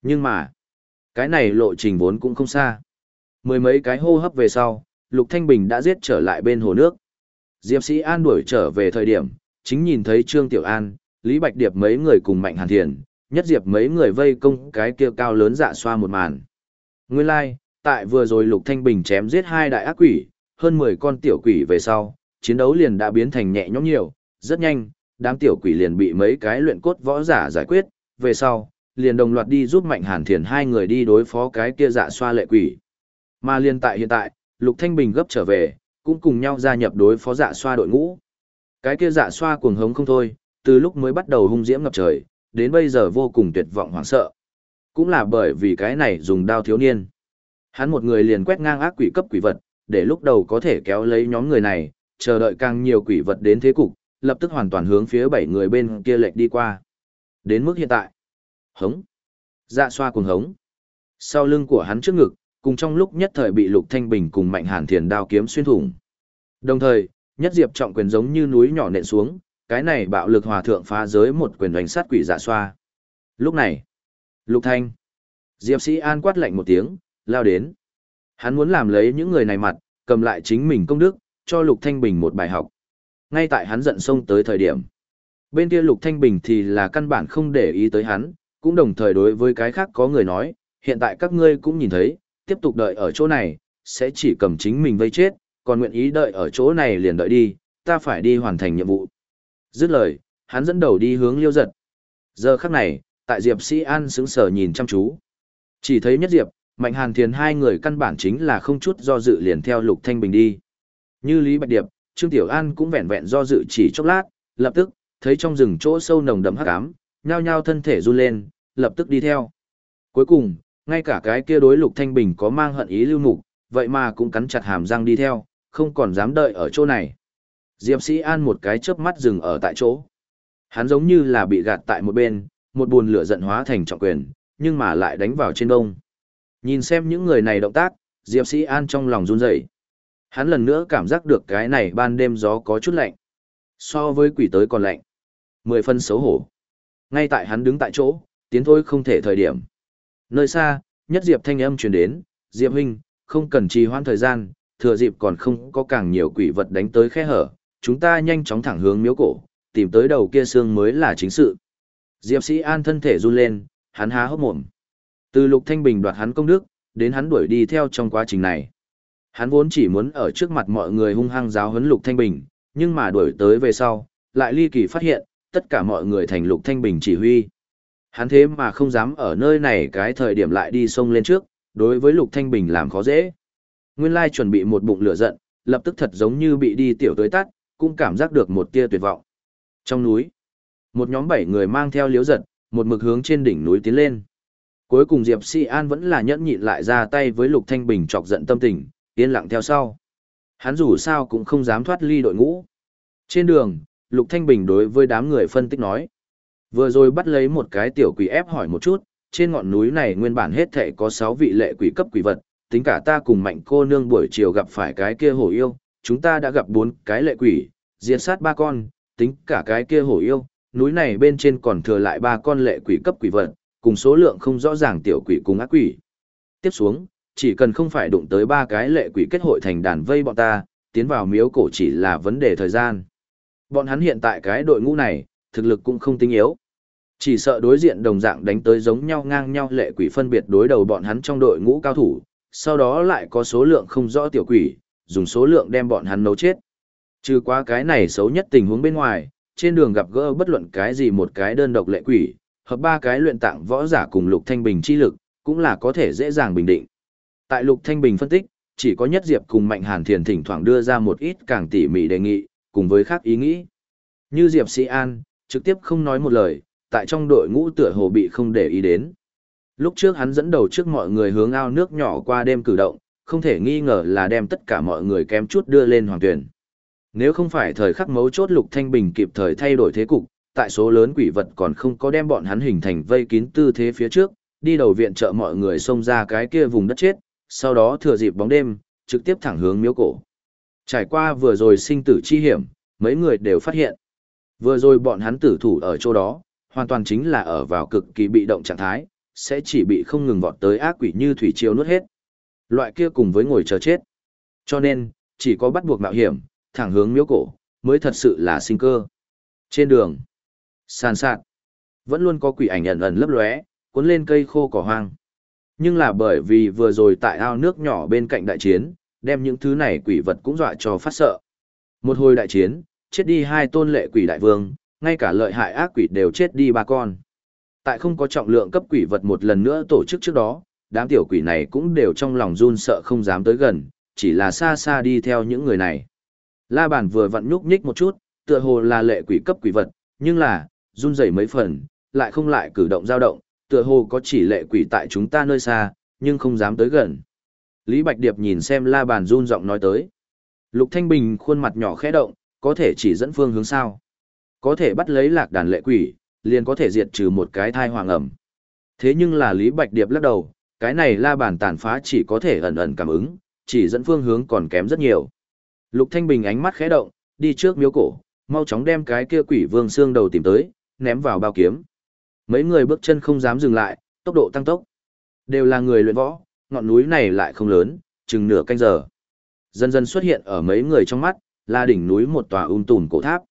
Nhưng mà, cái này lộ trình vốn cũng không xa. Mười mấy cái hô hấp về sau, Lục Thanh Bình đã giết trở lại bên hồ nước. Diệp Sĩ An đuổi trở về thời điểm, chính nhìn thấy Trương Tiểu An, Lý Bạch Điệp mấy người cùng Mạnh Hàn Thiền, nhất diệp mấy người vây công cái kia cao lớn dạ xoa một màn. Nguyên lai, like, tại vừa rồi Lục Thanh Bình chém giết hai đại ác quỷ, hơn 10 con tiểu quỷ về sau, chiến đấu liền đã biến thành nhẹ nhõm nhiều, rất nhanh, đám tiểu quỷ liền bị mấy cái luyện cốt võ giả giải quyết, về sau, liền đồng loạt đi giúp Mạnh Hàn Thiền hai người đi đối phó cái kia dạ xoa lệ quỷ. Mà liền tại hiện tại, Lục Thanh Bình gấp trở về, cũng cùng nhau gia nhập đối phó dạ xoa đội ngũ. Cái kia dạ xoa cuồng hống không thôi, từ lúc mới bắt đầu hung diễm ngập trời, đến bây giờ vô cùng tuyệt vọng hoảng sợ. Cũng là bởi vì cái này dùng đao thiếu niên. Hắn một người liền quét ngang ác quỷ cấp quỷ vật, để lúc đầu có thể kéo lấy nhóm người này, chờ đợi càng nhiều quỷ vật đến thế cục, lập tức hoàn toàn hướng phía bảy người bên kia lệch đi qua. Đến mức hiện tại, hống, dạ xoa cùng hống. Sau lưng của hắn trước ngực, cùng trong lúc nhất thời bị Lục Thanh Bình cùng Mạnh Hàn Thiền đao kiếm xuyên thủng. Đồng thời, nhất diệp trọng quyền giống như núi nhỏ nện xuống, cái này bạo lực hòa thượng phá giới một quyền đánh sát quỷ dạ xoa. Lúc này, Lục Thanh, Diệp Sĩ An quát lạnh một tiếng, lao đến. Hắn muốn làm lấy những người này mặt, cầm lại chính mình công đức, cho Lục Thanh Bình một bài học. Ngay tại hắn giận xông tới thời điểm. Bên kia Lục Thanh Bình thì là căn bản không để ý tới hắn, cũng đồng thời đối với cái khác có người nói, hiện tại các ngươi cũng nhìn thấy, tiếp tục đợi ở chỗ này, sẽ chỉ cầm chính mình vây chết, còn nguyện ý đợi ở chỗ này liền đợi đi, ta phải đi hoàn thành nhiệm vụ. Dứt lời, hắn dẫn đầu đi hướng liêu giật. Giờ khắc này, tại Diệp Sĩ An sững sờ nhìn chăm chú. Chỉ thấy nhất Diệp, Mạnh Hàn Thiền hai người căn bản chính là không chút do dự liền theo Lục Thanh Bình đi. Như Lý Bạch Điệp, Trương Tiểu An cũng vẹn vẹn do dự chỉ chốc lát, lập tức, thấy trong rừng chỗ sâu nồng đậm hắc ám, nhao nhao thân thể run lên, lập tức đi theo. Cuối cùng, ngay cả cái kia đối Lục Thanh Bình có mang hận ý lưu mục, vậy mà cũng cắn chặt hàm răng đi theo, không còn dám đợi ở chỗ này. Diệp Sĩ An một cái chớp mắt dừng ở tại chỗ. Hắn giống như là bị gạt tại một bên, một buồn lửa giận hóa thành trọng quyền, nhưng mà lại đánh vào trên đông. Nhìn xem những người này động tác, Diệp Sĩ An trong lòng run rẩy. Hắn lần nữa cảm giác được cái này ban đêm gió có chút lạnh. So với quỷ tới còn lạnh. Mười phân xấu hổ. Ngay tại hắn đứng tại chỗ, tiến thôi không thể thời điểm. Nơi xa, nhất Diệp thanh âm truyền đến, Diệp huynh, không cần trì hoãn thời gian, thừa dịp còn không có càng nhiều quỷ vật đánh tới khe hở, chúng ta nhanh chóng thẳng hướng miếu cổ, tìm tới đầu kia xương mới là chính sự. Diệp Sĩ An thân thể run lên, hắn há hốc mồm. Từ Lục Thanh Bình đoạt hắn công đức, đến hắn đuổi đi theo trong quá trình này. Hắn vốn chỉ muốn ở trước mặt mọi người hung hăng giáo huấn Lục Thanh Bình, nhưng mà đuổi tới về sau, lại ly kỳ phát hiện, tất cả mọi người thành Lục Thanh Bình chỉ huy. Hắn thế mà không dám ở nơi này cái thời điểm lại đi sông lên trước, đối với Lục Thanh Bình làm khó dễ. Nguyên lai chuẩn bị một bụng lửa giận, lập tức thật giống như bị đi tiểu tới tắt, cũng cảm giác được một tia tuyệt vọng. Trong núi, một nhóm bảy người mang theo liếu giật, một mực hướng trên đỉnh núi tiến lên. Cuối cùng Diệp Si An vẫn là nhẫn nhịn lại ra tay với Lục Thanh Bình chọc giận tâm tình, yên lặng theo sau. Hắn dù sao cũng không dám thoát ly đội ngũ. Trên đường, Lục Thanh Bình đối với đám người phân tích nói. Vừa rồi bắt lấy một cái tiểu quỷ ép hỏi một chút, trên ngọn núi này nguyên bản hết thể có 6 vị lệ quỷ cấp quỷ vật, tính cả ta cùng mạnh cô nương buổi chiều gặp phải cái kia hổ yêu, chúng ta đã gặp 4 cái lệ quỷ, diệt sát ba con, tính cả cái kia hổ yêu, núi này bên trên còn thừa lại ba con lệ quỷ cấp quỷ vật, cùng số lượng không rõ ràng tiểu quỷ cùng ác quỷ. Tiếp xuống, chỉ cần không phải đụng tới ba cái lệ quỷ kết hội thành đàn vây bọn ta, tiến vào miếu cổ chỉ là vấn đề thời gian. Bọn hắn hiện tại cái đội ngũ này, thực lực cũng không tinh yếu. Chỉ sợ đối diện đồng dạng đánh tới giống nhau ngang nhau lệ quỷ phân biệt đối đầu bọn hắn trong đội ngũ cao thủ, sau đó lại có số lượng không rõ tiểu quỷ, dùng số lượng đem bọn hắn nấu chết. Trừ qua cái này xấu nhất tình huống bên ngoài, trên đường gặp gỡ bất luận cái gì một cái đơn độc lệ quỷ, hợp ba cái luyện tạng võ giả cùng Lục Thanh Bình chi lực, cũng là có thể dễ dàng bình định. Tại Lục Thanh Bình phân tích, chỉ có Nhất Diệp cùng Mạnh Hàn Thiền thỉnh thoảng đưa ra một ít càng tỉ mỉ đề nghị, cùng với khác ý nghĩ. Như Diệp Sĩ An, trực tiếp không nói một lời, tại trong đội ngũ tựa hồ bị không để ý đến. Lúc trước hắn dẫn đầu trước mọi người hướng ao nước nhỏ qua đêm cử động, không thể nghi ngờ là đem tất cả mọi người kém chút đưa lên hoàng tuyển. Nếu không phải thời khắc mấu chốt Lục Thanh Bình kịp thời thay đổi thế cục, tại số lớn quỷ vật còn không có đem bọn hắn hình thành vây kín tư thế phía trước, đi đầu viện trợ mọi người xông ra cái kia vùng đất chết, sau đó thừa dịp bóng đêm, trực tiếp thẳng hướng miếu cổ. Trải qua vừa rồi sinh tử chi hiểm, mấy người đều phát hiện. Vừa rồi bọn hắn tử thủ ở chỗ đó, hoàn toàn chính là ở vào cực kỳ bị động trạng thái, sẽ chỉ bị không ngừng vọt tới ác quỷ như thủy triều nuốt hết. Loại kia cùng với ngồi chờ chết. Cho nên, chỉ có bắt buộc mạo hiểm, thẳng hướng miếu cổ, mới thật sự là sinh cơ. Trên đường, sàn sạt, vẫn luôn có quỷ ảnh ẩn ẩn lấp lóe, cuốn lên cây khô cỏ hoang. Nhưng là bởi vì vừa rồi tại ao nước nhỏ bên cạnh đại chiến, đem những thứ này quỷ vật cũng dọa cho phát sợ. Một hồi đại chiến, chết đi hai tôn lệ quỷ đại vương, ngay cả lợi hại ác quỷ đều chết đi ba con. Tại không có trọng lượng cấp quỷ vật một lần nữa tổ chức trước đó, đám tiểu quỷ này cũng đều trong lòng run sợ không dám tới gần, chỉ là xa xa đi theo những người này. La bàn vừa vặn nhúc nhích một chút, tựa hồ là lệ quỷ cấp quỷ vật, nhưng là, run rẩy mấy phần, lại không lại cử động dao động, tựa hồ có chỉ lệ quỷ tại chúng ta nơi xa, nhưng không dám tới gần. Lý Bạch Điệp nhìn xem la bàn run giọng nói tới. Lục Thanh Bình khuôn mặt nhỏ khẽ động, có thể chỉ dẫn phương hướng sao. Có thể bắt lấy lạc đàn lệ quỷ, liền có thể diệt trừ một cái thai hoàng ẩm. Thế nhưng là Lý Bạch Điệp lắc đầu, cái này la bàn tàn phá chỉ có thể ẩn ẩn cảm ứng, chỉ dẫn phương hướng còn kém rất nhiều. Lục Thanh Bình ánh mắt khẽ động, đi trước miếu cổ, mau chóng đem cái kia quỷ vương xương đầu tìm tới, ném vào bao kiếm. Mấy người bước chân không dám dừng lại, tốc độ tăng tốc. Đều là người luyện võ, ngọn núi này lại không lớn, chừng nửa canh giờ. Dần dần xuất hiện ở mấy người trong mắt, là đỉnh núi một tòa um tùm cổ tháp.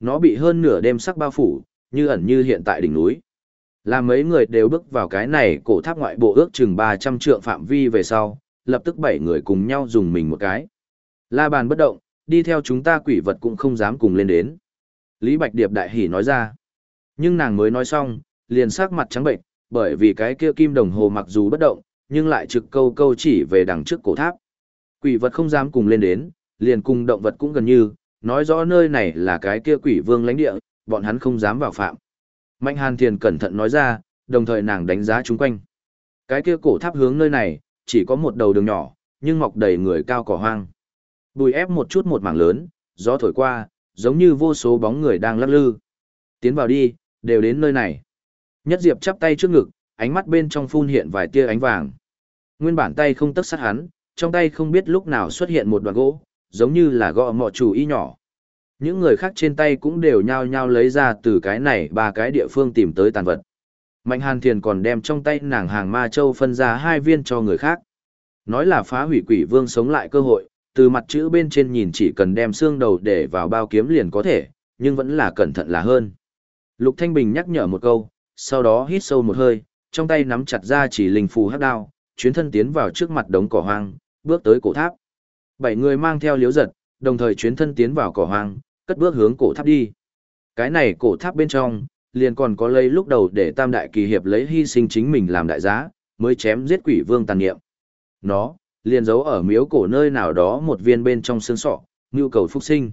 Nó bị hơn nửa đêm sắc bao phủ, như ẩn như hiện tại đỉnh núi. Là mấy người đều bước vào cái này cổ tháp ngoại bộ ước chừng 300 trượng phạm vi về sau, lập tức bảy người cùng nhau dùng mình một cái. La bàn bất động, đi theo chúng ta quỷ vật cũng không dám cùng lên đến. Lý Bạch Điệp đại hỉ nói ra. Nhưng nàng mới nói xong, liền sắc mặt trắng bệnh, bởi vì cái kia kim đồng hồ mặc dù bất động, nhưng lại trực câu câu chỉ về đằng trước cổ tháp. Quỷ vật không dám cùng lên đến, liền cùng động vật cũng gần như, nói rõ nơi này là cái kia quỷ vương lãnh địa, bọn hắn không dám vào phạm. Mạnh Hàn Thiền cẩn thận nói ra, đồng thời nàng đánh giá chung quanh. Cái kia cổ tháp hướng nơi này, chỉ có một đầu đường nhỏ, nhưng mọc đầy người cao cỏ hoang. Bùi ép một chút một mảng lớn, gió thổi qua, giống như vô số bóng người đang lắc lư. Tiến vào đi, đều đến nơi này. Nhất Diệp chắp tay trước ngực, ánh mắt bên trong phun hiện vài tia ánh vàng. Nguyên bản tay không tấc sát hắn, trong tay không biết lúc nào xuất hiện một đoạn gỗ, giống như là gõ mọ chủ y nhỏ. Những người khác trên tay cũng đều nhao nhao lấy ra từ cái này ba cái địa phương tìm tới tàn vật. Mạnh Hàn Thiền còn đem trong tay nàng hàng ma châu phân ra hai viên cho người khác. Nói là phá hủy quỷ vương sống lại cơ hội, từ mặt chữ bên trên nhìn chỉ cần đem xương đầu để vào bao kiếm liền có thể, nhưng vẫn là cẩn thận là hơn. Lục Thanh Bình nhắc nhở một câu, sau đó hít sâu một hơi, trong tay nắm chặt ra chỉ linh phù hắc đao, chuyến thân tiến vào trước mặt đống cỏ hoang, bước tới cổ tháp. Bảy người mang theo liếu giật, đồng thời chuyến thân tiến vào cỏ hoang, cất bước hướng cổ tháp đi. Cái này cổ tháp bên trong, liền còn có lấy lúc đầu để tam đại kỳ hiệp lấy hy sinh chính mình làm đại giá, mới chém giết quỷ vương tàn niệm. Nó, liền giấu ở miếu cổ nơi nào đó một viên bên trong xương sọ, nhu cầu phúc sinh.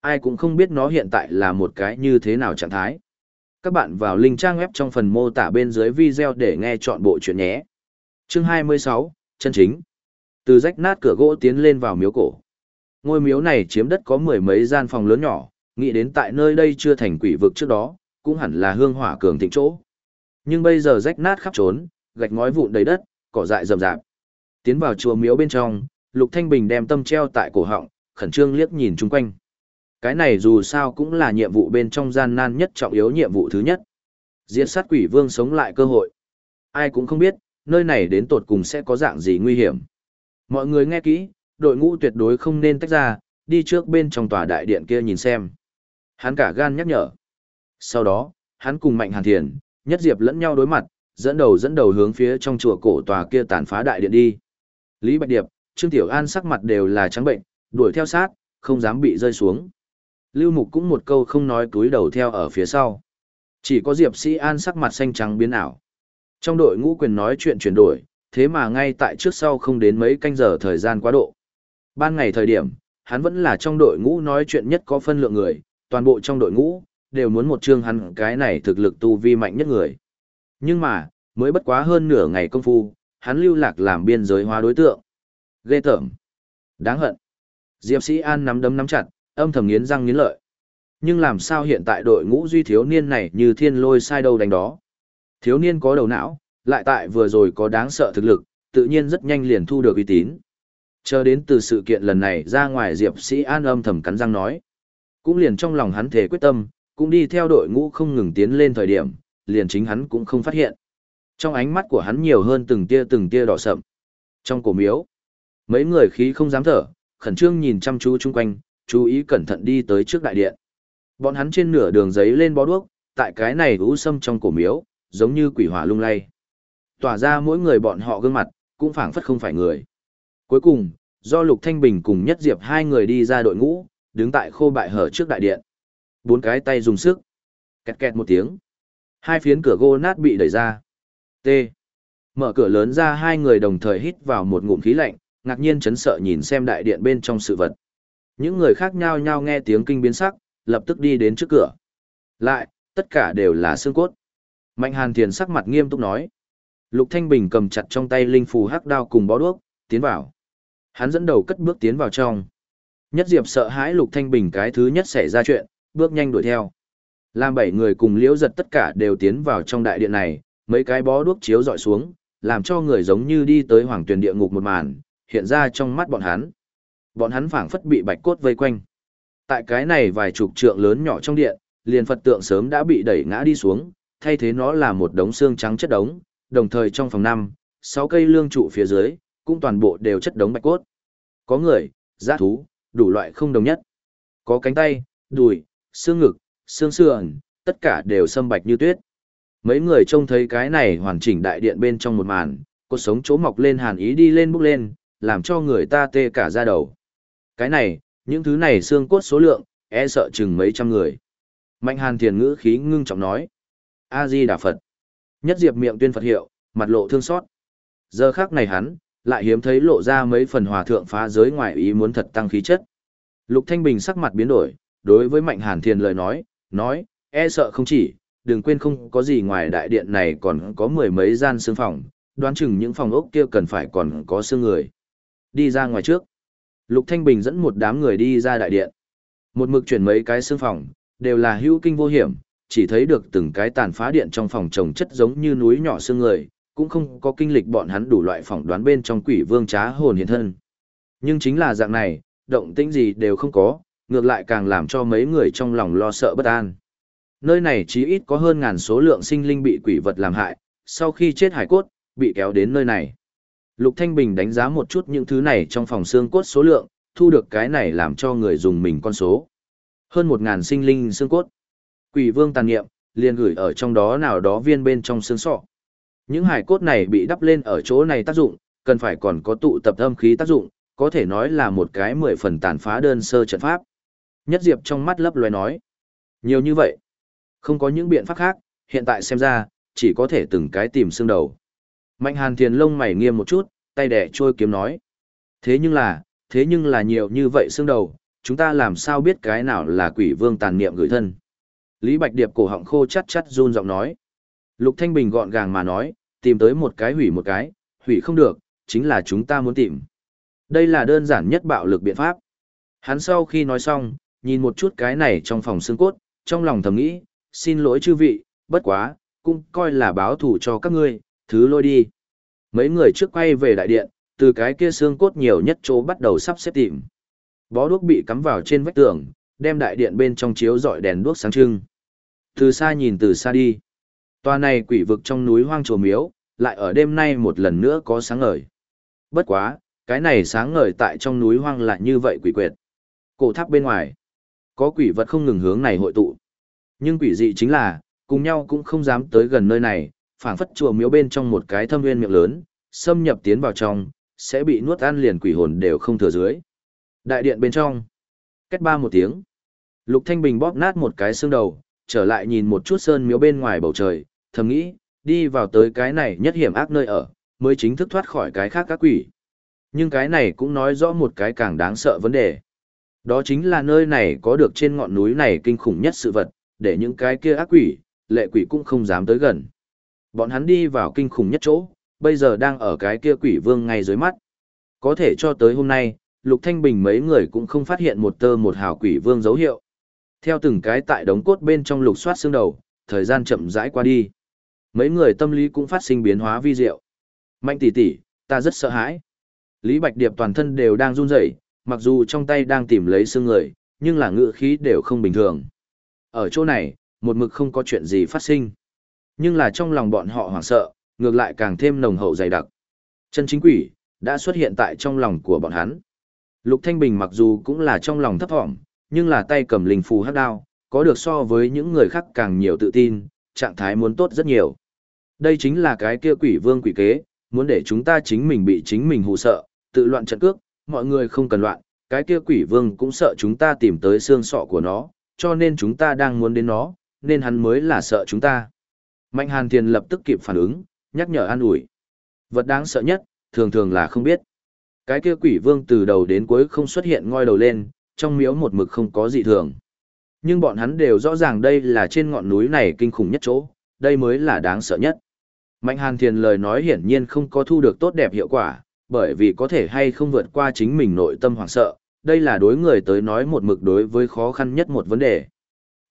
Ai cũng không biết nó hiện tại là một cái như thế nào trạng thái. Các bạn vào link trang web trong phần mô tả bên dưới video để nghe chọn bộ chuyện nhé. Chương 26, chân chính. Từ rách nát cửa gỗ tiến lên vào miếu cổ. Ngôi miếu này chiếm đất có mười mấy gian phòng lớn nhỏ, nghĩ đến tại nơi đây chưa thành quỷ vực trước đó, cũng hẳn là hương hỏa cường thịnh chỗ. Nhưng bây giờ rách nát khắp trốn, gạch ngói vụn đầy đất, cỏ dại rậm rạp. Tiến vào chùa miếu bên trong, Lục Thanh Bình đem tâm treo tại cổ họng, khẩn trương liếc nhìn chung quanh. Cái này dù sao cũng là nhiệm vụ bên trong gian nan nhất trọng yếu nhiệm vụ thứ nhất. Diệt sát quỷ vương sống lại cơ hội. Ai cũng không biết, nơi này đến tột cùng sẽ có dạng gì nguy hiểm. Mọi người nghe kỹ, đội ngũ tuyệt đối không nên tách ra, đi trước bên trong tòa đại điện kia nhìn xem. Hắn cả gan nhắc nhở. Sau đó, hắn cùng Mạnh Hàn Thiền, nhất diệp lẫn nhau đối mặt, dẫn đầu dẫn đầu hướng phía trong chùa cổ tòa kia tàn phá đại điện đi. Lý Bạch Điệp, Trương Tiểu An sắc mặt đều là trắng bệnh, đuổi theo sát, không dám bị rơi xuống. Lưu Mục cũng một câu không nói túi đầu theo ở phía sau. Chỉ có Diệp Sĩ An sắc mặt xanh trắng biến ảo. Trong đội ngũ quyền nói chuyện chuyển đổi, thế mà ngay tại trước sau không đến mấy canh giờ thời gian quá độ. Ban ngày thời điểm, hắn vẫn là trong đội ngũ nói chuyện nhất có phân lượng người, toàn bộ trong đội ngũ, đều muốn một chương hắn cái này thực lực tu vi mạnh nhất người. Nhưng mà, mới bất quá hơn nửa ngày công phu, hắn lưu lạc làm biên giới hóa đối tượng. Ghê tởm. Đáng hận. Diệp Sĩ An nắm đấm nắm chặt, âm thầm nghiến răng nghiến lợi. Nhưng làm sao hiện tại đội ngũ duy thiếu niên này như thiên lôi sai đâu đánh đó. Thiếu niên có đầu não, lại tại vừa rồi có đáng sợ thực lực, tự nhiên rất nhanh liền thu được uy tín. Chờ đến từ sự kiện lần này ra ngoài Diệp Sĩ An âm thầm cắn răng nói. Cũng liền trong lòng hắn thể quyết tâm, cũng đi theo đội ngũ không ngừng tiến lên thời điểm, liền chính hắn cũng không phát hiện. Trong ánh mắt của hắn nhiều hơn từng tia từng tia đỏ sậm. Trong cổ miếu, mấy người khí không dám thở, khẩn trương nhìn chăm chú chung quanh, chú ý cẩn thận đi tới trước đại điện. Bọn hắn trên nửa đường giấy lên bó đuốc, tại cái này u sâm trong cổ miếu, giống như quỷ hỏa lung lay. Tỏa ra mỗi người bọn họ gương mặt, cũng phảng phất không phải người. Cuối cùng, do Lục Thanh Bình cùng Nhất Diệp hai người đi ra đội ngũ, đứng tại khô bại hở trước đại điện. Bốn cái tay dùng sức. Kẹt kẹt một tiếng. Hai phiến cửa gỗ nát bị đẩy ra. T. Mở cửa lớn ra hai người đồng thời hít vào một ngụm khí lạnh, ngạc nhiên chấn sợ nhìn xem đại điện bên trong sự vật. Những người khác nhao nhao nghe tiếng kinh biến sắc, lập tức đi đến trước cửa. Lại, tất cả đều là xương cốt. Mạnh Hàn Thiền sắc mặt nghiêm túc nói. Lục Thanh Bình cầm chặt trong tay linh phù hắc đao cùng bó đuốc, tiến vào. Hắn dẫn đầu cất bước tiến vào trong. Nhất Diệp sợ hãi Lục Thanh Bình cái thứ nhất xảy ra chuyện, bước nhanh đuổi theo. Làm bảy người cùng liễu giật tất cả đều tiến vào trong đại điện này, mấy cái bó đuốc chiếu dọi xuống, làm cho người giống như đi tới hoàng tuyển địa ngục một màn, hiện ra trong mắt bọn hắn. Bọn hắn phảng phất bị bạch cốt vây quanh. Tại cái này vài chục trượng lớn nhỏ trong điện, liền Phật tượng sớm đã bị đẩy ngã đi xuống, thay thế nó là một đống xương trắng chất đống, đồng thời trong phòng năm, sáu cây lương trụ phía dưới, cũng toàn bộ đều chất đống bạch cốt. Có người, giá thú, đủ loại không đồng nhất. Có cánh tay, đùi, xương ngực, xương sườn, tất cả đều sâm bạch như tuyết. Mấy người trông thấy cái này hoàn chỉnh đại điện bên trong một màn, cột sống chỗ mọc lên hàn ý đi lên bốc lên, làm cho người ta tê cả da đầu. Cái này, những thứ này xương cốt số lượng, e sợ chừng mấy trăm người. Mạnh hàn thiền ngữ khí ngưng trọng nói. A-di Đà Phật. Nhất diệp miệng tuyên Phật hiệu, mặt lộ thương xót. Giờ khác này hắn, lại hiếm thấy lộ ra mấy phần hòa thượng phá giới ngoài ý muốn thật tăng khí chất. Lục Thanh Bình sắc mặt biến đổi, đối với Mạnh Hàn Thiền lời nói, nói, e sợ không chỉ, đừng quên không có gì ngoài đại điện này còn có mười mấy gian xương phòng, đoán chừng những phòng ốc kia cần phải còn có xương người. Đi ra ngoài trước. Lục Thanh Bình dẫn một đám người đi ra đại điện. Một mực chuyển mấy cái xương phòng, đều là hữu kinh vô hiểm, chỉ thấy được từng cái tàn phá điện trong phòng trồng chất giống như núi nhỏ xương người, cũng không có kinh lịch bọn hắn đủ loại phỏng đoán bên trong quỷ vương trá hồn hiện thân. Nhưng chính là dạng này, động tĩnh gì đều không có, ngược lại càng làm cho mấy người trong lòng lo sợ bất an. Nơi này chí ít có hơn ngàn số lượng sinh linh bị quỷ vật làm hại, sau khi chết hải cốt, bị kéo đến nơi này. Lục Thanh Bình đánh giá một chút những thứ này trong phòng xương cốt số lượng, thu được cái này làm cho người dùng mình con số. Hơn một ngàn sinh linh xương cốt. Quỷ vương tàn nghiệm, liền gửi ở trong đó nào đó viên bên trong xương sọ. Những hải cốt này bị đắp lên ở chỗ này tác dụng, cần phải còn có tụ tập âm khí tác dụng, có thể nói là một cái mười phần tàn phá đơn sơ trận pháp. Nhất Diệp trong mắt lấp loé nói. Nhiều như vậy. Không có những biện pháp khác, hiện tại xem ra, chỉ có thể từng cái tìm xương đầu. Mạnh hàn thiền lông mày nghiêm một chút, tay đẻ trôi kiếm nói. Thế nhưng là, thế nhưng là nhiều như vậy xương đầu, chúng ta làm sao biết cái nào là quỷ vương tàn niệm gửi thân. Lý Bạch Điệp cổ họng khô chắt chắt run giọng nói. Lục Thanh Bình gọn gàng mà nói, tìm tới một cái hủy một cái, hủy không được, chính là chúng ta muốn tìm. Đây là đơn giản nhất bạo lực biện pháp. Hắn sau khi nói xong, nhìn một chút cái này trong phòng xương cốt, trong lòng thầm nghĩ, xin lỗi chư vị, bất quá, cũng coi là báo thù cho các ngươi, thứ lôi đi. Mấy người trước quay về đại điện, từ cái kia xương cốt nhiều nhất chỗ bắt đầu sắp xếp tìm. Bó đuốc bị cắm vào trên vách tường, đem đại điện bên trong chiếu dọi đèn đuốc sáng trưng. Từ xa nhìn từ xa đi. Tòa này quỷ vực trong núi hoang trồ miếu, lại ở đêm nay một lần nữa có sáng ngời. Bất quá, cái này sáng ngời tại trong núi hoang lại như vậy quỷ quyệt. Cổ tháp bên ngoài, có quỷ vật không ngừng hướng này hội tụ. Nhưng quỷ dị chính là, cùng nhau cũng không dám tới gần nơi này, phảng phất chùa miếu bên trong một cái thâm nguyên miệng lớn, xâm nhập tiến vào trong, sẽ bị nuốt ăn liền quỷ hồn đều không thừa dưới. Đại điện bên trong, cách ba một tiếng, Lục Thanh Bình bóp nát một cái xương đầu, trở lại nhìn một chút sơn miếu bên ngoài bầu trời, thầm nghĩ, đi vào tới cái này nhất hiểm ác nơi ở, mới chính thức thoát khỏi cái khác các quỷ. Nhưng cái này cũng nói rõ một cái càng đáng sợ vấn đề. Đó chính là nơi này có được trên ngọn núi này kinh khủng nhất sự vật, để những cái kia ác quỷ, lệ quỷ cũng không dám tới gần. Bọn hắn đi vào kinh khủng nhất chỗ, bây giờ đang ở cái kia quỷ vương ngay dưới mắt. Có thể cho tới hôm nay, Lục Thanh Bình mấy người cũng không phát hiện một tơ một hào quỷ vương dấu hiệu. Theo từng cái tại đống cốt bên trong lục soát xương đầu, thời gian chậm rãi qua đi. Mấy người tâm lý cũng phát sinh biến hóa vi diệu. Mạnh tỷ tỷ, ta rất sợ hãi. Lý Bạch Điệp toàn thân đều đang run rẩy, mặc dù trong tay đang tìm lấy xương người, nhưng là ngựa khí đều không bình thường. Ở chỗ này, một mực không có chuyện gì phát sinh. Nhưng là trong lòng bọn họ hoảng sợ, ngược lại càng thêm nồng hậu dày đặc. Chân chính quỷ, đã xuất hiện tại trong lòng của bọn hắn. Lục Thanh Bình mặc dù cũng là trong lòng thấp thỏm, nhưng là tay cầm linh phù hắc đao, có được so với những người khác càng nhiều tự tin, trạng thái muốn tốt rất nhiều. Đây chính là cái kia quỷ vương quỷ kế, muốn để chúng ta chính mình bị chính mình hù sợ, tự loạn trận cước, mọi người không cần loạn, cái kia quỷ vương cũng sợ chúng ta tìm tới xương sọ của nó, cho nên chúng ta đang muốn đến nó, nên hắn mới là sợ chúng ta. Mạnh Hàn Thiền lập tức kịp phản ứng, nhắc nhở an ủi. Vật đáng sợ nhất, thường thường là không biết. Cái kia quỷ vương từ đầu đến cuối không xuất hiện ngoi đầu lên, trong miếu một mực không có gì thường. Nhưng bọn hắn đều rõ ràng đây là trên ngọn núi này kinh khủng nhất chỗ, đây mới là đáng sợ nhất. Mạnh Hàn Thiền lời nói hiển nhiên không có thu được tốt đẹp hiệu quả, bởi vì có thể hay không vượt qua chính mình nội tâm hoảng sợ, đây là đối người tới nói một mực đối với khó khăn nhất một vấn đề.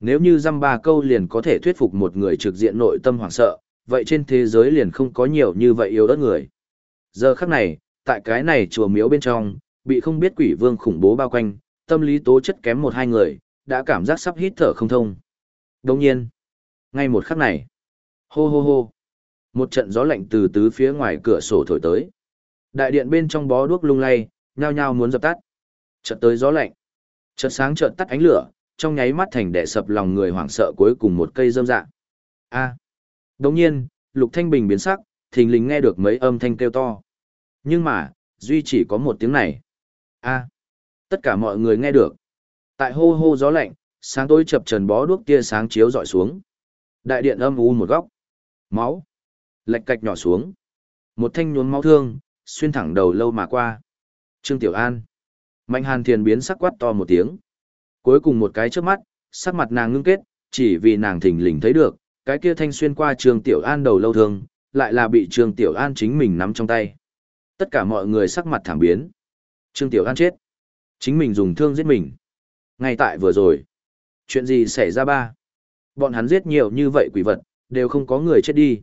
Nếu như dăm ba câu liền có thể thuyết phục một người trực diện nội tâm hoảng sợ, vậy trên thế giới liền không có nhiều như vậy yêu đất người. Giờ khắc này, tại cái này chùa miếu bên trong, bị không biết quỷ vương khủng bố bao quanh, tâm lý tố chất kém một hai người, đã cảm giác sắp hít thở không thông. Đồng nhiên, ngay một khắc này, hô hô hô, một trận gió lạnh từ tứ phía ngoài cửa sổ thổi tới. Đại điện bên trong bó đuốc lung lay, nhao nhao muốn dập tắt. Chợt tới gió lạnh, chợt sáng chợt tắt ánh lửa, trong nháy mắt thành đẻ sập lòng người hoảng sợ cuối cùng một cây dâm dạ. A. Đồng nhiên, Lục Thanh Bình biến sắc, thình lình nghe được mấy âm thanh kêu to. Nhưng mà, duy chỉ có một tiếng này. A. Tất cả mọi người nghe được. Tại hô hô gió lạnh, sáng tối chập trần bó đuốc tia sáng chiếu dọi xuống. Đại điện âm u một góc. Máu. Lạch cạch nhỏ xuống. Một thanh nhuốm máu thương, xuyên thẳng đầu lâu mà qua. Trương Tiểu An. Mạnh hàn thiền biến sắc quát to một tiếng. Cuối cùng một cái trước mắt, sắc mặt nàng ngưng kết, chỉ vì nàng thình lình thấy được, cái kia thanh xuyên qua Trương Tiểu An đầu lâu thương, lại là bị Trương Tiểu An chính mình nắm trong tay. Tất cả mọi người sắc mặt thảm biến. Trương Tiểu An chết. Chính mình dùng thương giết mình. Ngay tại vừa rồi. Chuyện gì xảy ra ba? Bọn hắn giết nhiều như vậy quỷ vật, đều không có người chết đi.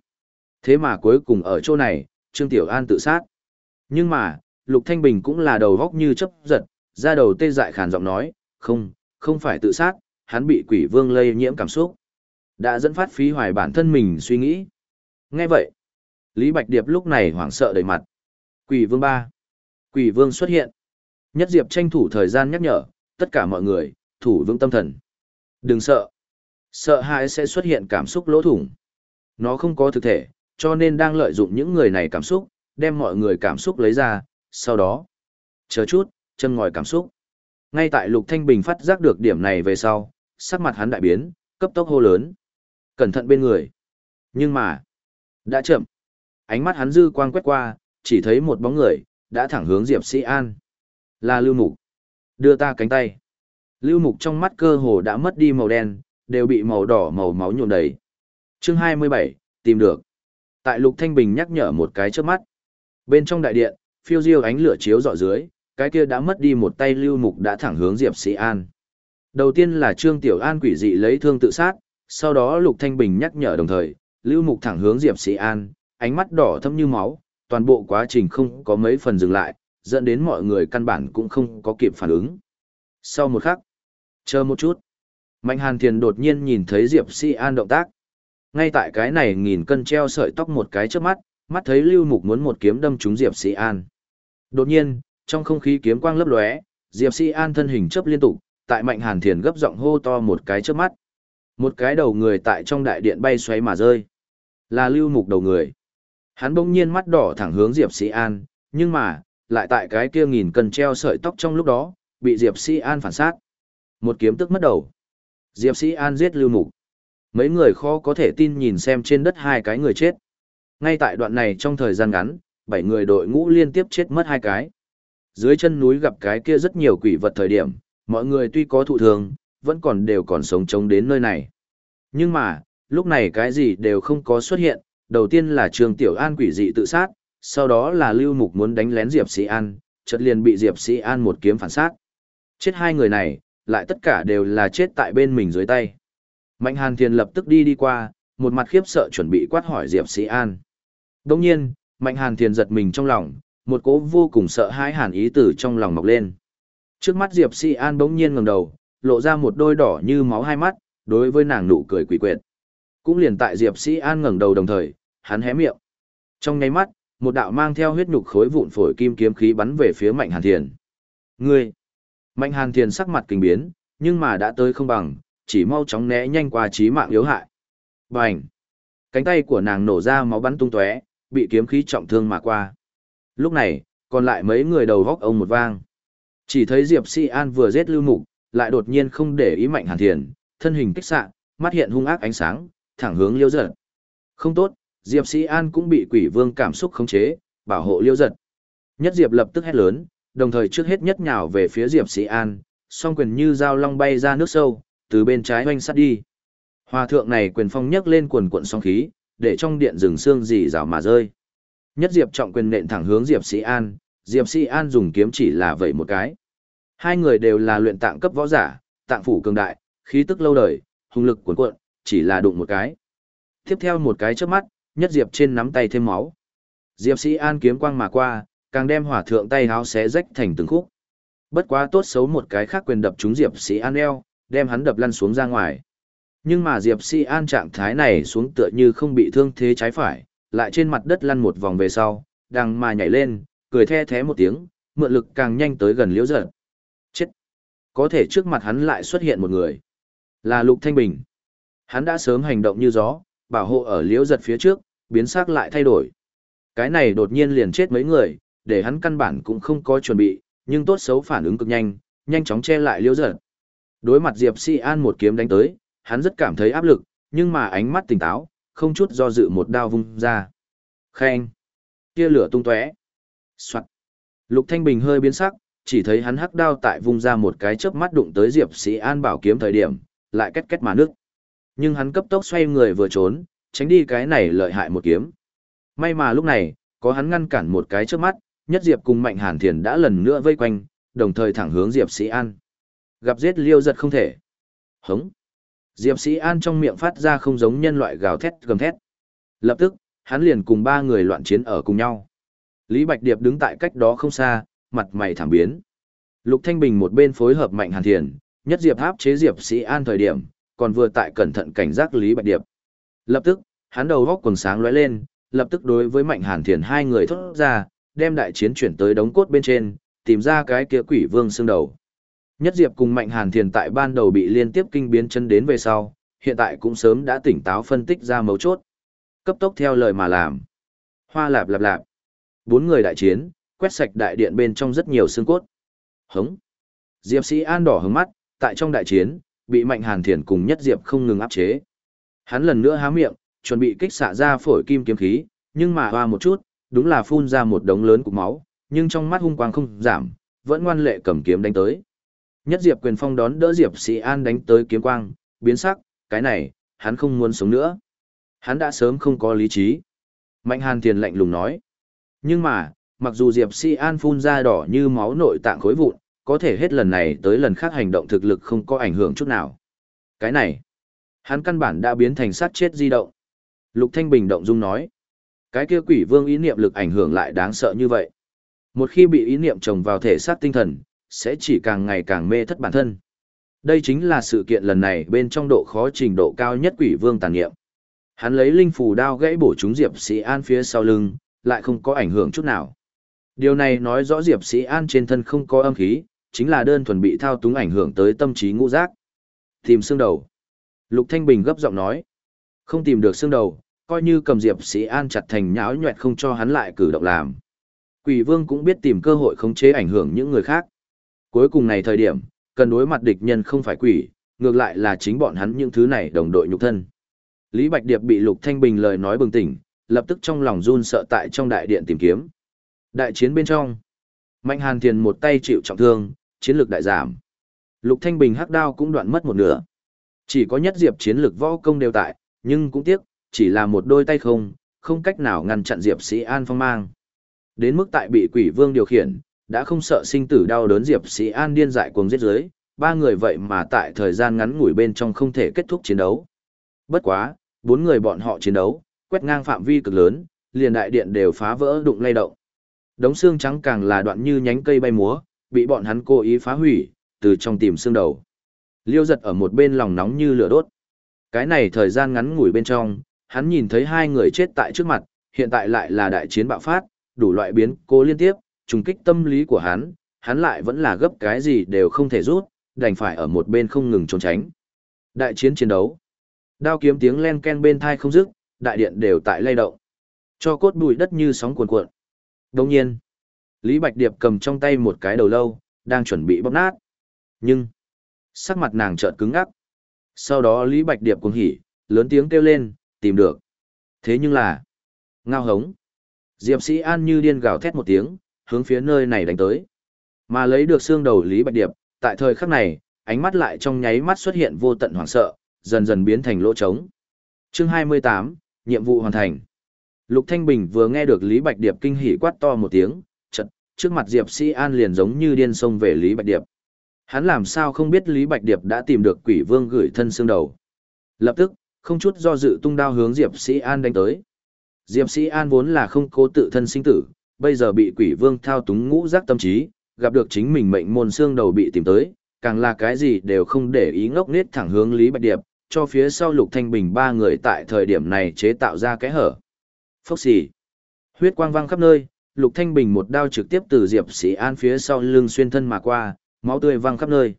Thế mà cuối cùng ở chỗ này, Trương Tiểu An tự sát. Nhưng mà, Lục Thanh Bình cũng là đầu góc như chấp giật, ra đầu tê dại khàn giọng nói, không, không phải tự sát, hắn bị quỷ vương lây nhiễm cảm xúc. Đã dẫn phát phí hoài bản thân mình suy nghĩ. Nghe vậy, Lý Bạch Điệp lúc này hoảng sợ đầy mặt. Quỷ vương ba. Quỷ vương xuất hiện. Nhất Diệp tranh thủ thời gian nhắc nhở, tất cả mọi người, thủ vững tâm thần. Đừng sợ. Sợ hãi sẽ xuất hiện cảm xúc lỗ thủng. Nó không có thực thể, cho nên đang lợi dụng những người này cảm xúc, đem mọi người cảm xúc lấy ra, sau đó. Chờ chút, chân ngòi cảm xúc. Ngay tại Lục Thanh Bình phát giác được điểm này về sau, sắc mặt hắn đại biến, cấp tốc hô lớn. Cẩn thận bên người. Nhưng mà, đã chậm. Ánh mắt hắn dư quang quét qua, chỉ thấy một bóng người, đã thẳng hướng Diệp Sĩ An. Là Lưu Mục. Đưa ta cánh tay. Lưu Mục trong mắt cơ hồ đã mất đi màu đen, đều bị màu đỏ màu máu nhuộm đầy. Chương 27, tìm được. Tại Lục Thanh Bình nhắc nhở một cái trước mắt. Bên trong đại điện, phiêu diêu ánh lửa chiếu rọi dưới, cái kia đã mất đi một tay Lưu Mục đã thẳng hướng Diệp Sĩ An. Đầu tiên là Trương Tiểu An quỷ dị lấy thương tự sát, sau đó Lục Thanh Bình nhắc nhở đồng thời, Lưu Mục thẳng hướng Diệp Sĩ An, ánh mắt đỏ thâm như máu, toàn bộ quá trình không có mấy phần dừng lại, dẫn đến mọi người căn bản cũng không có kịp phản ứng. Sau một khắc, chờ một chút, Mạnh Hàn Thiền đột nhiên nhìn thấy Diệp Sĩ An động tác. Ngay tại cái này nghìn cân treo sợi tóc một cái trước mắt, mắt thấy Lưu Mục muốn một kiếm đâm trúng Diệp Sĩ An. Đột nhiên, trong không khí kiếm quang lấp lóe, Diệp Sĩ An thân hình chớp liên tục, tại Mạnh Hàn Thiền gấp giọng hô to một cái trước mắt. Một cái đầu người tại trong đại điện bay xoáy mà rơi. Là Lưu Mục đầu người. Hắn bỗng nhiên mắt đỏ thẳng hướng Diệp Sĩ An, nhưng mà, lại tại cái kia nghìn cần treo sợi tóc trong lúc đó, bị Diệp Sĩ An phản sát. Một kiếm tức mất đầu. Diệp Sĩ An giết Lưu Mục. Mấy người khó có thể tin nhìn xem trên đất hai cái người chết. Ngay tại đoạn này trong thời gian ngắn, bảy người đội ngũ liên tiếp chết mất hai cái. Dưới chân núi gặp cái kia rất nhiều quỷ vật thời điểm, mọi người tuy có thụ thường, vẫn còn đều còn sống chống đến nơi này. Nhưng mà, lúc này cái gì đều không có xuất hiện, đầu tiên là Trương Tiểu An quỷ dị tự sát, sau đó là Lưu Mục muốn đánh lén Diệp Sĩ An, chợt liền bị Diệp Sĩ An một kiếm phản sát. Chết hai người này, lại tất cả đều là chết tại bên mình dưới tay. Mạnh Hàn Thiên lập tức đi đi qua, một mặt khiếp sợ chuẩn bị quát hỏi Diệp Sĩ An. Đồng nhiên, Mạnh Hàn Thiên giật mình trong lòng, một cố vô cùng sợ hãi hàn ý từ trong lòng mọc lên. Trước mắt Diệp Sĩ An bỗng nhiên ngẩng đầu, lộ ra một đôi đỏ như máu hai mắt, đối với nàng nụ cười quỷ quyệt. Cũng liền tại Diệp Sĩ An ngẩng đầu đồng thời, hắn hé miệng. Trong nháy mắt, một đạo mang theo huyết nhục khối vụn phổi kim kiếm khí bắn về phía Mạnh Hàn Thiền. Ngươi! Mạnh Hàn Thiền sắc mặt kinh biến, nhưng mà đã tới không bằng, chỉ mau chóng né nhanh qua chí mạng yếu hại. Bành! Cánh tay của nàng nổ ra máu bắn tung tóe, bị kiếm khí trọng thương mà qua. Lúc này, còn lại mấy người đầu góc ông một vang. Chỉ thấy Diệp Si An vừa giết lưu mục, lại đột nhiên không để ý mạnh hàn thiền, thân hình kích xạ, mắt hiện hung ác ánh sáng, thẳng hướng liêu giật. Không tốt, Diệp Si An cũng bị quỷ vương cảm xúc khống chế, bảo hộ liêu giật. Nhất Diệp lập tức hét lớn, đồng thời trước hết nhất nhào về phía Diệp Si An, song quyền như dao long bay ra nước sâu, từ bên trái hoanh sát đi. Hòa thượng này quyền phong nhấc lên quần cuộn song khí, để trong điện rừng xương dì rào mà rơi. Nhất Diệp trọng quyền nện thẳng hướng Diệp Sĩ An, Diệp Sĩ An dùng kiếm chỉ là vậy một cái. Hai người đều là luyện tạng cấp võ giả, tạng phủ cường đại, khí tức lâu đời, hung lực cuồn cuộn, chỉ là đụng một cái. Tiếp theo một cái trước mắt, Nhất Diệp trên nắm tay thêm máu. Diệp Sĩ An kiếm quang mà qua, càng đem hỏa thượng tay háo xé rách thành từng khúc. Bất quá tốt xấu một cái khác quyền đập trúng Diệp Sĩ An eo, đem hắn đập lăn xuống ra ngoài. Nhưng mà Diệp Sĩ An trạng thái này xuống tựa như không bị thương thế trái phải, lại trên mặt đất lăn một vòng về sau, đằng mà nhảy lên, cười the thế một tiếng, mượn lực càng nhanh tới gần liễu giật. Chết! Có thể trước mặt hắn lại xuất hiện một người. Là Lục Thanh Bình. Hắn đã sớm hành động như gió, bảo hộ ở liễu giật phía trước, biến sắc lại thay đổi. Cái này đột nhiên liền chết mấy người, để hắn căn bản cũng không có chuẩn bị, nhưng tốt xấu phản ứng cực nhanh, nhanh chóng che lại liễu giật. Đối mặt Diệp Si An một kiếm đánh tới, hắn rất cảm thấy áp lực, nhưng mà ánh mắt tỉnh táo, không chút do dự một đao vung ra. Khen! Kia lửa tung tóe. Soạn! Lục Thanh Bình hơi biến sắc, chỉ thấy hắn hắc đao tại vung ra một cái chớp mắt đụng tới Diệp Sĩ An bảo kiếm thời điểm, lại kết kết mà nước. Nhưng hắn cấp tốc xoay người vừa trốn, tránh đi cái này lợi hại một kiếm. May mà lúc này, có hắn ngăn cản một cái chớp mắt, nhất Diệp cùng Mạnh Hàn Thiền đã lần nữa vây quanh, đồng thời thẳng hướng Diệp Sĩ An. Gặp giết liêu giật không thể. Hống! Diệp Sĩ An trong miệng phát ra không giống nhân loại gào thét gầm thét. Lập tức, hắn liền cùng ba người loạn chiến ở cùng nhau. Lý Bạch Điệp đứng tại cách đó không xa, mặt mày thảm biến. Lục Thanh Bình một bên phối hợp mạnh hàn thiền, nhất Diệp áp chế Diệp Sĩ An thời điểm, còn vừa tại cẩn thận cảnh giác Lý Bạch Điệp. Lập tức, hắn đầu góc quần sáng lóe lên, lập tức đối với mạnh hàn thiền hai người thốt ra, đem đại chiến chuyển tới đống cốt bên trên, tìm ra cái kia quỷ vương xương đầu. Nhất Diệp cùng Mạnh Hàn Thiền tại ban đầu bị liên tiếp kinh biến chân đến về sau, hiện tại cũng sớm đã tỉnh táo phân tích ra mấu chốt. Cấp tốc theo lời mà làm. Hoa lạp lạp lạp. Bốn người đại chiến, quét sạch đại điện bên trong rất nhiều xương cốt. Hống. Diệp sĩ an đỏ hứng mắt, tại trong đại chiến, bị Mạnh Hàn Thiền cùng Nhất Diệp không ngừng áp chế. Hắn lần nữa há miệng, chuẩn bị kích xạ ra phổi kim kiếm khí, nhưng mà hoa một chút, đúng là phun ra một đống lớn cục máu, nhưng trong mắt hung quang không giảm, vẫn ngoan lệ cầm kiếm đánh tới. Nhất Diệp quyền phong đón đỡ Diệp Sĩ An đánh tới kiếm quang, biến sắc, cái này, hắn không muốn sống nữa. Hắn đã sớm không có lý trí. Mạnh Hàn Thiền lạnh lùng nói. Nhưng mà, mặc dù Diệp Sĩ An phun ra đỏ như máu nội tạng khối vụn, có thể hết lần này tới lần khác hành động thực lực không có ảnh hưởng chút nào. Cái này, hắn căn bản đã biến thành sát chết di động. Lục Thanh Bình động dung nói. Cái kia quỷ vương ý niệm lực ảnh hưởng lại đáng sợ như vậy. Một khi bị ý niệm trồng vào thể xác tinh thần, sẽ chỉ càng ngày càng mê thất bản thân. Đây chính là sự kiện lần này bên trong độ khó trình độ cao nhất quỷ vương tàn nghiệm. Hắn lấy linh phù đao gãy bổ chúng Diệp Sĩ An phía sau lưng, lại không có ảnh hưởng chút nào. Điều này nói rõ Diệp Sĩ An trên thân không có âm khí, chính là đơn thuần bị thao túng ảnh hưởng tới tâm trí ngũ giác. Tìm xương đầu. Lục Thanh Bình gấp giọng nói. Không tìm được xương đầu, coi như cầm Diệp Sĩ An chặt thành nháo nhuẹt không cho hắn lại cử động làm. Quỷ vương cũng biết tìm cơ hội khống chế ảnh hưởng những người khác. Cuối cùng này thời điểm, cần đối mặt địch nhân không phải quỷ, ngược lại là chính bọn hắn những thứ này đồng đội nhục thân. Lý Bạch Điệp bị Lục Thanh Bình lời nói bừng tỉnh, lập tức trong lòng run sợ tại trong đại điện tìm kiếm. Đại chiến bên trong, Mạnh Hàn Thiền một tay chịu trọng thương, chiến lược đại giảm. Lục Thanh Bình hắc đao cũng đoạn mất một nửa. Chỉ có nhất diệp chiến lược võ công đều tại, nhưng cũng tiếc, chỉ là một đôi tay không, không cách nào ngăn chặn diệp sĩ an phong mang. Đến mức tại bị quỷ vương điều khiển, đã không sợ sinh tử đau đớn Diệp Sĩ An điên dại cuồng giết dưới, ba người vậy mà tại thời gian ngắn ngủi bên trong không thể kết thúc chiến đấu. Bất quá, bốn người bọn họ chiến đấu, quét ngang phạm vi cực lớn, liền đại điện đều phá vỡ đụng lay động. Đống xương trắng càng là đoạn như nhánh cây bay múa, bị bọn hắn cố ý phá hủy, từ trong tìm xương đầu. Liêu giật ở một bên lòng nóng như lửa đốt. Cái này thời gian ngắn ngủi bên trong, hắn nhìn thấy hai người chết tại trước mặt, hiện tại lại là đại chiến bạo phát, đủ loại biến cố liên tiếp, trùng kích tâm lý của hắn, hắn lại vẫn là gấp cái gì đều không thể rút, đành phải ở một bên không ngừng trốn tránh. Đại chiến chiến đấu. Đao kiếm tiếng len ken bên thai không dứt, đại điện đều tại lay động. Cho cốt bụi đất như sóng cuồn cuộn. Đồng nhiên, Lý Bạch Điệp cầm trong tay một cái đầu lâu, đang chuẩn bị bóp nát. Nhưng, sắc mặt nàng chợt cứng ngắc. Sau đó Lý Bạch Điệp cuồng hỉ, lớn tiếng kêu lên, tìm được. Thế nhưng là, ngao hống. Diệp Sĩ An như điên gào thét một tiếng, hướng phía nơi này đánh tới. Mà lấy được xương đầu Lý Bạch Điệp, tại thời khắc này, ánh mắt lại trong nháy mắt xuất hiện vô tận hoảng sợ, dần dần biến thành lỗ trống. Chương 28, nhiệm vụ hoàn thành. Lục Thanh Bình vừa nghe được Lý Bạch Điệp kinh hỉ quát to một tiếng, chợt, trước mặt Diệp Sĩ An liền giống như điên xông về Lý Bạch Điệp. Hắn làm sao không biết Lý Bạch Điệp đã tìm được quỷ vương gửi thân xương đầu. Lập tức, không chút do dự tung đao hướng Diệp Sĩ An đánh tới. Diệp Sĩ An vốn là không cố tự thân sinh tử, bây giờ bị quỷ vương thao túng ngũ giác tâm trí, gặp được chính mình mệnh môn xương đầu bị tìm tới, càng là cái gì đều không để ý ngốc nết thẳng hướng Lý Bạch Điệp, cho phía sau Lục Thanh Bình ba người tại thời điểm này chế tạo ra cái hở. Phốc xì. Huyết quang vang khắp nơi, Lục Thanh Bình một đao trực tiếp từ Diệp Sĩ An phía sau lưng xuyên thân mà qua, máu tươi văng khắp nơi.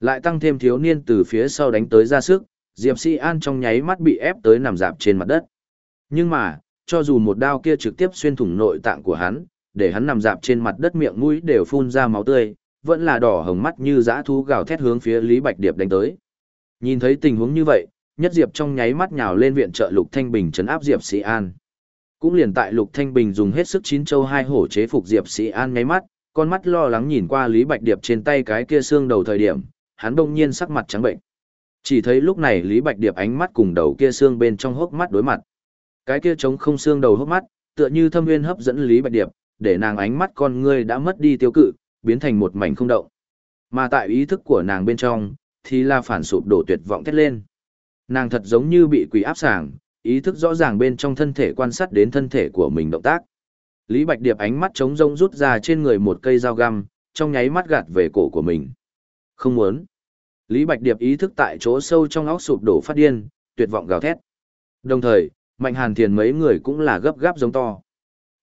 Lại tăng thêm thiếu niên từ phía sau đánh tới ra sức, Diệp Sĩ An trong nháy mắt bị ép tới nằm dạp trên mặt đất. Nhưng mà, cho dù một đao kia trực tiếp xuyên thủng nội tạng của hắn, để hắn nằm dạp trên mặt đất miệng mũi đều phun ra máu tươi, vẫn là đỏ hồng mắt như dã thú gào thét hướng phía Lý Bạch Điệp đánh tới. Nhìn thấy tình huống như vậy, Nhất Diệp trong nháy mắt nhào lên viện trợ Lục Thanh Bình trấn áp Diệp Sĩ An. Cũng liền tại Lục Thanh Bình dùng hết sức chín châu hai hổ chế phục Diệp Sĩ An nháy mắt, con mắt lo lắng nhìn qua Lý Bạch Điệp trên tay cái kia xương đầu thời điểm, hắn đông nhiên sắc mặt trắng bệnh. Chỉ thấy lúc này Lý Bạch Điệp ánh mắt cùng đầu kia xương bên trong hốc mắt đối mặt. Cái kia trống không xương đầu hốc mắt, tựa như thâm nguyên hấp dẫn Lý Bạch Điệp, để nàng ánh mắt con ngươi đã mất đi tiêu cự, biến thành một mảnh không động. Mà tại ý thức của nàng bên trong, thì là phản sụp đổ tuyệt vọng thét lên. Nàng thật giống như bị quỷ áp sàng, ý thức rõ ràng bên trong thân thể quan sát đến thân thể của mình động tác. Lý Bạch Điệp ánh mắt trống rông rút ra trên người một cây dao găm, trong nháy mắt gạt về cổ của mình. Không muốn. Lý Bạch Điệp ý thức tại chỗ sâu trong óc sụp đổ phát điên, tuyệt vọng gào thét. Đồng thời, Mạnh Hàn Thiền mấy người cũng là gấp gáp giống to.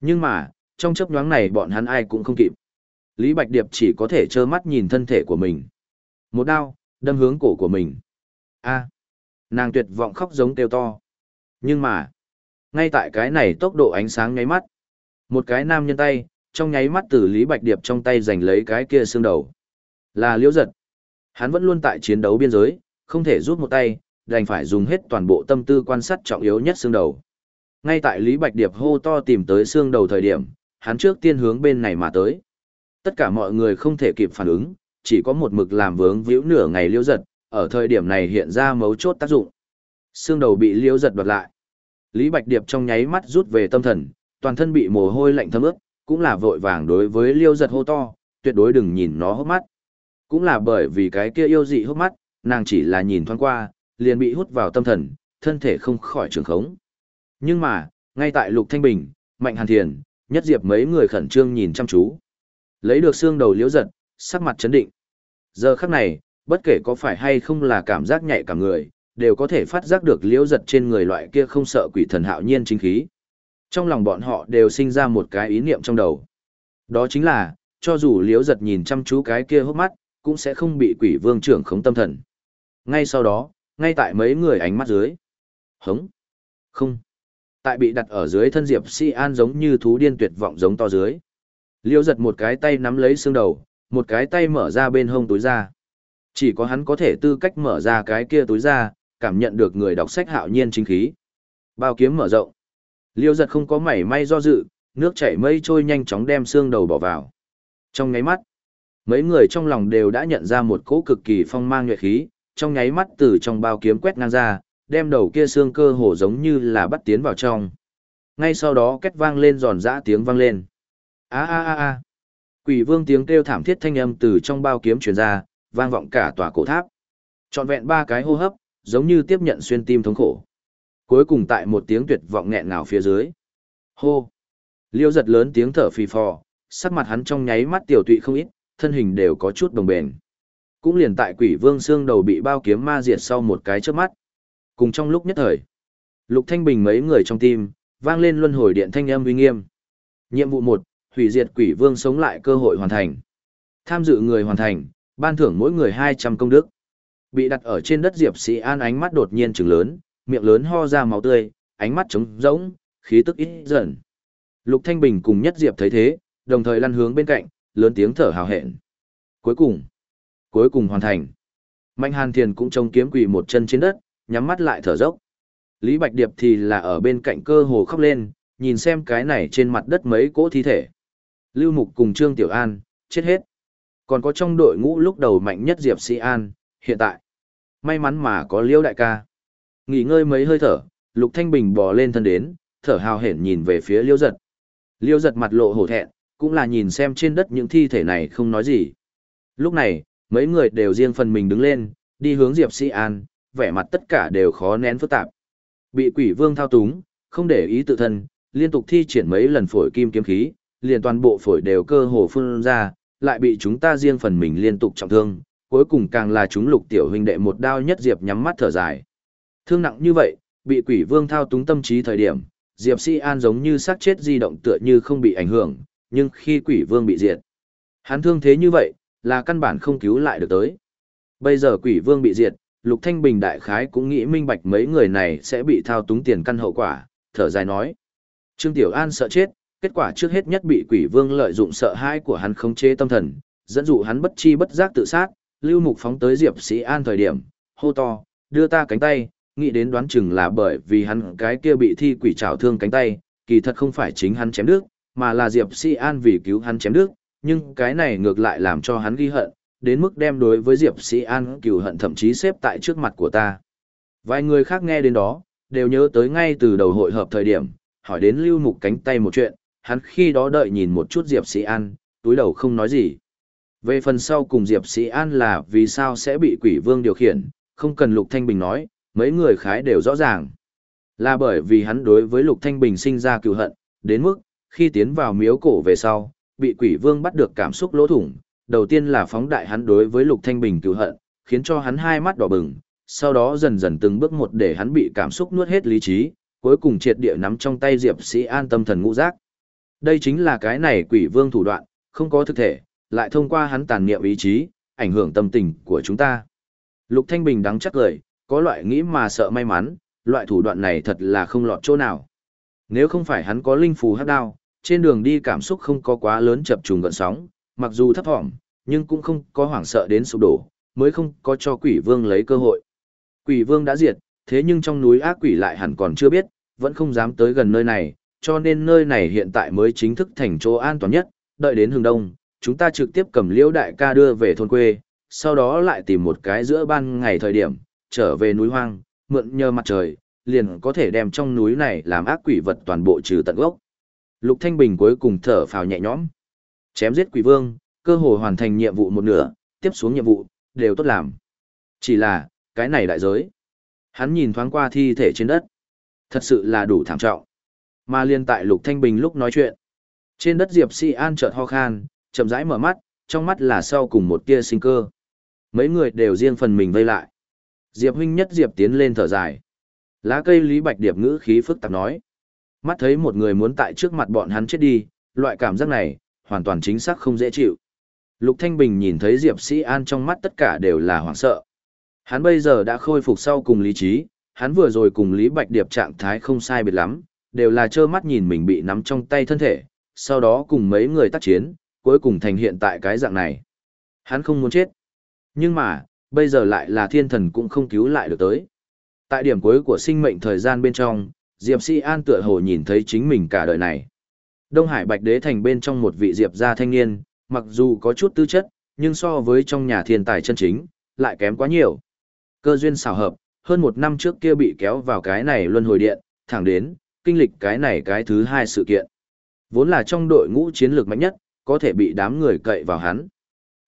Nhưng mà, trong chấp nhoáng này bọn hắn ai cũng không kịp. Lý Bạch Điệp chỉ có thể trơ mắt nhìn thân thể của mình. Một đao, đâm hướng cổ của mình. A. nàng tuyệt vọng khóc giống kêu to. Nhưng mà, ngay tại cái này tốc độ ánh sáng nháy mắt. Một cái nam nhân tay, trong nháy mắt từ Lý Bạch Điệp trong tay giành lấy cái kia xương đầu. Là liễu giật. Hắn vẫn luôn tại chiến đấu biên giới, không thể rút một tay, đành phải dùng hết toàn bộ tâm tư quan sát trọng yếu nhất xương đầu. Ngay tại Lý Bạch Điệp hô to tìm tới xương đầu thời điểm, hắn trước tiên hướng bên này mà tới. Tất cả mọi người không thể kịp phản ứng, chỉ có một mực làm vướng víu nửa ngày liễu giật, ở thời điểm này hiện ra mấu chốt tác dụng. Xương đầu bị liễu giật đoạt lại. Lý Bạch Điệp trong nháy mắt rút về tâm thần, toàn thân bị mồ hôi lạnh thấm ướt, cũng là vội vàng đối với liễu giật hô to, tuyệt đối đừng nhìn nó hốc mắt. Cũng là bởi vì cái kia yêu dị hốc mắt, nàng chỉ là nhìn thoáng qua, liền bị hút vào tâm thần, thân thể không khỏi trường khống. Nhưng mà, ngay tại Lục Thanh Bình, Mạnh Hàn Thiền, Nhất Diệp mấy người khẩn trương nhìn chăm chú. Lấy được xương đầu liễu giật, sắc mặt chấn định. Giờ khắc này, bất kể có phải hay không là cảm giác nhạy cả người, đều có thể phát giác được liễu giật trên người loại kia không sợ quỷ thần hạo nhiên chính khí. Trong lòng bọn họ đều sinh ra một cái ý niệm trong đầu. Đó chính là, cho dù liễu giật nhìn chăm chú cái kia hốc mắt, cũng sẽ không bị quỷ vương trưởng khống tâm thần. Ngay sau đó, ngay tại mấy người ánh mắt dưới. Hống. Không. Tại bị đặt ở dưới thân Diệp Si An giống như thú điên tuyệt vọng giống to dưới. Liêu giật một cái tay nắm lấy xương đầu, một cái tay mở ra bên hông túi ra. Chỉ có hắn có thể tư cách mở ra cái kia túi ra, cảm nhận được người đọc sách hạo nhiên chính khí. Bao kiếm mở rộng. Liêu giật không có mảy may do dự, nước chảy mây trôi nhanh chóng đem xương đầu bỏ vào. Trong ngáy mắt, mấy người trong lòng đều đã nhận ra một cỗ cực kỳ phong mang nhuệ khí, trong nháy mắt từ trong bao kiếm quét ngang ra, đem đầu kia xương cơ hồ giống như là bắt tiến vào trong. Ngay sau đó két vang lên giòn giã tiếng vang lên. A a a a. Quỷ vương tiếng kêu thảm thiết thanh âm từ trong bao kiếm truyền ra, vang vọng cả tòa cổ tháp. Trọn vẹn ba cái hô hấp, giống như tiếp nhận xuyên tim thống khổ. Cuối cùng tại một tiếng tuyệt vọng nghẹn ngào phía dưới. Hô! Liêu giật lớn tiếng thở phì phò, sắc mặt hắn trong nháy mắt tiểu tụy không ít, thân hình đều có chút đồng bền. Cũng liền tại quỷ vương xương đầu bị bao kiếm ma diệt sau một cái trước mắt. Cùng trong lúc nhất thời, Lục Thanh Bình mấy người trong tim, vang lên luân hồi điện thanh âm uy nghiêm. Nhiệm vụ một, hủy diệt quỷ vương sống lại cơ hội hoàn thành. Tham dự người hoàn thành, ban thưởng mỗi người 200 công đức. Bị đặt ở trên đất Diệp Sĩ An ánh mắt đột nhiên trừng lớn, miệng lớn ho ra máu tươi, ánh mắt trống rỗng, khí tức ít dần. Lục Thanh Bình cùng Nhất Diệp thấy thế, đồng thời lăn hướng bên cạnh, lớn tiếng thở hào hẹn. Cuối cùng, cuối cùng hoàn thành. Mạnh Hàn Thiền cũng trông kiếm quỳ một chân trên đất, nhắm mắt lại thở dốc. Lý Bạch Điệp thì là ở bên cạnh cơ hồ khóc lên, nhìn xem cái này trên mặt đất mấy cỗ thi thể. Lưu Mục cùng Trương Tiểu An, chết hết. Còn có trong đội ngũ lúc đầu mạnh nhất Diệp Sĩ An, hiện tại. May mắn mà có Liêu đại ca. Nghỉ ngơi mấy hơi thở, Lục Thanh Bình bò lên thân đến, thở hào hển nhìn về phía Liêu giật. Liêu giật mặt lộ hổ thẹn, cũng là nhìn xem trên đất những thi thể này không nói gì. Lúc này, mấy người đều riêng phần mình đứng lên, đi hướng Diệp Sĩ An, vẻ mặt tất cả đều khó nén phức tạp. Bị quỷ vương thao túng, không để ý tự thân, liên tục thi triển mấy lần phổi kim kiếm khí, liền toàn bộ phổi đều cơ hồ phun ra, lại bị chúng ta riêng phần mình liên tục trọng thương, cuối cùng càng là chúng lục tiểu huynh đệ một đao nhất diệp nhắm mắt thở dài. Thương nặng như vậy, bị quỷ vương thao túng tâm trí thời điểm, Diệp Si An giống như xác chết di động tựa như không bị ảnh hưởng, nhưng khi quỷ vương bị diệt, hắn thương thế như vậy, là căn bản không cứu lại được tới. Bây giờ quỷ vương bị diệt, Lục Thanh Bình đại khái cũng nghĩ minh bạch mấy người này sẽ bị thao túng tiền căn hậu quả, thở dài nói. Trương Tiểu An sợ chết, kết quả trước hết nhất bị quỷ vương lợi dụng sợ hãi của hắn khống chế tâm thần, dẫn dụ hắn bất chi bất giác tự sát, lưu mục phóng tới Diệp Sĩ An thời điểm, hô to, đưa ta cánh tay, nghĩ đến đoán chừng là bởi vì hắn cái kia bị thi quỷ trảo thương cánh tay, kỳ thật không phải chính hắn chém đứt, mà là Diệp Sĩ An vì cứu hắn chém đứt, nhưng cái này ngược lại làm cho hắn ghi hận, đến mức đem đối với Diệp Sĩ An cừu hận thậm chí xếp tại trước mặt của ta. Vài người khác nghe đến đó, đều nhớ tới ngay từ đầu hội hợp thời điểm, hỏi đến lưu mục cánh tay một chuyện, hắn khi đó đợi nhìn một chút Diệp Sĩ An, túi đầu không nói gì. Về phần sau cùng Diệp Sĩ An là vì sao sẽ bị quỷ vương điều khiển, không cần Lục Thanh Bình nói, mấy người khái đều rõ ràng. Là bởi vì hắn đối với Lục Thanh Bình sinh ra cựu hận, đến mức, khi tiến vào miếu cổ về sau, bị quỷ vương bắt được cảm xúc lỗ thủng, đầu tiên là phóng đại hắn đối với Lục Thanh Bình cựu hận, khiến cho hắn hai mắt đỏ bừng, sau đó dần dần từng bước một để hắn bị cảm xúc nuốt hết lý trí, cuối cùng triệt địa nắm trong tay Diệp Sĩ An tâm thần ngũ giác. Đây chính là cái này quỷ vương thủ đoạn, không có thực thể, lại thông qua hắn tàn niệm ý chí, ảnh hưởng tâm tình của chúng ta. Lục Thanh Bình đắng chắc cười, có loại nghĩ mà sợ may mắn, loại thủ đoạn này thật là không lọt chỗ nào. Nếu không phải hắn có linh phù hắc đao, trên đường đi cảm xúc không có quá lớn chập trùng gợn sóng, mặc dù thấp thỏm, nhưng cũng không có hoảng sợ đến sụp đổ, mới không có cho quỷ vương lấy cơ hội. Quỷ vương đã diệt, thế nhưng trong núi ác quỷ lại hẳn còn chưa biết, vẫn không dám tới gần nơi này, cho nên nơi này hiện tại mới chính thức thành chỗ an toàn nhất, đợi đến hướng đông, chúng ta trực tiếp cầm liễu đại ca đưa về thôn quê, sau đó lại tìm một cái giữa ban ngày thời điểm, trở về núi hoang, mượn nhờ mặt trời, liền có thể đem trong núi này làm ác quỷ vật toàn bộ trừ tận gốc. Lục Thanh Bình cuối cùng thở phào nhẹ nhõm. Chém giết quỷ vương, cơ hội hoàn thành nhiệm vụ một nửa, tiếp xuống nhiệm vụ, đều tốt làm. Chỉ là, cái này đại giới. Hắn nhìn thoáng qua thi thể trên đất. Thật sự là đủ thảm trọng. Mà liên tại Lục Thanh Bình lúc nói chuyện. Trên đất Diệp Si An chợt ho khan, chậm rãi mở mắt, trong mắt là sau cùng một tia sinh cơ. Mấy người đều riêng phần mình vây lại. Diệp huynh nhất Diệp tiến lên thở dài. Lá cây Lý Bạch Điệp ngữ khí phức tạp nói. Mắt thấy một người muốn tại trước mặt bọn hắn chết đi, loại cảm giác này, hoàn toàn chính xác không dễ chịu. Lục Thanh Bình nhìn thấy Diệp Sĩ An trong mắt tất cả đều là hoảng sợ. Hắn bây giờ đã khôi phục sau cùng lý trí, hắn vừa rồi cùng Lý Bạch Điệp trạng thái không sai biệt lắm, đều là trơ mắt nhìn mình bị nắm trong tay thân thể, sau đó cùng mấy người tác chiến, cuối cùng thành hiện tại cái dạng này. Hắn không muốn chết. Nhưng mà, bây giờ lại là thiên thần cũng không cứu lại được tới. Tại điểm cuối của sinh mệnh thời gian bên trong, Diệp Sĩ An tựa hồ nhìn thấy chính mình cả đời này. Đông Hải Bạch Đế thành bên trong một vị Diệp gia thanh niên, mặc dù có chút tư chất, nhưng so với trong nhà thiên tài chân chính, lại kém quá nhiều. Cơ duyên xảo hợp, hơn một năm trước kia bị kéo vào cái này luân hồi điện, thẳng đến, kinh lịch cái này cái thứ hai sự kiện. Vốn là trong đội ngũ chiến lược mạnh nhất, có thể bị đám người cậy vào hắn.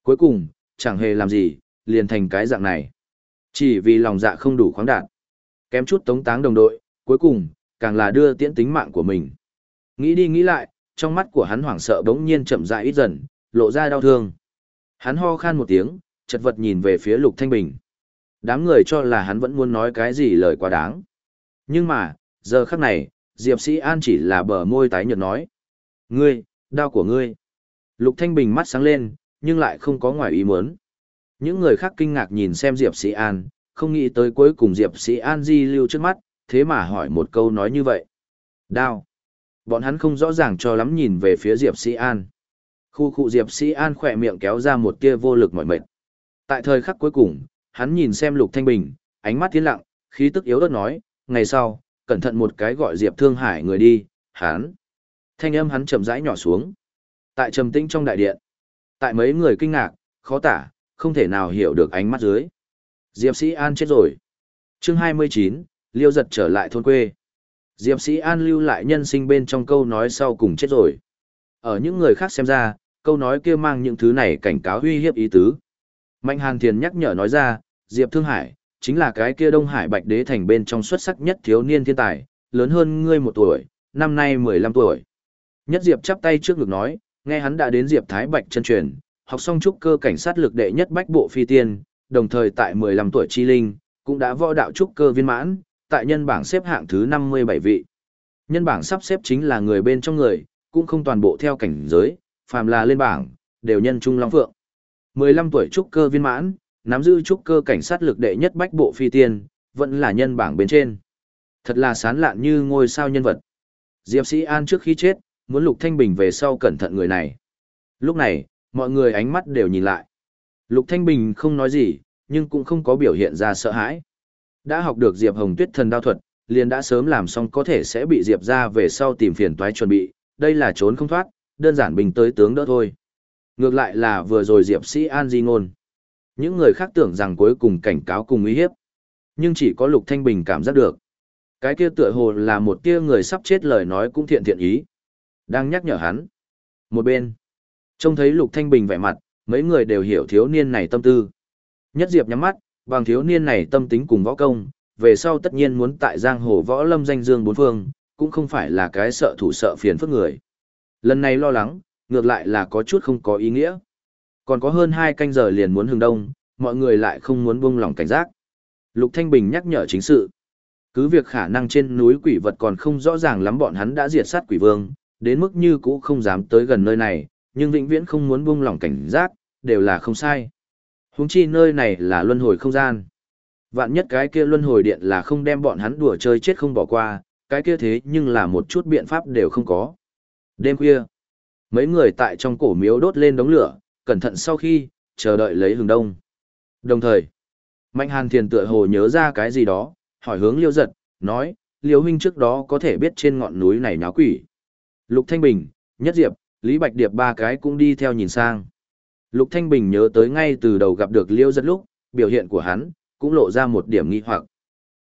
Cuối cùng, chẳng hề làm gì, liền thành cái dạng này. Chỉ vì lòng dạ không đủ khoáng đạt. Kém chút tống táng đồng đội, cuối cùng, càng là đưa tiễn tính mạng của mình. Nghĩ đi nghĩ lại, trong mắt của hắn hoảng sợ bỗng nhiên chậm rãi ít dần, lộ ra đau thương. Hắn ho khan một tiếng, chật vật nhìn về phía Lục Thanh Bình. Đám người cho là hắn vẫn muốn nói cái gì lời quá đáng. Nhưng mà, giờ khắc này, Diệp Sĩ An chỉ là bờ môi tái nhợt nói. Ngươi, đau của ngươi. Lục Thanh Bình mắt sáng lên, nhưng lại không có ngoài ý muốn. Những người khác kinh ngạc nhìn xem Diệp Sĩ An, không nghĩ tới cuối cùng Diệp Sĩ An di lưu trước mắt, thế mà hỏi một câu nói như vậy. Đao. Bọn hắn không rõ ràng cho lắm nhìn về phía Diệp Sĩ An. Khu khu Diệp Sĩ An khỏe miệng kéo ra một tia vô lực mỏi mệt. Tại thời khắc cuối cùng, hắn nhìn xem Lục Thanh Bình, ánh mắt tiến lặng, khí tức yếu ớt nói, ngày sau, cẩn thận một cái gọi Diệp Thương Hải người đi, hắn. Thanh âm hắn chậm rãi nhỏ xuống. Tại trầm tĩnh trong đại điện, tại mấy người kinh ngạc, khó tả, không thể nào hiểu được ánh mắt dưới. Diệp Sĩ An chết rồi. Chương 29, Liêu giật trở lại thôn quê. Diệp Sĩ An lưu lại nhân sinh bên trong câu nói sau cùng chết rồi. Ở những người khác xem ra, câu nói kia mang những thứ này cảnh cáo uy hiếp ý tứ. Mạnh Hàn Thiền nhắc nhở nói ra, Diệp Thương Hải, chính là cái kia Đông Hải Bạch Đế thành bên trong xuất sắc nhất thiếu niên thiên tài, lớn hơn ngươi một tuổi, năm nay 15 tuổi. Nhất Diệp chắp tay trước ngực nói, nghe hắn đã đến Diệp Thái Bạch chân truyền, học xong trúc cơ cảnh sát lực đệ nhất bách bộ phi tiên, đồng thời tại 15 tuổi chi linh, cũng đã võ đạo trúc cơ viên mãn, tại nhân bảng xếp hạng thứ 57 vị. Nhân bảng sắp xếp chính là người bên trong người, cũng không toàn bộ theo cảnh giới, phàm là lên bảng, đều nhân trung long phượng. 15 tuổi trúc cơ viên mãn, nắm giữ trúc cơ cảnh sát lực đệ nhất bách bộ phi tiên, vẫn là nhân bảng bên trên. Thật là sán lạn như ngôi sao nhân vật. Diệp Sĩ An trước khi chết, muốn Lục Thanh Bình về sau cẩn thận người này. Lúc này, mọi người ánh mắt đều nhìn lại. Lục Thanh Bình không nói gì, nhưng cũng không có biểu hiện ra sợ hãi. Đã học được Diệp Hồng Tuyết thần đao thuật, liền đã sớm làm xong có thể sẽ bị Diệp ra về sau tìm phiền toái chuẩn bị, đây là trốn không thoát, đơn giản bình tới tướng đỡ thôi. Ngược lại là vừa rồi Diệp Sĩ An di ngôn. Những người khác tưởng rằng cuối cùng cảnh cáo cùng uy hiếp. Nhưng chỉ có Lục Thanh Bình cảm giác được. Cái kia tựa hồ là một tia người sắp chết lời nói cũng thiện thiện ý. Đang nhắc nhở hắn. Một bên. Trông thấy Lục Thanh Bình vẻ mặt, mấy người đều hiểu thiếu niên này tâm tư. Nhất Diệp nhắm mắt, bằng thiếu niên này tâm tính cùng võ công, về sau tất nhiên muốn tại giang hồ võ lâm danh dương bốn phương, cũng không phải là cái sợ thủ sợ phiền phức người. Lần này lo lắng, ngược lại là có chút không có ý nghĩa. Còn có hơn hai canh giờ liền muốn hừng đông, mọi người lại không muốn buông lỏng cảnh giác. Lục Thanh Bình nhắc nhở chính sự. Cứ việc khả năng trên núi quỷ vật còn không rõ ràng lắm bọn hắn đã diệt sát quỷ vương, đến mức như cũ không dám tới gần nơi này, nhưng vĩnh viễn không muốn buông lỏng cảnh giác, đều là không sai. Huống chi nơi này là luân hồi không gian. Vạn nhất cái kia luân hồi điện là không đem bọn hắn đùa chơi chết không bỏ qua, cái kia thế nhưng là một chút biện pháp đều không có. Đêm khuya, mấy người tại trong cổ miếu đốt lên đống lửa, cẩn thận sau khi, chờ đợi lấy hừng đông. Đồng thời, Mạnh Hàn Thiền tựa hồ nhớ ra cái gì đó, hỏi hướng Liêu Giật, nói, Liêu Huynh trước đó có thể biết trên ngọn núi này náo quỷ. Lục Thanh Bình, Nhất Diệp, Lý Bạch Điệp ba cái cũng đi theo nhìn sang. Lục Thanh Bình nhớ tới ngay từ đầu gặp được Liễu Giật lúc, biểu hiện của hắn, cũng lộ ra một điểm nghi hoặc.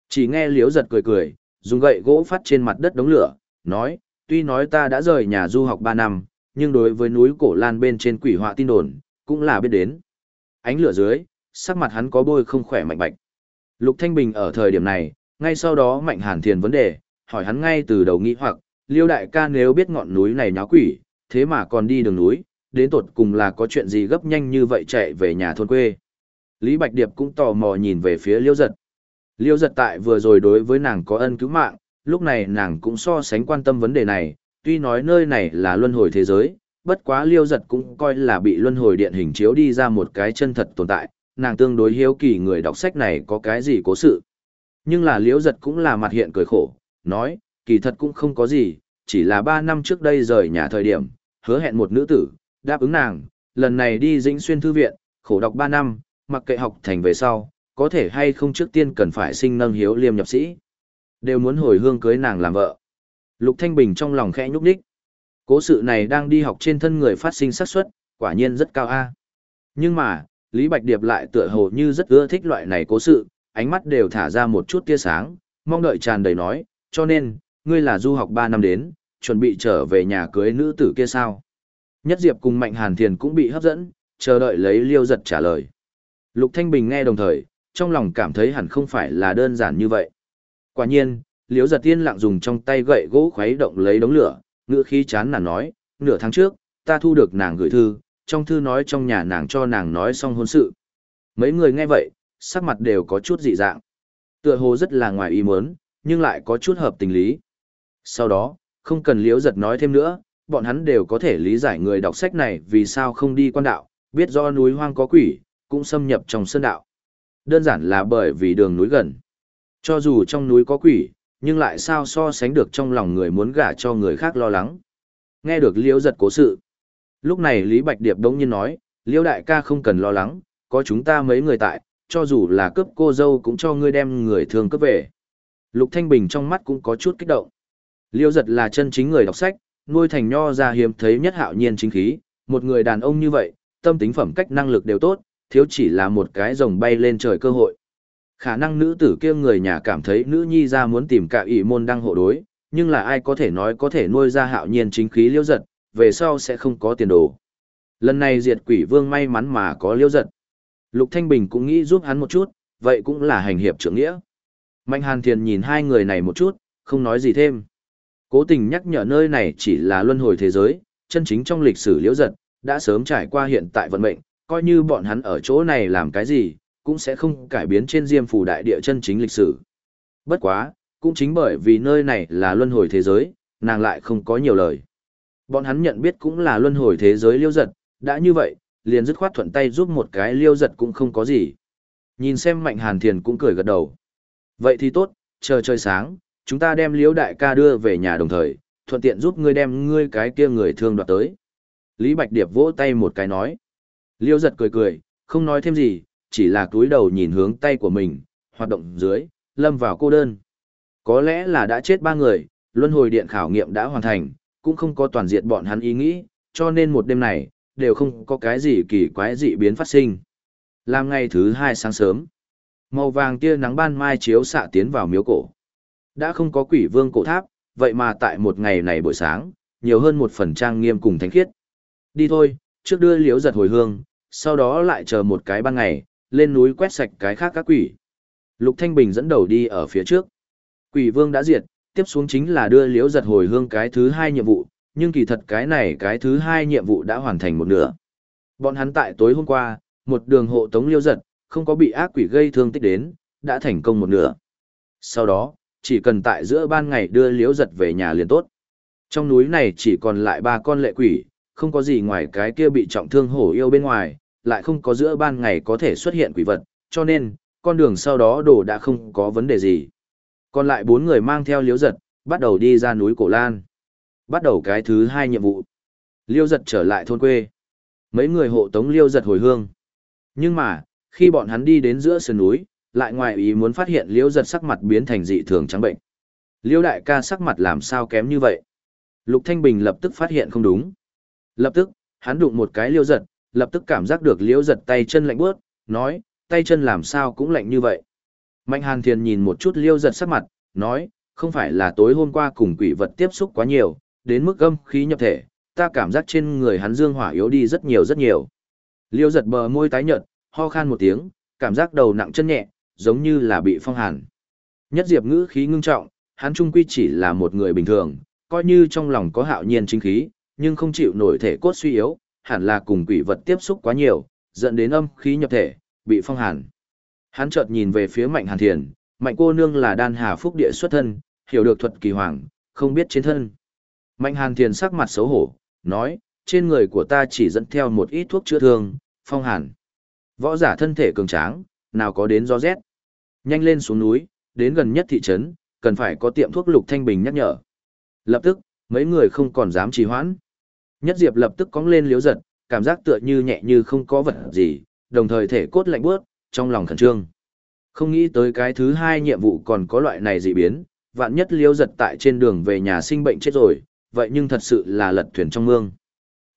Chỉ nghe Liễu Giật cười cười, dùng gậy gỗ phát trên mặt đất đống lửa, nói, tuy nói ta đã rời nhà du học 3 năm, nhưng đối với núi cổ lan bên trên quỷ họa tin đồn, cũng là biết đến. Ánh lửa dưới, sắc mặt hắn có bôi không khỏe mạnh bạch. Lục Thanh Bình ở thời điểm này, ngay sau đó Mạnh Hàn Thiền vấn đề, hỏi hắn ngay từ đầu nghĩ hoặc, Liêu đại ca nếu biết ngọn núi này nháo quỷ, thế mà còn đi đường núi, đến tột cùng là có chuyện gì gấp nhanh như vậy chạy về nhà thôn quê. Lý Bạch Điệp cũng tò mò nhìn về phía Liêu Giật. Liêu Giật tại vừa rồi đối với nàng có ân cứu mạng, lúc này nàng cũng so sánh quan tâm vấn đề này, tuy nói nơi này là luân hồi thế giới, bất quá Liêu Giật cũng coi là bị luân hồi điện hình chiếu đi ra một cái chân thật tồn tại, nàng tương đối hiếu kỳ người đọc sách này có cái gì cố sự. Nhưng là Liêu Giật cũng là mặt hiện cười khổ, nói, kỳ thật cũng không có gì, chỉ là ba năm trước đây rời nhà thời điểm, hứa hẹn một nữ tử, đáp ứng nàng, lần này đi dĩnh xuyên thư viện, khổ đọc ba năm, mặc kệ học thành về sau, có thể hay không trước tiên cần phải sinh nâng hiếu liêm nhập sĩ. Đều muốn hồi hương cưới nàng làm vợ. Lục Thanh Bình trong lòng khẽ nhúc đích. Cố sự này đang đi học trên thân người phát sinh xác suất, quả nhiên rất cao a. Nhưng mà, Lý Bạch Điệp lại tựa hồ như rất ưa thích loại này cố sự, ánh mắt đều thả ra một chút tia sáng, mong đợi tràn đầy nói, cho nên, ngươi là du học 3 năm đến, chuẩn bị trở về nhà cưới nữ tử kia sao? Nhất Diệp cùng Mạnh Hàn Thiền cũng bị hấp dẫn, chờ đợi lấy Liêu giật trả lời. Lục Thanh Bình nghe đồng thời, trong lòng cảm thấy hẳn không phải là đơn giản như vậy. Quả nhiên, Liêu giật tiên lặng dùng trong tay gậy gỗ khuấy động lấy đống lửa, ngựa khí chán nản nói, nửa tháng trước, ta thu được nàng gửi thư, trong thư nói trong nhà nàng cho nàng nói xong hôn sự. Mấy người nghe vậy, sắc mặt đều có chút dị dạng. Tựa hồ rất là ngoài ý muốn, nhưng lại có chút hợp tình lý. Sau đó, không cần Liêu giật nói thêm nữa, bọn hắn đều có thể lý giải người đọc sách này vì sao không đi quan đạo, biết do núi hoang có quỷ, cũng xâm nhập trong sơn đạo. Đơn giản là bởi vì đường núi gần. Cho dù trong núi có quỷ, nhưng lại sao so sánh được trong lòng người muốn gả cho người khác lo lắng. Nghe được liễu giật cố sự. Lúc này Lý Bạch Điệp đống nhiên nói, liễu đại ca không cần lo lắng, có chúng ta mấy người tại, cho dù là cướp cô dâu cũng cho ngươi đem người thường cướp về. Lục Thanh Bình trong mắt cũng có chút kích động. Liêu giật là chân chính người đọc sách, nuôi thành nho ra hiếm thấy nhất hạo nhiên chính khí, một người đàn ông như vậy, tâm tính phẩm cách năng lực đều tốt, thiếu chỉ là một cái rồng bay lên trời cơ hội. Khả năng nữ tử kia người nhà cảm thấy nữ nhi ra muốn tìm cả ỷ môn đăng hộ đối, nhưng là ai có thể nói có thể nuôi ra hạo nhiên chính khí liêu giật, về sau sẽ không có tiền đồ. Lần này diệt quỷ vương may mắn mà có liêu giật. Lục Thanh Bình cũng nghĩ giúp hắn một chút, vậy cũng là hành hiệp trưởng nghĩa. Mạnh Hàn Thiền nhìn hai người này một chút, không nói gì thêm. Cố tình nhắc nhở nơi này chỉ là luân hồi thế giới, chân chính trong lịch sử liễu giật, đã sớm trải qua hiện tại vận mệnh, coi như bọn hắn ở chỗ này làm cái gì, cũng sẽ không cải biến trên diêm phủ đại địa chân chính lịch sử. Bất quá, cũng chính bởi vì nơi này là luân hồi thế giới, nàng lại không có nhiều lời. Bọn hắn nhận biết cũng là luân hồi thế giới liêu giật, đã như vậy, liền dứt khoát thuận tay giúp một cái liêu giật cũng không có gì. Nhìn xem mạnh hàn thiền cũng cười gật đầu. Vậy thì tốt, chờ trời sáng, chúng ta đem liễu đại ca đưa về nhà đồng thời, thuận tiện giúp ngươi đem ngươi cái kia người thương đoạt tới. Lý Bạch Điệp vỗ tay một cái nói. Liêu giật cười cười, không nói thêm gì, chỉ là cúi đầu nhìn hướng tay của mình, hoạt động dưới, lâm vào cô đơn. Có lẽ là đã chết ba người, luân hồi điện khảo nghiệm đã hoàn thành, cũng không có toàn diện bọn hắn ý nghĩ, cho nên một đêm này, đều không có cái gì kỳ quái dị biến phát sinh. Làm ngày thứ hai sáng sớm, màu vàng tia nắng ban mai chiếu xạ tiến vào miếu cổ. Đã không có quỷ vương cổ tháp, vậy mà tại một ngày này buổi sáng, nhiều hơn một phần trang nghiêm cùng thánh khiết. Đi thôi, trước đưa liếu giật hồi hương, sau đó lại chờ một cái ban ngày, lên núi quét sạch cái khác các quỷ. Lục Thanh Bình dẫn đầu đi ở phía trước. Quỷ vương đã diệt, tiếp xuống chính là đưa liếu giật hồi hương cái thứ hai nhiệm vụ, nhưng kỳ thật cái này cái thứ hai nhiệm vụ đã hoàn thành một nửa. Bọn hắn tại tối hôm qua, một đường hộ tống liêu giật, không có bị ác quỷ gây thương tích đến, đã thành công một nửa. Sau đó, chỉ cần tại giữa ban ngày đưa liễu giật về nhà liền tốt. Trong núi này chỉ còn lại ba con lệ quỷ, không có gì ngoài cái kia bị trọng thương hổ yêu bên ngoài, lại không có giữa ban ngày có thể xuất hiện quỷ vật, cho nên, con đường sau đó đổ đã không có vấn đề gì. Còn lại bốn người mang theo liễu giật, bắt đầu đi ra núi Cổ Lan. Bắt đầu cái thứ hai nhiệm vụ. Liêu giật trở lại thôn quê. Mấy người hộ tống liêu giật hồi hương. Nhưng mà, khi bọn hắn đi đến giữa sườn núi, lại ngoài ý muốn phát hiện liễu giật sắc mặt biến thành dị thường trắng bệnh. Liễu đại ca sắc mặt làm sao kém như vậy? Lục Thanh Bình lập tức phát hiện không đúng. Lập tức, hắn đụng một cái liễu giật, lập tức cảm giác được liễu giật tay chân lạnh bước, nói, tay chân làm sao cũng lạnh như vậy. Mạnh Hàn Thiền nhìn một chút liễu giật sắc mặt, nói, không phải là tối hôm qua cùng quỷ vật tiếp xúc quá nhiều, đến mức gâm khí nhập thể, ta cảm giác trên người hắn dương hỏa yếu đi rất nhiều rất nhiều. Liễu giật bờ môi tái nhợt, ho khan một tiếng, cảm giác đầu nặng chân nhẹ, giống như là bị phong hàn. Nhất diệp ngữ khí ngưng trọng, hắn trung quy chỉ là một người bình thường, coi như trong lòng có hạo nhiên chính khí, nhưng không chịu nổi thể cốt suy yếu, hẳn là cùng quỷ vật tiếp xúc quá nhiều, dẫn đến âm khí nhập thể, bị phong hàn. Hắn chợt nhìn về phía Mạnh Hàn Thiền, Mạnh cô nương là đan hà phúc địa xuất thân, hiểu được thuật kỳ hoàng, không biết chiến thân. Mạnh Hàn Thiền sắc mặt xấu hổ, nói, trên người của ta chỉ dẫn theo một ít thuốc chữa thương, phong hàn. Võ giả thân thể cường tráng, nào có đến do rét. Nhanh lên xuống núi, đến gần nhất thị trấn, cần phải có tiệm thuốc Lục Thanh Bình nhắc nhở. Lập tức, mấy người không còn dám trì hoãn. Nhất Diệp lập tức cong lên liếu giật, cảm giác tựa như nhẹ như không có vật gì, đồng thời thể cốt lạnh bước, trong lòng khẩn trương. Không nghĩ tới cái thứ hai nhiệm vụ còn có loại này dị biến, vạn nhất liếu giật tại trên đường về nhà sinh bệnh chết rồi, vậy nhưng thật sự là lật thuyền trong mương.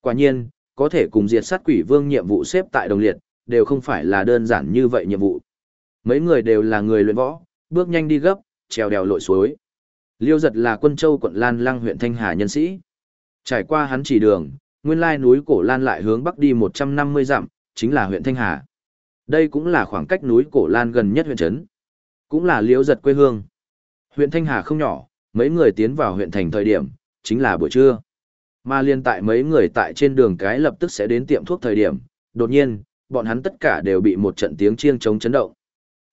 Quả nhiên, có thể cùng diệt sát quỷ vương nhiệm vụ xếp tại đồng liệt, đều không phải là đơn giản như vậy nhiệm vụ. Mấy người đều là người luyện võ, bước nhanh đi gấp, trèo đèo lội suối. Liêu giật là quân châu quận Lan Lăng huyện Thanh Hà nhân sĩ. Trải qua hắn chỉ đường, nguyên lai núi Cổ Lan lại hướng bắc đi 150 dặm, chính là huyện Thanh Hà. Đây cũng là khoảng cách núi Cổ Lan gần nhất huyện trấn. Cũng là liễu giật quê hương. Huyện Thanh Hà không nhỏ, mấy người tiến vào huyện thành thời điểm, chính là buổi trưa. Mà liên tại mấy người tại trên đường cái lập tức sẽ đến tiệm thuốc thời điểm, đột nhiên, bọn hắn tất cả đều bị một trận tiếng chiêng chống chấn động.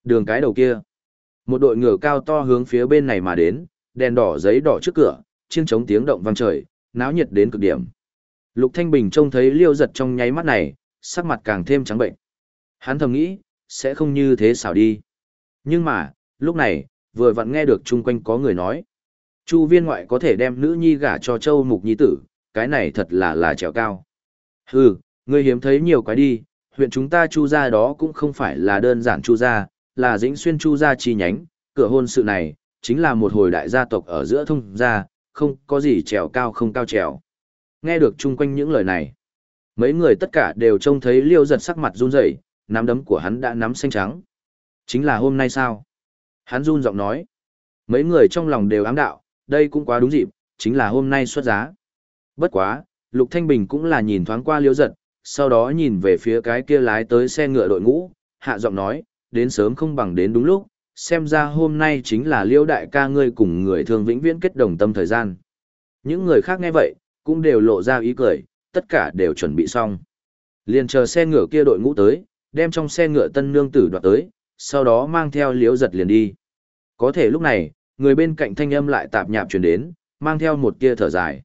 Đường cái đầu kia, một đội ngựa cao to hướng phía bên này mà đến, đèn đỏ giấy đỏ trước cửa, chiêng chống tiếng động vang trời, náo nhiệt đến cực điểm. Lục Thanh Bình trông thấy liêu giật trong nháy mắt này, sắc mặt càng thêm trắng bệnh. Hắn thầm nghĩ, sẽ không như thế xảo đi. Nhưng mà, lúc này, vừa vặn nghe được chung quanh có người nói. Chu viên ngoại có thể đem nữ nhi gả cho châu mục nhi tử, cái này thật là là trèo cao. Hừ, ngươi hiếm thấy nhiều cái đi, huyện chúng ta chu gia đó cũng không phải là đơn giản chu gia, là dĩnh xuyên chu gia chi nhánh, cửa hôn sự này, chính là một hồi đại gia tộc ở giữa thông gia, không có gì trèo cao không cao trèo. Nghe được chung quanh những lời này, mấy người tất cả đều trông thấy liêu giật sắc mặt run rẩy, nắm đấm của hắn đã nắm xanh trắng. Chính là hôm nay sao? Hắn run giọng nói. Mấy người trong lòng đều ám đạo, đây cũng quá đúng dịp, chính là hôm nay xuất giá. Bất quá, Lục Thanh Bình cũng là nhìn thoáng qua liêu giật, sau đó nhìn về phía cái kia lái tới xe ngựa đội ngũ, hạ giọng nói, đến sớm không bằng đến đúng lúc, xem ra hôm nay chính là liêu đại ca ngươi cùng người thường vĩnh viễn kết đồng tâm thời gian. Những người khác nghe vậy, cũng đều lộ ra ý cười, tất cả đều chuẩn bị xong. Liền chờ xe ngựa kia đội ngũ tới, đem trong xe ngựa tân nương tử đoạt tới, sau đó mang theo liễu giật liền đi. Có thể lúc này, người bên cạnh thanh âm lại tạp nhạp truyền đến, mang theo một kia thở dài.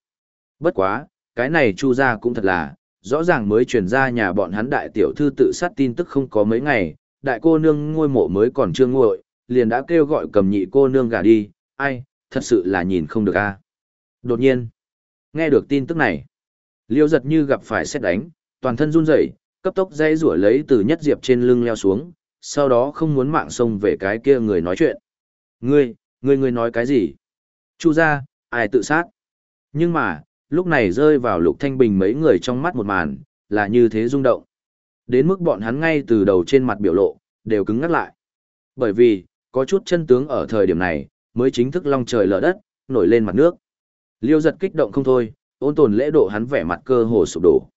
Bất quá, cái này chu ra cũng thật là, rõ ràng mới truyền ra nhà bọn hắn đại tiểu thư tự sát tin tức không có mấy ngày, đại cô nương ngôi mộ mới còn chưa nguội, liền đã kêu gọi cầm nhị cô nương gả đi, ai, thật sự là nhìn không được a. Đột nhiên, nghe được tin tức này, liêu giật như gặp phải xét đánh, toàn thân run rẩy, cấp tốc dây rủa lấy từ nhất diệp trên lưng leo xuống, sau đó không muốn mạng sông về cái kia người nói chuyện. Ngươi, ngươi ngươi nói cái gì? Chu ra, ai tự sát? Nhưng mà, lúc này rơi vào lục thanh bình mấy người trong mắt một màn, là như thế rung động. Đến mức bọn hắn ngay từ đầu trên mặt biểu lộ, đều cứng ngắt lại. Bởi vì, có chút chân tướng ở thời điểm này, mới chính thức long trời lở đất, nổi lên mặt nước. Liêu giật kích động không thôi, ôn tồn lễ độ hắn vẻ mặt cơ hồ sụp đổ.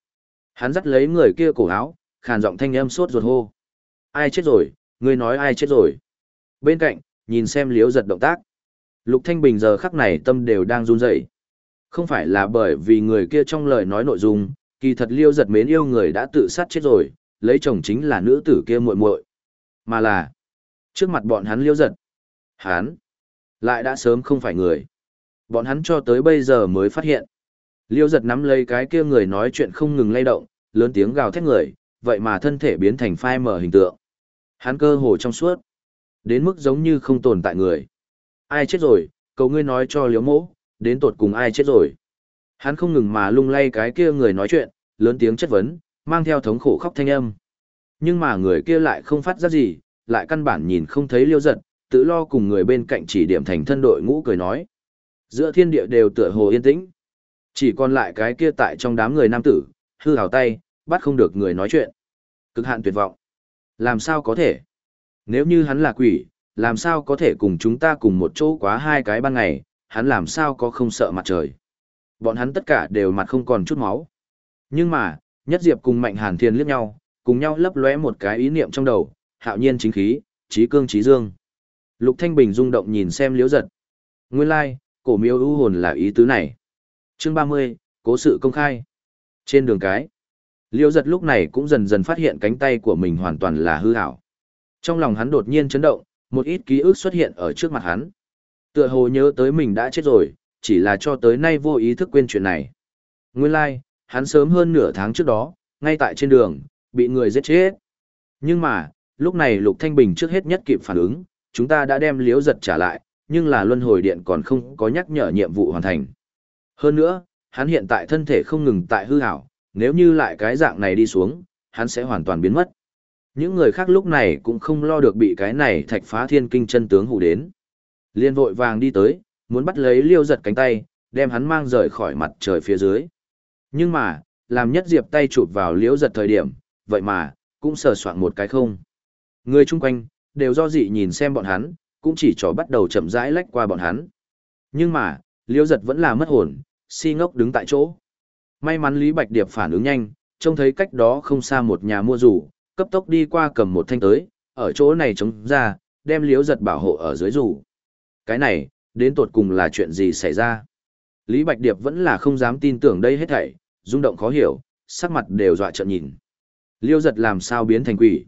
Hắn dắt lấy người kia cổ áo, khàn giọng thanh âm sốt ruột hô. Ai chết rồi, ngươi nói ai chết rồi. Bên cạnh, nhìn xem liêu giật động tác. Lục Thanh Bình giờ khắc này tâm đều đang run rẩy. Không phải là bởi vì người kia trong lời nói nội dung, kỳ thật liêu giật mến yêu người đã tự sát chết rồi, lấy chồng chính là nữ tử kia muội muội, mà là trước mặt bọn hắn liêu giật. Hắn lại đã sớm không phải người. Bọn hắn cho tới bây giờ mới phát hiện. Liêu giật nắm lấy cái kia người nói chuyện không ngừng lay động, lớn tiếng gào thét người, vậy mà thân thể biến thành phai mở hình tượng. Hắn cơ hồ trong suốt, đến mức giống như không tồn tại người. Ai chết rồi, cầu ngươi nói cho liếu mỗ, đến tột cùng ai chết rồi. Hắn không ngừng mà lung lay cái kia người nói chuyện, lớn tiếng chất vấn, mang theo thống khổ khóc thanh âm. Nhưng mà người kia lại không phát ra gì, lại căn bản nhìn không thấy liêu giật, tự lo cùng người bên cạnh chỉ điểm thành thân đội ngũ cười nói. Giữa thiên địa đều tựa hồ yên tĩnh. Chỉ còn lại cái kia tại trong đám người nam tử, hư hào tay, bắt không được người nói chuyện. Cực hạn tuyệt vọng. Làm sao có thể? Nếu như hắn là quỷ, làm sao có thể cùng chúng ta cùng một chỗ quá hai cái ban ngày, hắn làm sao có không sợ mặt trời. Bọn hắn tất cả đều mặt không còn chút máu. Nhưng mà, Nhất Diệp cùng Mạnh Hàn Thiên liếc nhau, cùng nhau lấp lóe một cái ý niệm trong đầu, hạo nhiên chính khí, trí cương trí dương. Lục Thanh Bình rung động nhìn xem liễu giật. Nguyên lai, like, cổ miêu ưu hồn là ý tứ này. Chương 30, cố sự công khai. Trên đường cái, liễu giật lúc này cũng dần dần phát hiện cánh tay của mình hoàn toàn là hư ảo. Trong lòng hắn đột nhiên chấn động, một ít ký ức xuất hiện ở trước mặt hắn. Tựa hồ nhớ tới mình đã chết rồi, chỉ là cho tới nay vô ý thức quên chuyện này. Nguyên lai, like, hắn sớm hơn nửa tháng trước đó, ngay tại trên đường, bị người giết chết. Nhưng mà, lúc này Lục Thanh Bình trước hết nhất kịp phản ứng, chúng ta đã đem liếu giật trả lại, nhưng là luân hồi điện còn không có nhắc nhở nhiệm vụ hoàn thành. Hơn nữa, hắn hiện tại thân thể không ngừng tại hư hảo, nếu như lại cái dạng này đi xuống, hắn sẽ hoàn toàn biến mất. Những người khác lúc này cũng không lo được bị cái này thạch phá thiên kinh chân tướng hù đến. Liên vội vàng đi tới, muốn bắt lấy liêu giật cánh tay, đem hắn mang rời khỏi mặt trời phía dưới. Nhưng mà, làm nhất diệp tay chụp vào liêu giật thời điểm, vậy mà, cũng sờ soạn một cái không. Người chung quanh, đều do dị nhìn xem bọn hắn, cũng chỉ cho bắt đầu chậm rãi lách qua bọn hắn. Nhưng mà, liêu giật vẫn là mất hồn, si ngốc đứng tại chỗ. May mắn Lý Bạch Điệp phản ứng nhanh, trông thấy cách đó không xa một nhà mua rủ, cấp tốc đi qua cầm một thanh tới, ở chỗ này chống ra, đem liếu giật bảo hộ ở dưới rủ. Cái này, đến tột cùng là chuyện gì xảy ra? Lý Bạch Điệp vẫn là không dám tin tưởng đây hết thảy, rung động khó hiểu, sắc mặt đều dọa trợn nhìn. Liêu giật làm sao biến thành quỷ?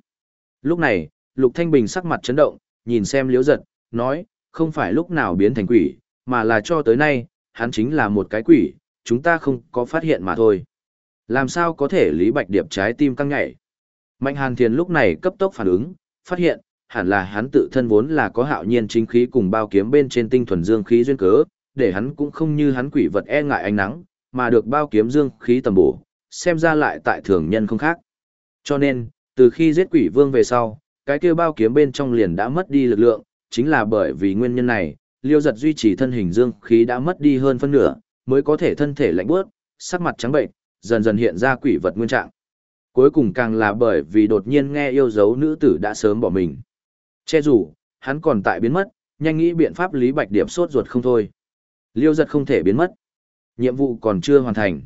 Lúc này, Lục Thanh Bình sắc mặt chấn động, nhìn xem liêu giật, nói, không phải lúc nào biến thành quỷ, mà là cho tới nay, hắn chính là một cái quỷ, chúng ta không có phát hiện mà thôi. Làm sao có thể Lý Bạch Điệp trái tim căng nhảy? Mạnh Hàn Thiền lúc này cấp tốc phản ứng, phát hiện, hẳn là hắn tự thân vốn là có hạo nhiên chính khí cùng bao kiếm bên trên tinh thuần dương khí duyên cớ, để hắn cũng không như hắn quỷ vật e ngại ánh nắng, mà được bao kiếm dương khí tầm bổ, xem ra lại tại thường nhân không khác. Cho nên, từ khi giết quỷ vương về sau, cái kia bao kiếm bên trong liền đã mất đi lực lượng, chính là bởi vì nguyên nhân này, liêu giật duy trì thân hình dương khí đã mất đi hơn phân nửa, mới có thể thân thể lạnh bước, sắc mặt trắng bệnh, dần dần hiện ra quỷ vật nguyên trạng. Cuối cùng càng là bởi vì đột nhiên nghe yêu dấu nữ tử đã sớm bỏ mình. Che rủ, hắn còn tại biến mất, nhanh nghĩ biện pháp Lý Bạch Điệp sốt ruột không thôi. Liêu giật không thể biến mất. Nhiệm vụ còn chưa hoàn thành.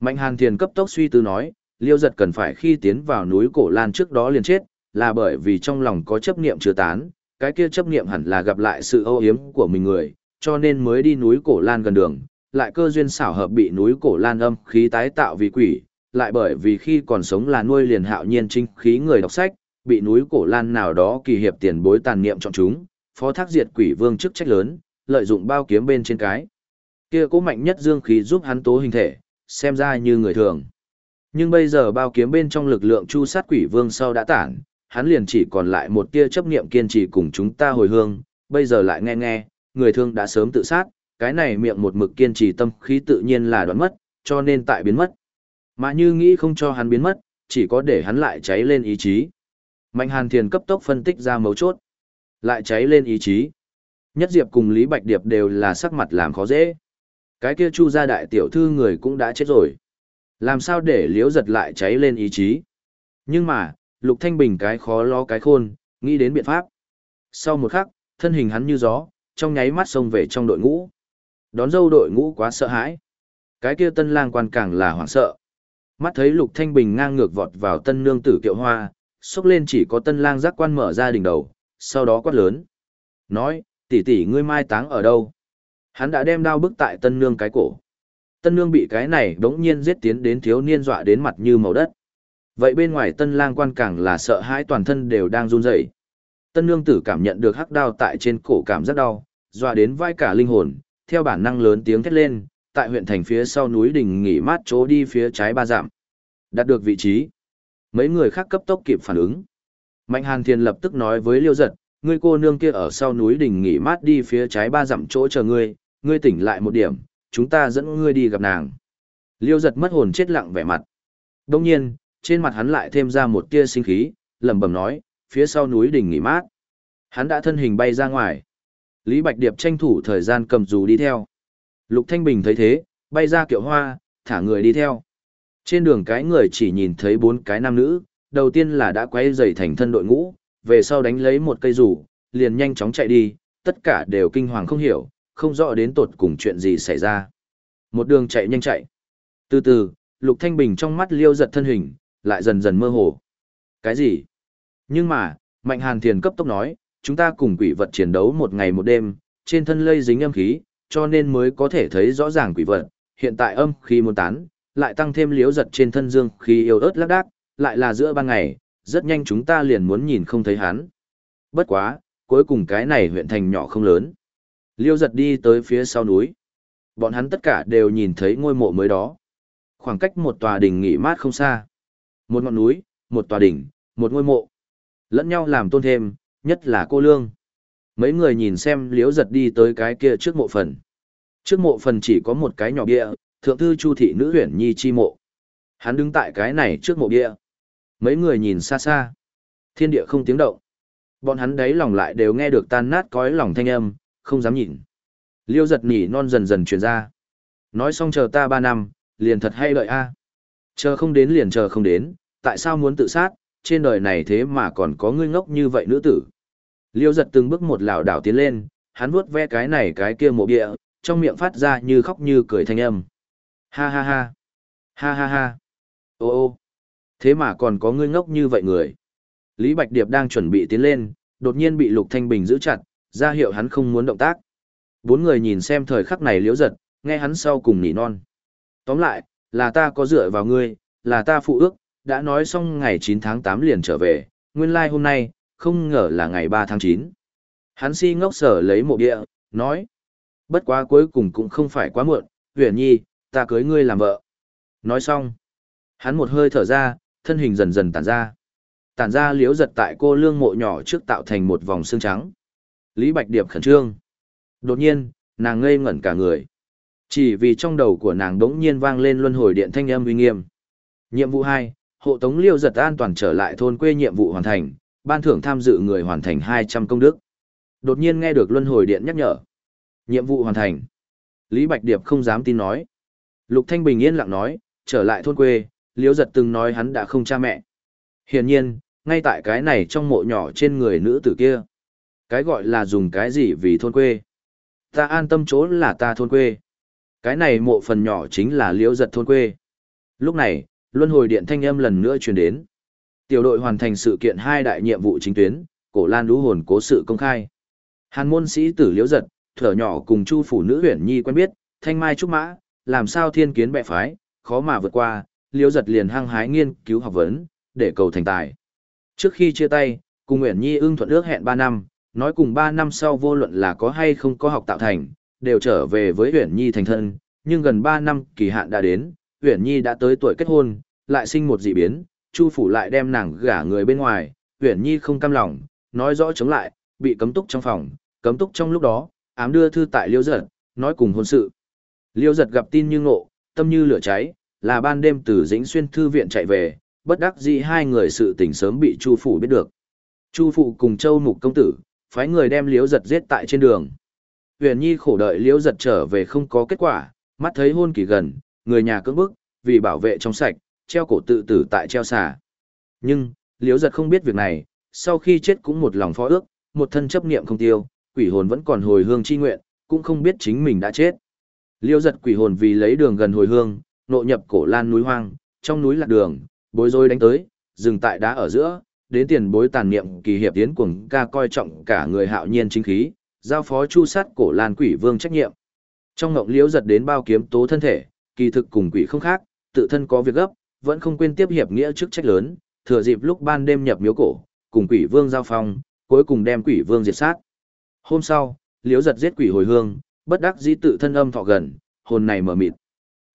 Mạnh Hàn Thiền cấp tốc suy tư nói, Liêu giật cần phải khi tiến vào núi Cổ Lan trước đó liền chết, là bởi vì trong lòng có chấp niệm chưa tán, cái kia chấp niệm hẳn là gặp lại sự âu yếm của mình người, cho nên mới đi núi Cổ Lan gần đường, lại cơ duyên xảo hợp bị núi Cổ Lan âm khí tái tạo vì quỷ, lại bởi vì khi còn sống là nuôi liền hạo nhiên trinh khí người đọc sách, bị núi Cổ Lan nào đó kỳ hiệp tiền bối tàn niệm chọn chúng, phó thác diệt quỷ vương chức trách lớn, lợi dụng bao kiếm bên trên cái. Kia cố mạnh nhất dương khí giúp hắn tố hình thể, xem ra như người thường. Nhưng bây giờ bao kiếm bên trong lực lượng chu sát quỷ vương sau đã tản, hắn liền chỉ còn lại một tia chấp niệm kiên trì cùng chúng ta hồi hương, bây giờ lại nghe nghe, người thương đã sớm tự sát, cái này miệng một mực kiên trì tâm khí tự nhiên là đoán mất, cho nên tại biến mất. Mà như nghĩ không cho hắn biến mất, chỉ có để hắn lại cháy lên ý chí. Mạnh Hàn Thiền cấp tốc phân tích ra mấu chốt. Lại cháy lên ý chí. Nhất Diệp cùng Lý Bạch Điệp đều là sắc mặt làm khó dễ. Cái kia chu gia đại tiểu thư người cũng đã chết rồi. Làm sao để liễu giật lại cháy lên ý chí. Nhưng mà, Lục Thanh Bình cái khó lo cái khôn, nghĩ đến biện pháp. Sau một khắc, thân hình hắn như gió, trong nháy mắt xông về trong đội ngũ. Đón dâu đội ngũ quá sợ hãi. Cái kia tân lang quan càng là hoảng sợ. Mắt thấy Lục Thanh Bình ngang ngược vọt vào tân nương tử kiệu hoa, xốc lên chỉ có tân lang giác quan mở ra đỉnh đầu, sau đó quát lớn. Nói, tỷ tỷ ngươi mai táng ở đâu? Hắn đã đem đao bức tại tân nương cái cổ. Tân nương bị cái này đống nhiên giết tiến đến thiếu niên dọa đến mặt như màu đất. Vậy bên ngoài tân lang quan càng là sợ hãi toàn thân đều đang run rẩy. Tân nương tử cảm nhận được hắc đao tại trên cổ cảm rất đau, dọa đến vai cả linh hồn, theo bản năng lớn tiếng thét lên, tại huyện thành phía sau núi đỉnh nghỉ mát chỗ đi phía trái ba dặm. Đạt được vị trí. Mấy người khác cấp tốc kịp phản ứng. Mạnh Hàn Thiên lập tức nói với Liêu Giật, ngươi cô nương kia ở sau núi đỉnh nghỉ mát đi phía trái ba dặm chỗ chờ ngươi, ngươi tỉnh lại một điểm, chúng ta dẫn ngươi đi gặp nàng. Liêu Giật mất hồn chết lặng vẻ mặt. Đông nhiên, trên mặt hắn lại thêm ra một tia sinh khí, lẩm bẩm nói, phía sau núi đỉnh nghỉ mát. Hắn đã thân hình bay ra ngoài. Lý Bạch Điệp tranh thủ thời gian cầm dù đi theo. Lục Thanh Bình thấy thế, bay ra kiệu hoa, thả người đi theo. Trên đường cái người chỉ nhìn thấy bốn cái nam nữ, đầu tiên là đã quay dày thành thân đội ngũ, về sau đánh lấy một cây rủ, liền nhanh chóng chạy đi, tất cả đều kinh hoàng không hiểu, không rõ đến tột cùng chuyện gì xảy ra. Một đường chạy nhanh chạy. Từ từ, Lục Thanh Bình trong mắt liêu giật thân hình, lại dần dần mơ hồ. Cái gì? Nhưng mà, Mạnh Hàn Thiền cấp tốc nói, chúng ta cùng quỷ vật chiến đấu một ngày một đêm, trên thân lây dính âm khí, cho nên mới có thể thấy rõ ràng quỷ vật. Hiện tại âm khí muốn tán, lại tăng thêm liếu giật trên thân dương khí yếu ớt lác đác, lại là giữa ban ngày, rất nhanh chúng ta liền muốn nhìn không thấy hắn. Bất quá, cuối cùng cái này huyện thành nhỏ không lớn. Liêu giật đi tới phía sau núi. Bọn hắn tất cả đều nhìn thấy ngôi mộ mới đó. Khoảng cách một tòa đỉnh nghỉ mát không xa. Một ngọn núi, một tòa đỉnh, một ngôi mộ. Lẫn nhau làm tôn thêm, nhất là cô Lương. Mấy người nhìn xem liếu giật đi tới cái kia trước mộ phần. Trước mộ phần chỉ có một cái nhỏ bia, thượng thư chu thị nữ Huyền nhi chi mộ. Hắn đứng tại cái này trước mộ bia. Mấy người nhìn xa xa. Thiên địa không tiếng động. Bọn hắn đấy lòng lại đều nghe được tan nát cõi lòng thanh âm, không dám nhìn. Liêu giật nỉ non dần dần truyền ra. Nói xong chờ ta ba năm, liền thật hay lợi a Chờ không đến liền chờ không đến, tại sao muốn tự sát, trên đời này thế mà còn có ngươi ngốc như vậy nữ tử. Liêu giật từng bước một lảo đảo tiến lên, hắn vuốt ve cái này cái kia mộ địa, trong miệng phát ra như khóc như cười thanh âm. Ha ha ha. Ha ha ha. Ô ô. Thế mà còn có ngươi ngốc như vậy người. Lý Bạch Điệp đang chuẩn bị tiến lên, đột nhiên bị Lục Thanh Bình giữ chặt, ra hiệu hắn không muốn động tác. Bốn người nhìn xem thời khắc này liễu giật, nghe hắn sau cùng nỉ non. Tóm lại, là ta có dựa vào ngươi, là ta phụ ước, đã nói xong ngày 9 tháng 8 liền trở về, nguyên lai like hôm nay, không ngờ là ngày 3 tháng 9. Hắn si ngốc sở lấy mộ địa, nói. Bất quá cuối cùng cũng không phải quá muộn, huyền nhi, ta cưới ngươi làm vợ. Nói xong. Hắn một hơi thở ra, thân hình dần dần tản ra. Tản ra liếu giật tại cô lương mộ nhỏ trước tạo thành một vòng xương trắng. Lý Bạch Điệp khẩn trương. Đột nhiên, nàng ngây ngẩn cả người. Chỉ vì trong đầu của nàng đống nhiên vang lên luân hồi điện thanh âm uy nghiêm. Nhiệm vụ 2, hộ tống liêu giật an toàn trở lại thôn quê nhiệm vụ hoàn thành, ban thưởng tham dự người hoàn thành 200 công đức. Đột nhiên nghe được luân hồi điện nhắc nhở. Nhiệm vụ hoàn thành. Lý Bạch Điệp không dám tin nói. Lục Thanh Bình yên lặng nói, trở lại thôn quê, Liễu giật từng nói hắn đã không cha mẹ. Hiển nhiên, ngay tại cái này trong mộ nhỏ trên người nữ tử kia. Cái gọi là dùng cái gì vì thôn quê. Ta an tâm chỗ là ta thôn quê. Cái này mộ phần nhỏ chính là liễu giật thôn quê. Lúc này, luân hồi điện thanh âm lần nữa truyền đến. Tiểu đội hoàn thành sự kiện hai đại nhiệm vụ chính tuyến, cổ lan lũ hồn cố sự công khai. Hàn môn sĩ tử liễu giật, thở nhỏ cùng chu phủ nữ huyền nhi quen biết, thanh mai trúc mã, làm sao thiên kiến bệ phái, khó mà vượt qua, liễu giật liền hăng hái nghiên cứu học vấn, để cầu thành tài. Trước khi chia tay, cùng Nguyễn Nhi ưng thuận ước hẹn 3 năm, nói cùng 3 năm sau vô luận là có hay không có học tạo thành, đều trở về với Nguyễn Nhi thành thân, nhưng gần 3 năm kỳ hạn đã đến, Uyển Nhi đã tới tuổi kết hôn, lại sinh một dị biến, Chu phủ lại đem nàng gả người bên ngoài, Uyển Nhi không cam lòng, nói rõ chống lại, bị cấm túc trong phòng, cấm túc trong lúc đó, ám đưa thư tại Liêu Giật, nói cùng hôn sự. Liêu Giật gặp tin như ngộ, tâm như lửa cháy, là ban đêm từ Dĩnh Xuyên thư viện chạy về, bất đắc dĩ hai người sự tình sớm bị Chu phủ biết được. Chu phụ cùng Châu Mục công tử, phái người đem Liễu Giật giết tại trên đường. Huyền Nhi khổ đợi Liễu Giật trở về không có kết quả, mắt thấy hôn kỳ gần, người nhà cưỡng bức, vì bảo vệ trong sạch, treo cổ tự tử tại treo xà. Nhưng, Liễu Giật không biết việc này, sau khi chết cũng một lòng phó ước, một thân chấp niệm không tiêu, quỷ hồn vẫn còn hồi hương chi nguyện, cũng không biết chính mình đã chết. Liêu Giật quỷ hồn vì lấy đường gần hồi hương, nộ nhập cổ lan núi hoang, trong núi lạc đường, bối rối đánh tới, dừng tại đá ở giữa, đến tiền bối tàn niệm kỳ hiệp tiến cuồng ca coi trọng cả người hạo nhiên chính khí, giao phó chu sát cổ lan quỷ vương trách nhiệm. Trong ngộng liễu giật đến bao kiếm tố thân thể, kỳ thực cùng quỷ không khác, tự thân có việc gấp, vẫn không quên tiếp hiệp nghĩa chức trách lớn, thừa dịp lúc ban đêm nhập miếu cổ, cùng quỷ vương giao phong, cuối cùng đem quỷ vương diệt sát. Hôm sau, liễu giật giết quỷ hồi hương, bất đắc dĩ tự thân âm thọ gần, hồn này mở mịt.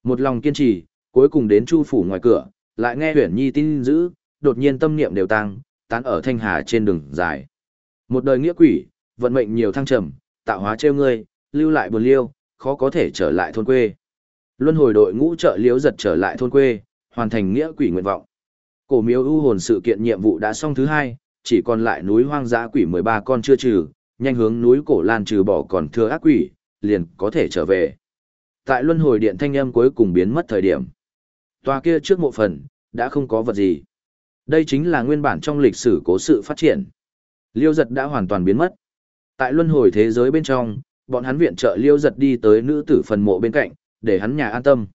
Một lòng kiên trì, cuối cùng đến chu phủ ngoài cửa, lại nghe huyền nhi tin dữ, đột nhiên tâm niệm đều tăng, tán ở thanh hà trên đường dài. Một đời nghĩa quỷ, vận mệnh nhiều thăng trầm, tạo hóa treo ngươi, lưu lại buồn liêu, khó có thể trở lại thôn quê. Luân hồi đội ngũ trợ liếu giật trở lại thôn quê, hoàn thành nghĩa quỷ nguyện vọng. Cổ miếu ưu hồn sự kiện nhiệm vụ đã xong thứ hai, chỉ còn lại núi hoang dã quỷ 13 con chưa trừ, nhanh hướng núi cổ lan trừ bỏ còn thừa ác quỷ, liền có thể trở về. Tại luân hồi điện thanh âm cuối cùng biến mất thời điểm. Tòa kia trước mộ phần, đã không có vật gì. Đây chính là nguyên bản trong lịch sử cố sự phát triển. Liêu giật đã hoàn toàn biến mất. Tại luân hồi thế giới bên trong, bọn hắn viện trợ liêu giật đi tới nữ tử phần mộ bên cạnh, để hắn nhà an tâm.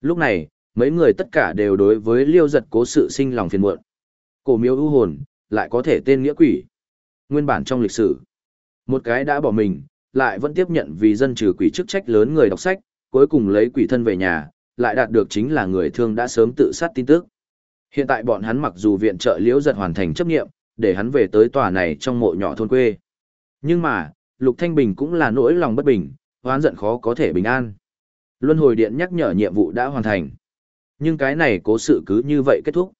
Lúc này, mấy người tất cả đều đối với liêu giật cố sự sinh lòng phiền muộn. Cổ miếu ưu hồn, lại có thể tên nghĩa quỷ. Nguyên bản trong lịch sử, một cái đã bỏ mình, lại vẫn tiếp nhận vì dân trừ quỷ chức trách lớn người đọc sách, cuối cùng lấy quỷ thân về nhà, lại đạt được chính là người thương đã sớm tự sát tin tức. Hiện tại bọn hắn mặc dù viện trợ liễu giật hoàn thành chấp nghiệm, để hắn về tới tòa này trong mộ nhỏ thôn quê. Nhưng mà, Lục Thanh Bình cũng là nỗi lòng bất bình, hoán giận khó có thể bình an. Luân hồi điện nhắc nhở nhiệm vụ đã hoàn thành. Nhưng cái này cố sự cứ như vậy kết thúc.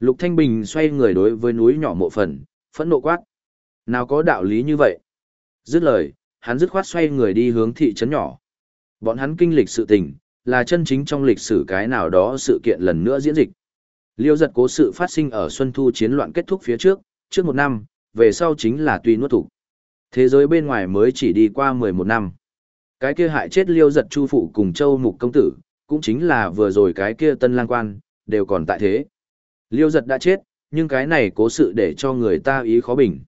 Lục Thanh Bình xoay người đối với núi nhỏ mộ phần, phẫn nộ quát. Nào có đạo lý như vậy? Dứt lời, hắn dứt khoát xoay người đi hướng thị trấn nhỏ. Bọn hắn kinh lịch sự tình, là chân chính trong lịch sử cái nào đó sự kiện lần nữa diễn dịch. Liêu giật cố sự phát sinh ở Xuân Thu chiến loạn kết thúc phía trước, trước một năm, về sau chính là tuy nuốt thủ. Thế giới bên ngoài mới chỉ đi qua 11 năm. Cái kia hại chết liêu giật chu phụ cùng châu mục công tử, cũng chính là vừa rồi cái kia tân lang quan, đều còn tại thế. Liêu giật đã chết, nhưng cái này cố sự để cho người ta ý khó bình.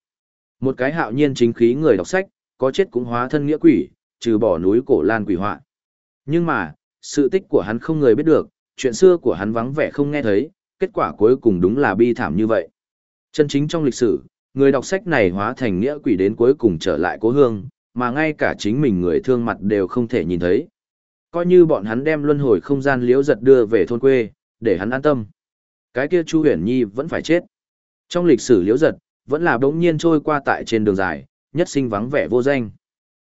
Một cái hạo nhiên chính khí người đọc sách, có chết cũng hóa thân nghĩa quỷ, trừ bỏ núi cổ lan quỷ họa. Nhưng mà, sự tích của hắn không người biết được, chuyện xưa của hắn vắng vẻ không nghe thấy, kết quả cuối cùng đúng là bi thảm như vậy. Chân chính trong lịch sử, người đọc sách này hóa thành nghĩa quỷ đến cuối cùng trở lại cố hương, mà ngay cả chính mình người thương mặt đều không thể nhìn thấy. Coi như bọn hắn đem luân hồi không gian liễu giật đưa về thôn quê, để hắn an tâm. Cái kia Chu Huyền Nhi vẫn phải chết. Trong lịch sử liễu giật, vẫn là bỗng nhiên trôi qua tại trên đường dài, nhất sinh vắng vẻ vô danh.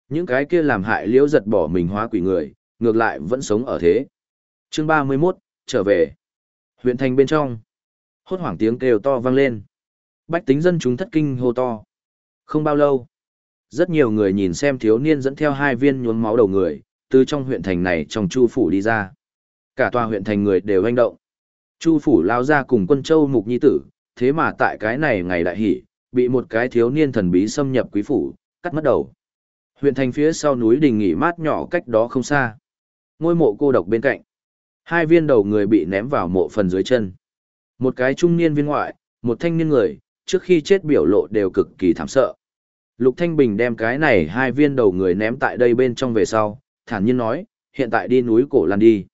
Những cái kia làm hại liễu giật bỏ mình hóa quỷ người, ngược lại vẫn sống ở thế. Chương 31, trở về. Huyện thành bên trong. Hốt hoảng tiếng kêu to vang lên. Bách tính dân chúng thất kinh hô to. Không bao lâu, rất nhiều người nhìn xem thiếu niên dẫn theo hai viên nhuốm máu đầu người, từ trong huyện thành này trong chu phủ đi ra. Cả tòa huyện thành người đều hành động. Chu phủ lao ra cùng quân châu mục nhi tử, thế mà tại cái này ngày đại hỷ, bị một cái thiếu niên thần bí xâm nhập quý phủ, cắt mất đầu. Huyện thành phía sau núi đình nghỉ mát nhỏ cách đó không xa. Ngôi mộ cô độc bên cạnh. Hai viên đầu người bị ném vào mộ phần dưới chân. Một cái trung niên viên ngoại, một thanh niên người, trước khi chết biểu lộ đều cực kỳ thảm sợ. Lục Thanh Bình đem cái này hai viên đầu người ném tại đây bên trong về sau, thản nhiên nói, hiện tại đi núi cổ lan đi.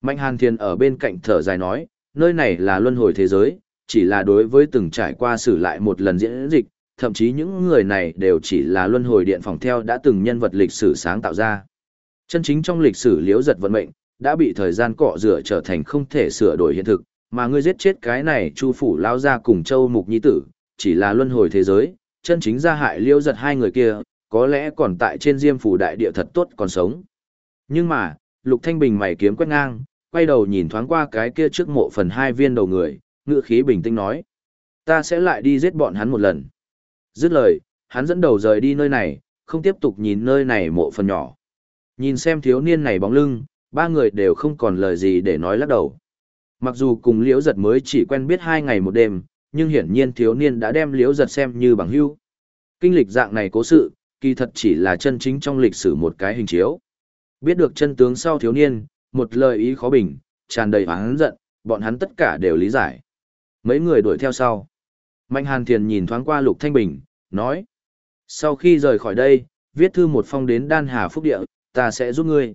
Mạnh Hàn Thiên ở bên cạnh thở dài nói, nơi này là luân hồi thế giới, chỉ là đối với từng trải qua xử lại một lần diễn dịch, thậm chí những người này đều chỉ là luân hồi điện phòng theo đã từng nhân vật lịch sử sáng tạo ra. Chân chính trong lịch sử liễu giật vận mệnh, đã bị thời gian cọ rửa trở thành không thể sửa đổi hiện thực, mà ngươi giết chết cái này chu phủ lao ra cùng châu mục nhi tử, chỉ là luân hồi thế giới, chân chính ra hại liễu giật hai người kia, có lẽ còn tại trên diêm phủ đại địa thật tốt còn sống. Nhưng mà, Lục Thanh Bình mày kiếm quét ngang, quay đầu nhìn thoáng qua cái kia trước mộ phần hai viên đầu người, ngựa khí bình tĩnh nói. Ta sẽ lại đi giết bọn hắn một lần. Dứt lời, hắn dẫn đầu rời đi nơi này, không tiếp tục nhìn nơi này mộ phần nhỏ. Nhìn xem thiếu niên này bóng lưng, ba người đều không còn lời gì để nói lắc đầu. Mặc dù cùng liễu giật mới chỉ quen biết hai ngày một đêm, nhưng hiển nhiên thiếu niên đã đem liễu giật xem như bằng hữu. Kinh lịch dạng này cố sự, kỳ thật chỉ là chân chính trong lịch sử một cái hình chiếu. Biết được chân tướng sau thiếu niên, một lời ý khó bình, tràn đầy oán giận, bọn hắn tất cả đều lý giải. Mấy người đuổi theo sau. Mạnh Hàn Thiền nhìn thoáng qua Lục Thanh Bình, nói. Sau khi rời khỏi đây, viết thư một phong đến Đan Hà Phúc Địa, ta sẽ giúp ngươi.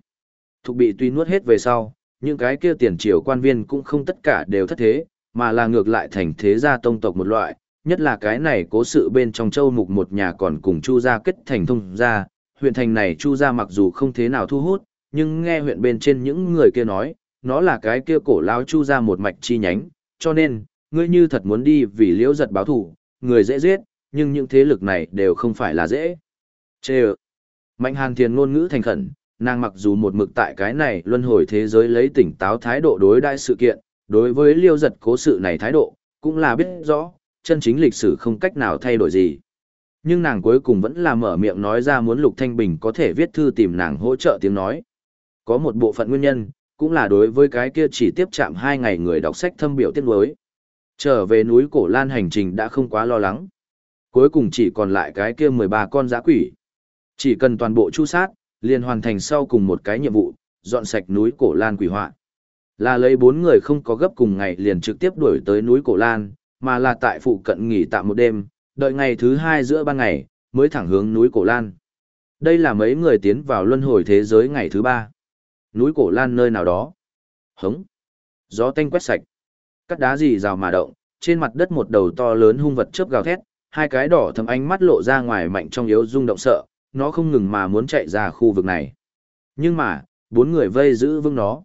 Thục bị tuy nuốt hết về sau, những cái kia tiền triều quan viên cũng không tất cả đều thất thế, mà là ngược lại thành thế gia tông tộc một loại, nhất là cái này cố sự bên trong châu mục một nhà còn cùng chu gia kết thành thông gia, huyện thành này chu gia mặc dù không thế nào thu hút, nhưng nghe huyện bên trên những người kia nói, nó là cái kia cổ lão chu gia một mạch chi nhánh, cho nên, ngươi như thật muốn đi vì liễu giật báo thủ, người dễ giết, nhưng những thế lực này đều không phải là dễ. Chê Mạnh hàn thiền ngôn ngữ thành khẩn, nàng mặc dù một mực tại cái này luân hồi thế giới lấy tỉnh táo thái độ đối đại sự kiện, đối với liêu giật cố sự này thái độ, cũng là biết rõ, chân chính lịch sử không cách nào thay đổi gì. Nhưng nàng cuối cùng vẫn là mở miệng nói ra muốn Lục Thanh Bình có thể viết thư tìm nàng hỗ trợ tiếng nói. Có một bộ phận nguyên nhân, cũng là đối với cái kia chỉ tiếp chạm hai ngày người đọc sách thâm biểu tiết đối. Trở về núi Cổ Lan hành trình đã không quá lo lắng. Cuối cùng chỉ còn lại cái kia 13 con giã quỷ. Chỉ cần toàn bộ chu sát, liền hoàn thành sau cùng một cái nhiệm vụ, dọn sạch núi Cổ Lan quỷ họa. Là lấy bốn người không có gấp cùng ngày liền trực tiếp đuổi tới núi Cổ Lan, mà là tại phụ cận nghỉ tạm một đêm, đợi ngày thứ hai giữa ban ngày, mới thẳng hướng núi Cổ Lan. Đây là mấy người tiến vào luân hồi thế giới ngày thứ ba. Núi Cổ Lan nơi nào đó. Hống. Gió tanh quét sạch. Cắt đá gì rào mà động, trên mặt đất một đầu to lớn hung vật chớp gào thét, hai cái đỏ thâm ánh mắt lộ ra ngoài mạnh trong yếu rung động sợ, nó không ngừng mà muốn chạy ra khu vực này. Nhưng mà, bốn người vây giữ vững nó.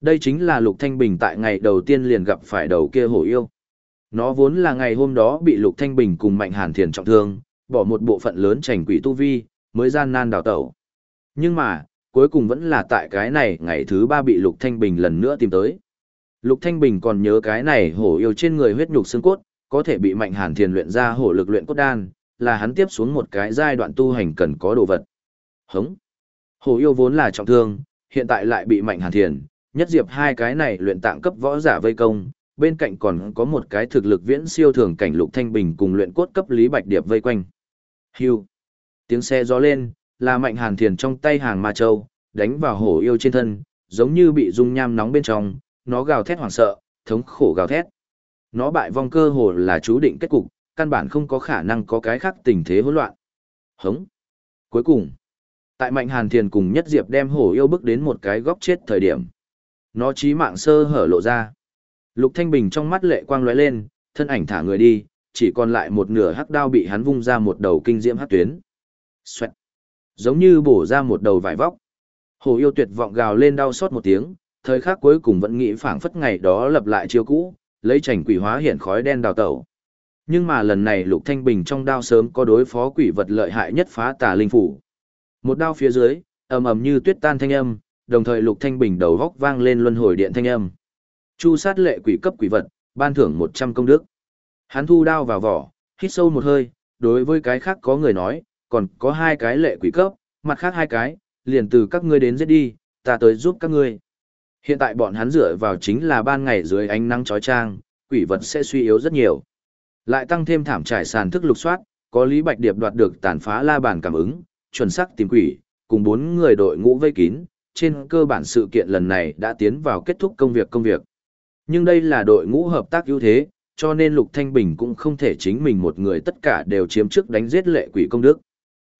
Đây chính là Lục Thanh Bình tại ngày đầu tiên liền gặp phải đầu kia hổ yêu. Nó vốn là ngày hôm đó bị Lục Thanh Bình cùng Mạnh Hàn Thiền trọng thương, bỏ một bộ phận lớn trành quỷ tu vi, mới gian nan đào tẩu. Nhưng mà, cuối cùng vẫn là tại cái này ngày thứ ba bị Lục Thanh Bình lần nữa tìm tới. Lục Thanh Bình còn nhớ cái này hổ yêu trên người huyết nhục xương cốt, có thể bị Mạnh Hàn Thiền luyện ra hổ lực luyện cốt đan, là hắn tiếp xuống một cái giai đoạn tu hành cần có đồ vật. Hống. Hổ yêu vốn là trọng thương, hiện tại lại bị Mạnh Hàn Thiền, nhất diệp hai cái này luyện tạng cấp võ giả vây công, bên cạnh còn có một cái thực lực viễn siêu thường cảnh Lục Thanh Bình cùng luyện cốt cấp Lý Bạch Điệp vây quanh. Hưu. Tiếng xe gió lên, là Mạnh Hàn Thiền trong tay hàng ma châu, đánh vào hổ yêu trên thân, giống như bị dung nham nóng bên trong, nó gào thét hoảng sợ, thống khổ gào thét. Nó bại vong cơ hồ là chú định kết cục, căn bản không có khả năng có cái khác tình thế hỗn loạn. Hống. Cuối cùng, tại Mạnh Hàn Thiền cùng Nhất Diệp đem hổ yêu bước đến một cái góc chết thời điểm. nó chí mạng sơ hở lộ ra. Lục Thanh Bình trong mắt lệ quang lóe lên, thân ảnh thả người đi, chỉ còn lại một nửa hắc đao bị hắn vung ra một đầu kinh diễm hắc tuyến. Xoẹt. Giống như bổ ra một đầu vải vóc. hổ yêu tuyệt vọng gào lên đau xót một tiếng, thời khắc cuối cùng vẫn nghĩ phảng phất ngày đó lập lại chiêu cũ, lấy chảnh quỷ hóa hiện khói đen đào tẩu. Nhưng mà lần này Lục Thanh Bình trong đao sớm có đối phó quỷ vật lợi hại nhất phá tà linh phủ. Một đao phía dưới, ầm ầm như tuyết tan thanh âm, đồng thời Lục Thanh Bình đầu góc vang lên luân hồi điện thanh âm. Chu sát lệ quỷ cấp quỷ vật, ban thưởng 100 công đức. Hắn thu đao vào vỏ, hít sâu một hơi, đối với cái khác có người nói, còn có hai cái lệ quỷ cấp, mặt khác hai cái, liền từ các ngươi đến giết đi, ta tới giúp các ngươi. Hiện tại bọn hắn dựa vào chính là ban ngày dưới ánh nắng chói trang, quỷ vật sẽ suy yếu rất nhiều. Lại tăng thêm thảm trải sàn thức lục soát, có Lý Bạch Điệp đoạt được tàn phá la bàn cảm ứng, chuẩn xác tìm quỷ, cùng bốn người đội ngũ vây kín, trên cơ bản sự kiện lần này đã tiến vào kết thúc công việc công việc. Nhưng đây là đội ngũ hợp tác ưu thế, cho nên Lục Thanh Bình cũng không thể chính mình một người tất cả đều chiếm trước đánh giết lệ quỷ công đức.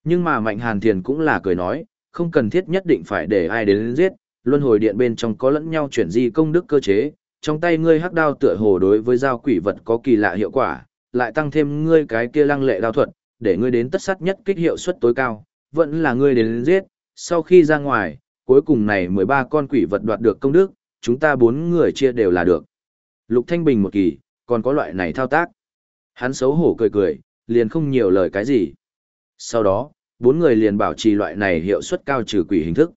Nhưng mà Mạnh Hàn Thiền cũng là cười nói, không cần thiết nhất định phải để ai đến giết, luân hồi điện bên trong có lẫn nhau chuyển di công đức cơ chế, trong tay ngươi hắc đao tựa hồ đối với giao quỷ vật có kỳ lạ hiệu quả, lại tăng thêm ngươi cái kia lăng lệ đao thuật, để ngươi đến tất sát nhất kích hiệu suất tối cao, vẫn là ngươi đến giết, sau khi ra ngoài, cuối cùng này 13 con quỷ vật đoạt được công đức, chúng ta bốn người chia đều là được. Lục Thanh Bình một kỳ, còn có loại này thao tác. Hắn xấu hổ cười cười, liền không nhiều lời cái gì. Sau đó, bốn người liền bảo trì loại này hiệu suất cao trừ quỷ hình thức.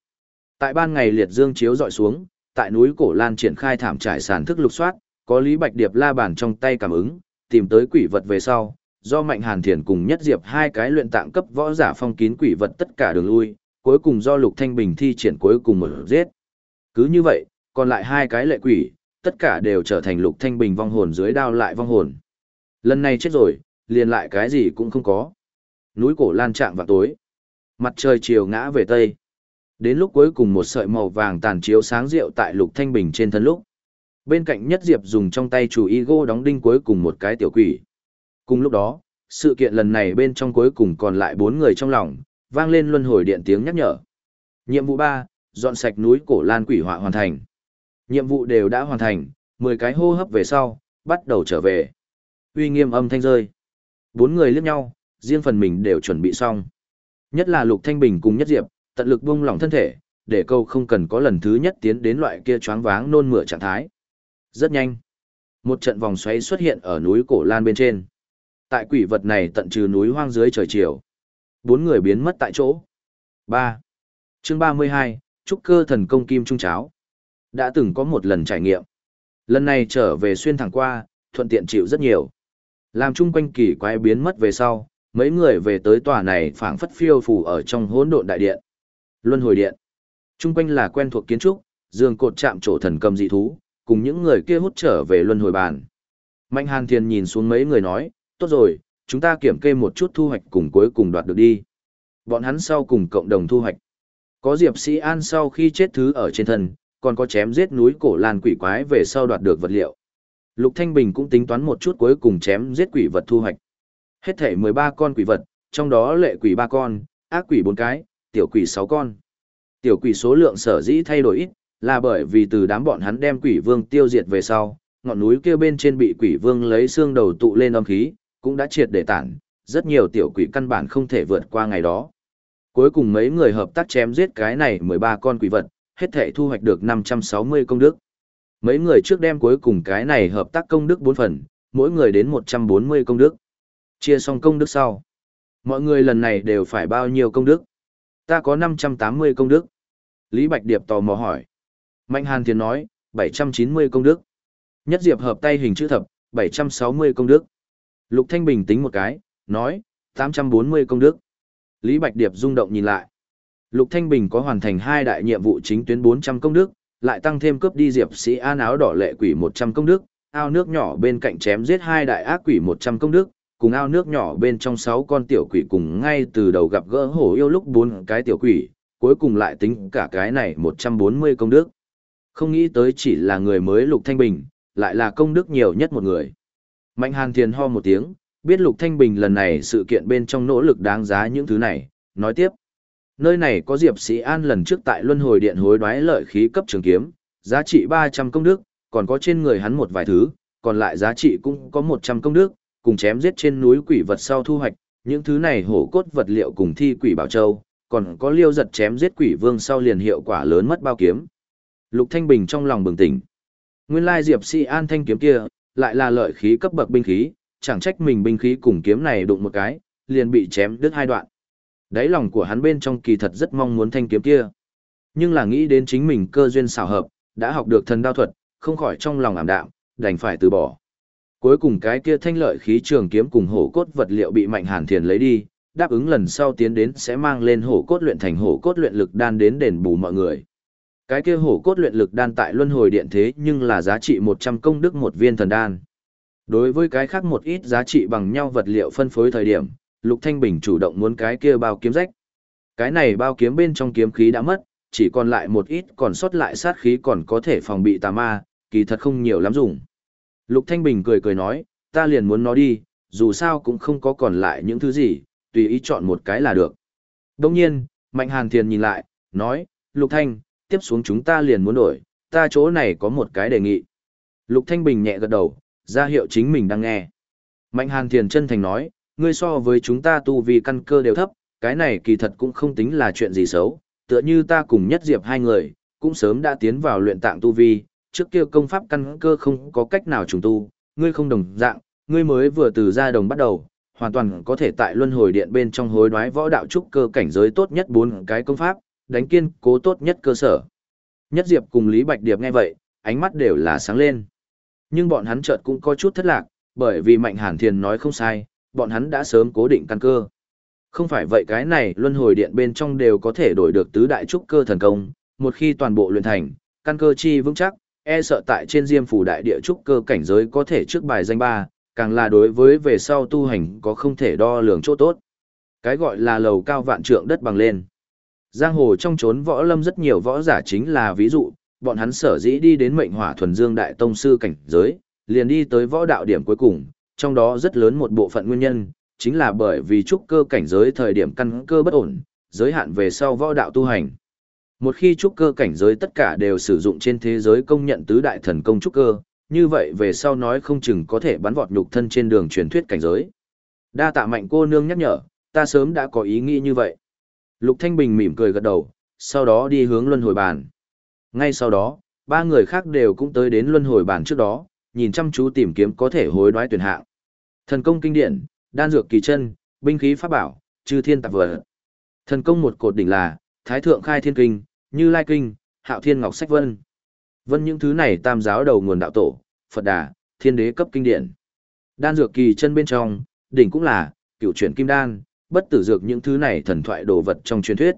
Tại ban ngày liệt dương chiếu dọi xuống, tại núi Cổ Lan triển khai thảm trải sản thức lục soát, có Lý Bạch Điệp la bàn trong tay cảm ứng, tìm tới quỷ vật về sau, do Mạnh Hàn Thiền cùng Nhất Diệp hai cái luyện tạng cấp võ giả phong kín quỷ vật tất cả đường lui, cuối cùng do Lục Thanh Bình thi triển cuối cùng một giết. Cứ như vậy, còn lại hai cái lệ quỷ, tất cả đều trở thành Lục Thanh Bình vong hồn dưới đao lại vong hồn. Lần này chết rồi, liền lại cái gì cũng không có. Núi cổ lan trạng vào tối. Mặt trời chiều ngã về tây. Đến lúc cuối cùng một sợi màu vàng tàn chiếu sáng rượu tại Lục Thanh Bình trên thân lúc. Bên cạnh Nhất Diệp dùng trong tay chủ y gô đóng đinh cuối cùng một cái tiểu quỷ. Cùng lúc đó, sự kiện lần này bên trong cuối cùng còn lại bốn người trong lòng, vang lên luân hồi điện tiếng nhắc nhở. Nhiệm vụ ba dọn sạch núi cổ lan quỷ họa hoàn thành. Nhiệm vụ đều đã hoàn thành, mười cái hô hấp về sau, bắt đầu trở về. Uy nghiêm âm thanh rơi. Bốn người liếc nhau, riêng phần mình đều chuẩn bị xong. Nhất là Lục Thanh Bình cùng Nhất Diệp, tận lực buông lỏng thân thể, để câu không cần có lần thứ nhất tiến đến loại kia choáng váng nôn mửa trạng thái. Rất nhanh. Một trận vòng xoáy xuất hiện ở núi cổ lan bên trên. Tại quỷ vật này tận trừ núi hoang dưới trời chiều. Bốn người biến mất tại chỗ. 3. Chương 32, Trúc cơ thần công kim trung cháo. Đã từng có một lần trải nghiệm. Lần này trở về xuyên thẳng qua, thuận tiện chịu rất nhiều. Làm chung quanh kỳ quái biến mất về sau, mấy người về tới tòa này phảng phất phiêu phù ở trong hỗn độn đại điện. Luân hồi điện. Chung quanh là quen thuộc kiến trúc, giường cột chạm trổ thần cầm dị thú, cùng những người kia hút trở về luân hồi bàn. Mạnh Hàn Thiên nhìn xuống mấy người nói, tốt rồi, chúng ta kiểm kê một chút thu hoạch cùng cuối cùng đoạt được đi. Bọn hắn sau cùng cộng đồng thu hoạch. Có Diệp Sĩ An sau khi chết thứ ở trên thân, còn có chém giết núi cổ lan quỷ quái về sau đoạt được vật liệu. Lục Thanh Bình cũng tính toán một chút cuối cùng chém giết quỷ vật thu hoạch. Hết thể 13 con quỷ vật, trong đó lệ quỷ 3 con, ác quỷ 4 cái, tiểu quỷ 6 con. Tiểu quỷ số lượng sở dĩ thay đổi ít, là bởi vì từ đám bọn hắn đem quỷ vương tiêu diệt về sau, ngọn núi kia bên trên bị quỷ vương lấy xương đầu tụ lên âm khí, cũng đã triệt để tản, rất nhiều tiểu quỷ căn bản không thể vượt qua ngày đó. Cuối cùng mấy người hợp tác chém giết cái này 13 con quỷ vật, hết thể thu hoạch được 560 công đức. Mấy người trước đem cuối cùng cái này hợp tác công đức 4 phần, mỗi người đến 140 công đức. Chia xong công đức sau. Mọi người lần này đều phải bao nhiêu công đức? Ta có 580 công đức. Lý Bạch Điệp tò mò hỏi. Mạnh Hàn Thiền nói, 790 công đức. Nhất Diệp hợp tay hình chữ thập, 760 công đức. Lục Thanh Bình tính một cái, nói, 840 công đức. Lý Bạch Điệp rung động nhìn lại. Lục Thanh Bình có hoàn thành hai đại nhiệm vụ chính tuyến 400 công đức, lại tăng thêm cướp đi Diệp Sĩ An áo đỏ lệ quỷ 100 công đức, ao nước nhỏ bên cạnh chém giết hai đại ác quỷ 100 công đức, cùng ao nước nhỏ bên trong sáu con tiểu quỷ cùng ngay từ đầu gặp gỡ hổ yêu lúc bốn cái tiểu quỷ, cuối cùng lại tính cả cái này 140 công đức. Không nghĩ tới chỉ là người mới Lục Thanh Bình, lại là công đức nhiều nhất một người. Mạnh Hàn Thiền ho một tiếng, biết Lục Thanh Bình lần này sự kiện bên trong nỗ lực đáng giá những thứ này, nói tiếp. Nơi này có Diệp Sĩ An lần trước tại Luân Hồi Điện hối đoái lợi khí cấp trường kiếm, giá trị 300 công đức, còn có trên người hắn một vài thứ, còn lại giá trị cũng có 100 công đức, cùng chém giết trên núi quỷ vật sau thu hoạch, những thứ này hổ cốt vật liệu cùng thi quỷ bảo châu, còn có liêu giật chém giết quỷ vương sau liền hiệu quả lớn mất bao kiếm. Lục Thanh Bình trong lòng bừng tỉnh. Nguyên lai Diệp Si An thanh kiếm kia, lại là lợi khí cấp bậc binh khí, chẳng trách mình binh khí cùng kiếm này đụng một cái, liền bị chém đứt hai đoạn. Đáy lòng của hắn bên trong kỳ thật rất mong muốn thanh kiếm kia. Nhưng là nghĩ đến chính mình cơ duyên xảo hợp, đã học được thần đao thuật, không khỏi trong lòng ảm đạm, đành phải từ bỏ. Cuối cùng cái kia thanh lợi khí trường kiếm cùng hổ cốt vật liệu bị Mạnh Hàn Thiền lấy đi, đáp ứng lần sau tiến đến sẽ mang lên hổ cốt luyện thành hổ cốt luyện lực đan đến đền bù mọi người. Cái kia hổ cốt luyện lực đan tại luân hồi điện thế nhưng là giá trị 100 công đức một viên thần đan. Đối với cái khác một ít giá trị bằng nhau vật liệu phân phối thời điểm, Lục Thanh Bình chủ động muốn cái kia bao kiếm rách. Cái này bao kiếm bên trong kiếm khí đã mất, chỉ còn lại một ít còn sót lại sát khí còn có thể phòng bị tà ma, kỳ thật không nhiều lắm dùng. Lục Thanh Bình cười cười nói, ta liền muốn nó đi, dù sao cũng không có còn lại những thứ gì, tùy ý chọn một cái là được. Đồng nhiên, Mạnh Hàn Thiền nhìn lại, nói, Lục Thanh, tiếp xuống chúng ta liền muốn đổi, ta chỗ này có một cái đề nghị. Lục Thanh Bình nhẹ gật đầu, ra hiệu chính mình đang nghe. Mạnh Hàn Thiền chân thành nói, ngươi so với chúng ta tu vi căn cơ đều thấp, cái này kỳ thật cũng không tính là chuyện gì xấu, tựa như ta cùng nhất diệp hai người, cũng sớm đã tiến vào luyện tạng tu vi, trước kia công pháp căn cơ không có cách nào trùng tu, ngươi không đồng dạng, ngươi mới vừa từ ra đồng bắt đầu, hoàn toàn có thể tại luân hồi điện bên trong hối đoái võ đạo trúc cơ cảnh giới tốt nhất bốn cái công pháp, đánh kiên cố tốt nhất cơ sở. Nhất Diệp cùng Lý Bạch Điệp nghe vậy, ánh mắt đều là sáng lên. Nhưng bọn hắn chợt cũng có chút thất lạc, bởi vì Mạnh Hàn Thiền nói không sai, bọn hắn đã sớm cố định căn cơ. Không phải vậy cái này luân hồi điện bên trong đều có thể đổi được tứ đại trúc cơ thần công, một khi toàn bộ luyện thành, căn cơ chi vững chắc, e sợ tại trên diêm phủ đại địa trúc cơ cảnh giới có thể trước bài danh ba, càng là đối với về sau tu hành có không thể đo lường chỗ tốt. Cái gọi là lầu cao vạn trượng đất bằng lên. Giang hồ trong chốn võ lâm rất nhiều võ giả chính là ví dụ, bọn hắn sở dĩ đi đến mệnh hỏa thuần dương đại tông sư cảnh giới, liền đi tới võ đạo điểm cuối cùng, trong đó rất lớn một bộ phận nguyên nhân, chính là bởi vì trúc cơ cảnh giới thời điểm căn cơ bất ổn, giới hạn về sau võ đạo tu hành. Một khi trúc cơ cảnh giới tất cả đều sử dụng trên thế giới công nhận tứ đại thần công trúc cơ, như vậy về sau nói không chừng có thể bắn vọt nhục thân trên đường truyền thuyết cảnh giới. Đa tạ mạnh cô nương nhắc nhở, ta sớm đã có ý nghĩ như vậy. Lục Thanh Bình mỉm cười gật đầu, sau đó đi hướng luân hồi bàn. Ngay sau đó, ba người khác đều cũng tới đến luân hồi bàn trước đó, nhìn chăm chú tìm kiếm có thể hối đoái tuyển hạng. Thần công kinh điển, đan dược kỳ chân, binh khí pháp bảo, chư thiên tạp vật. Thần công một cột đỉnh là Thái thượng khai thiên kinh, Như Lai kinh, Hạo Thiên Ngọc Sách Vân. Vân những thứ này tam giáo đầu nguồn đạo tổ, Phật Đà, Thiên Đế cấp kinh điển. Đan dược kỳ chân bên trong, đỉnh cũng là cựu chuyển kim đan, bất tử dược những thứ này thần thoại đồ vật trong truyền thuyết.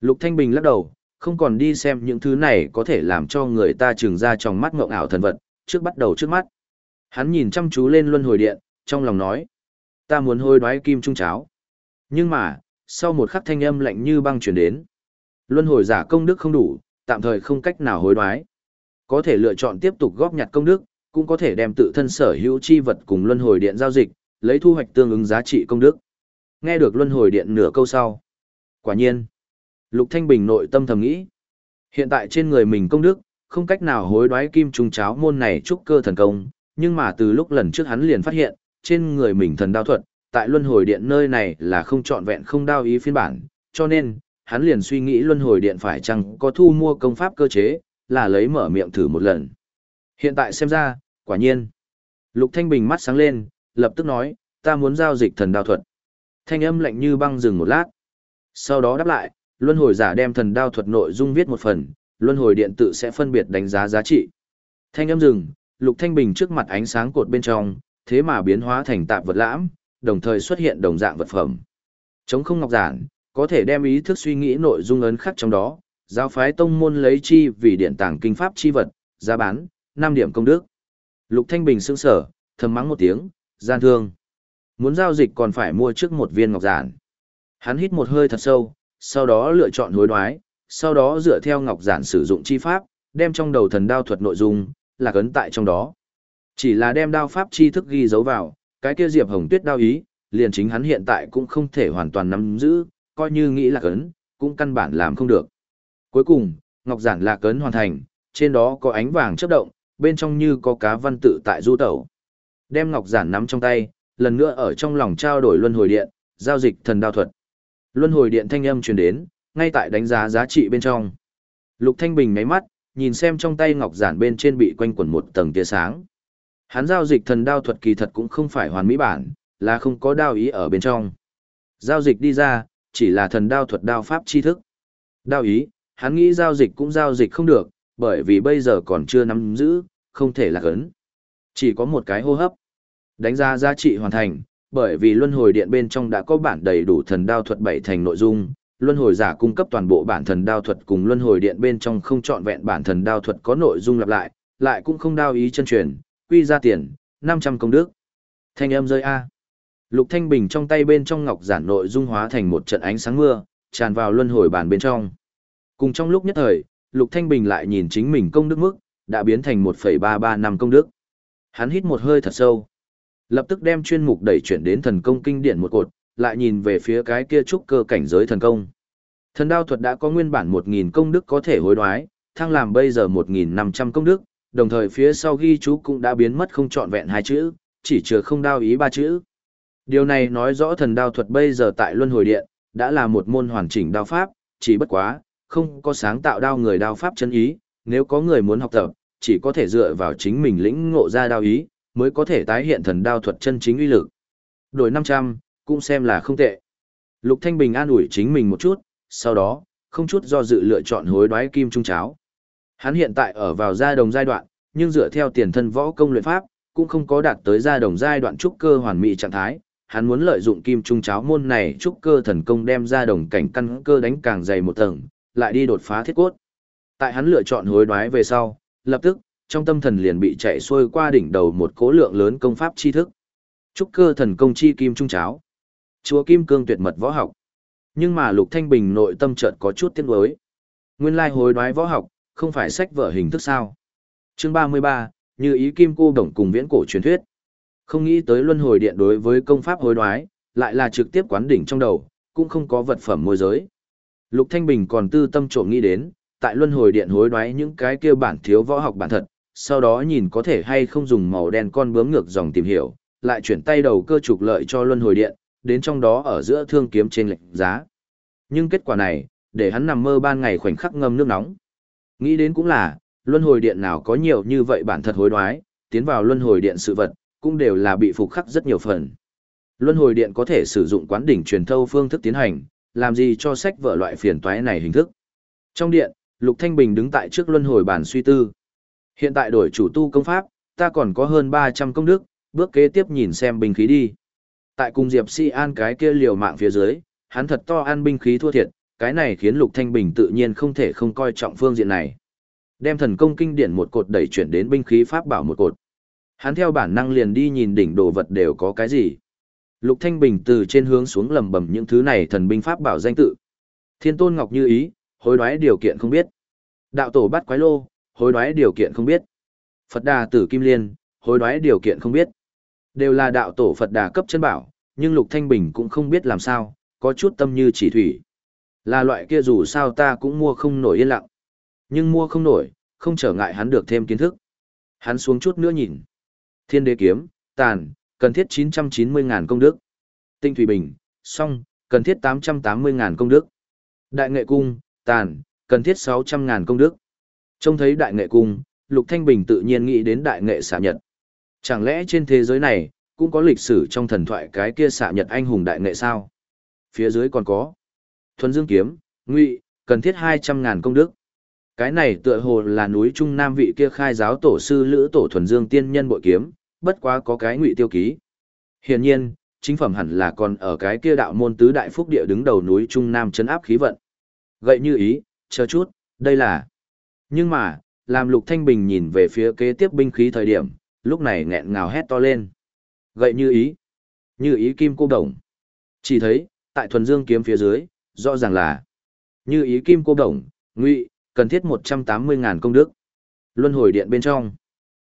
Lục Thanh Bình lắc đầu, không còn đi xem những thứ này có thể làm cho người ta trừng ra trong mắt ngộng ảo thần vật, trước bắt đầu trước mắt. Hắn nhìn chăm chú lên luân hồi điện, trong lòng nói, ta muốn hôi đoái kim trung cháo. Nhưng mà, sau một khắc thanh âm lạnh như băng truyền đến, luân hồi giả công đức không đủ, tạm thời không cách nào hối đoái. Có thể lựa chọn tiếp tục góp nhặt công đức, cũng có thể đem tự thân sở hữu chi vật cùng luân hồi điện giao dịch, lấy thu hoạch tương ứng giá trị công đức. Nghe được luân hồi điện nửa câu sau. Quả nhiên, Lục Thanh Bình nội tâm thầm nghĩ. Hiện tại trên người mình công đức, không cách nào hối đoái kim trung cháo môn này trúc cơ thần công, nhưng mà từ lúc lần trước hắn liền phát hiện, trên người mình thần đao thuật, tại luân hồi điện nơi này là không trọn vẹn không đao ý phiên bản, cho nên, hắn liền suy nghĩ luân hồi điện phải chăng có thu mua công pháp cơ chế, là lấy mở miệng thử một lần. Hiện tại xem ra, quả nhiên. Lục Thanh Bình mắt sáng lên, lập tức nói, ta muốn giao dịch thần đao thuật. Thanh âm lạnh như băng dừng một lát. Sau đó đáp lại, luân hồi giả đem thần đao thuật nội dung viết một phần, luân hồi điện tự sẽ phân biệt đánh giá giá trị. Thanh âm dừng, Lục Thanh Bình trước mặt ánh sáng cột bên trong, thế mà biến hóa thành tạp vật lãm, đồng thời xuất hiện đồng dạng vật phẩm. Chống không ngọc giản, có thể đem ý thức suy nghĩ nội dung ấn khắc trong đó, giáo phái tông môn lấy chi vì điện tàng kinh pháp chi vật, giá bán, 5 điểm công đức. Lục Thanh Bình sững sở, thầm mắng một tiếng, gian thương. Muốn giao dịch còn phải mua trước một viên ngọc giản. Hắn hít một hơi thật sâu, sau đó lựa chọn hối đoái, sau đó dựa theo ngọc giản sử dụng chi pháp, đem trong đầu thần đao thuật nội dung, là cấn tại trong đó. Chỉ là đem đao pháp chi thức ghi dấu vào, cái kia Diệp Hồng Tuyết đao ý, liền chính hắn hiện tại cũng không thể hoàn toàn nắm giữ, coi như nghĩ là cấn, cũng căn bản làm không được. Cuối cùng, ngọc giản là cấn hoàn thành, trên đó có ánh vàng chớp động, bên trong như có cá văn tự tại du tẩu. Đem ngọc giản nắm trong tay, lần nữa ở trong lòng trao đổi luân hồi điện, giao dịch thần đao thuật. Luân hồi điện thanh âm truyền đến, ngay tại đánh giá giá trị bên trong. Lục Thanh Bình ngáy mắt, nhìn xem trong tay ngọc giản bên trên bị quanh quẩn một tầng tia sáng. Hắn giao dịch thần đao thuật kỳ thật cũng không phải hoàn mỹ bản, là không có đao ý ở bên trong. Giao dịch đi ra, chỉ là thần đao thuật đao pháp tri thức. Đao ý, hắn nghĩ giao dịch cũng giao dịch không được, bởi vì bây giờ còn chưa nắm giữ, không thể là ấn. Chỉ có một cái hô hấp. Đánh giá giá trị hoàn thành, bởi vì luân hồi điện bên trong đã có bản đầy đủ thần đao thuật bảy thành nội dung, luân hồi giả cung cấp toàn bộ bản thần đao thuật cùng luân hồi điện bên trong không chọn vẹn bản thần đao thuật có nội dung lặp lại, lại cũng không đao ý chân truyền, quy ra tiền, 500 công đức. Thanh âm rơi A. Lục Thanh Bình trong tay bên trong ngọc giản nội dung hóa thành một trận ánh sáng mưa, tràn vào luân hồi bản bên trong. Cùng trong lúc nhất thời, Lục Thanh Bình lại nhìn chính mình công đức mức, đã biến thành 1,33 năm công đức. Hắn hít một hơi thật sâu. Lập tức đem chuyên mục đẩy chuyển đến thần công kinh điển một cột, lại nhìn về phía cái kia trúc cơ cảnh giới thần công. Thần đao thuật đã có nguyên bản 1.000 công đức có thể hối đoái, thăng làm bây giờ 1.500 công đức, đồng thời phía sau ghi chú cũng đã biến mất không trọn vẹn hai chữ, chỉ chứa không đao ý ba chữ. Điều này nói rõ thần đao thuật bây giờ tại Luân Hồi Điện, đã là một môn hoàn chỉnh đao pháp, chỉ bất quá, không có sáng tạo đao người đao pháp chân ý, nếu có người muốn học tập, chỉ có thể dựa vào chính mình lĩnh ngộ ra đao ý, mới có thể tái hiện thần đao thuật chân chính uy lực. Đổi 500, cũng xem là không tệ. Lục Thanh Bình an ủi chính mình một chút, sau đó, không chút do dự lựa chọn hối đoái kim trung cháo. Hắn hiện tại ở vào gia đồng giai đoạn, nhưng dựa theo tiền thân võ công luyện pháp, cũng không có đạt tới gia đồng giai đoạn trúc cơ hoàn mỹ trạng thái. Hắn muốn lợi dụng kim trung cháo môn này trúc cơ thần công đem ra đồng cảnh căn cơ đánh càng dày một tầng, lại đi đột phá thiết cốt. Tại hắn lựa chọn hối đoái về sau, lập tức, trong tâm thần liền bị chạy xuôi qua đỉnh đầu một cố lượng lớn công pháp tri thức. Trúc cơ thần công chi kim trung cháo. Chúa Kim Cương tuyệt mật võ học. Nhưng mà Lục Thanh Bình nội tâm chợt có chút tiếc nuối. Nguyên lai hối đoái võ học, không phải sách vở hình thức sao? Chương 33, như ý kim cô đồng cùng viễn cổ truyền thuyết. Không nghĩ tới luân hồi điện đối với công pháp hối đoái, lại là trực tiếp quán đỉnh trong đầu, cũng không có vật phẩm môi giới. Lục Thanh Bình còn tư tâm trộm nghĩ đến, tại luân hồi điện hối đoái những cái kia bản thiếu võ học bản thật, sau đó nhìn có thể hay không dùng màu đen con bướm ngược dòng tìm hiểu, lại chuyển tay đầu cơ trục lợi cho luân hồi điện, đến trong đó ở giữa thương kiếm trên lệnh giá. Nhưng kết quả này, để hắn nằm mơ ban ngày khoảnh khắc ngâm nước nóng. Nghĩ đến cũng là, luân hồi điện nào có nhiều như vậy bản thật hối đoái, tiến vào luân hồi điện sự vật, cũng đều là bị phục khắc rất nhiều phần. Luân hồi điện có thể sử dụng quán đỉnh truyền thâu phương thức tiến hành, làm gì cho sách vở loại phiền toái này hình thức. Trong điện, Lục Thanh Bình đứng tại trước luân hồi bản suy tư. Hiện tại đổi chủ tu công pháp, ta còn có hơn 300 công đức, bước kế tiếp nhìn xem binh khí đi. Tại cùng Diệp Si An cái kia liều mạng phía dưới, hắn thật to ăn binh khí thua thiệt, cái này khiến Lục Thanh Bình tự nhiên không thể không coi trọng phương diện này. Đem thần công kinh điển một cột đẩy chuyển đến binh khí pháp bảo một cột. Hắn theo bản năng liền đi nhìn đỉnh đồ vật đều có cái gì. Lục Thanh Bình từ trên hướng xuống lầm bầm những thứ này thần binh pháp bảo danh tự. Thiên Tôn Ngọc Như Ý, hối đoái điều kiện không biết. Đạo Tổ Bát Quái Lô, hối đoái điều kiện không biết. Phật Đà Tử Kim Liên, hối đoái điều kiện không biết. Đều là đạo tổ Phật Đà cấp chân bảo, nhưng Lục Thanh Bình cũng không biết làm sao, có chút tâm như chỉ thủy. Là loại kia dù sao ta cũng mua không nổi yên lặng. Nhưng mua không nổi, không trở ngại hắn được thêm kiến thức. Hắn xuống chút nữa nhìn. Thiên đế kiếm, tàn, cần thiết 990.000 công đức. Tinh thủy bình, song, cần thiết 880.000 công đức. Đại nghệ cung, tàn, cần thiết 600.000 công đức. Trông thấy đại nghệ cung, Lục Thanh Bình tự nhiên nghĩ đến đại nghệ xạ nhật. Chẳng lẽ trên thế giới này, cũng có lịch sử trong thần thoại cái kia xạ nhật anh hùng đại nghệ sao? Phía dưới còn có Thuần Dương Kiếm, Ngụy, cần thiết 200.000 công đức. Cái này tựa hồ là núi Trung Nam vị kia khai giáo tổ sư Lữ Tổ Thuần Dương Tiên Nhân bội kiếm, bất quá có cái Ngụy tiêu ký. Hiển nhiên, chính phẩm hẳn là còn ở cái kia đạo môn tứ đại phúc địa đứng đầu núi Trung Nam chấn áp khí vận. Gậy như ý, chờ chút, đây là. Nhưng mà, làm Lục Thanh Bình nhìn về phía kế tiếp binh khí thời điểm, lúc này nghẹn ngào hét to lên. Gậy như ý, như ý kim cô đồng. Chỉ thấy, tại thuần dương kiếm phía dưới, rõ ràng là như ý kim cô đồng, ngụy, cần thiết 180.000 công đức. Luân hồi điện bên trong.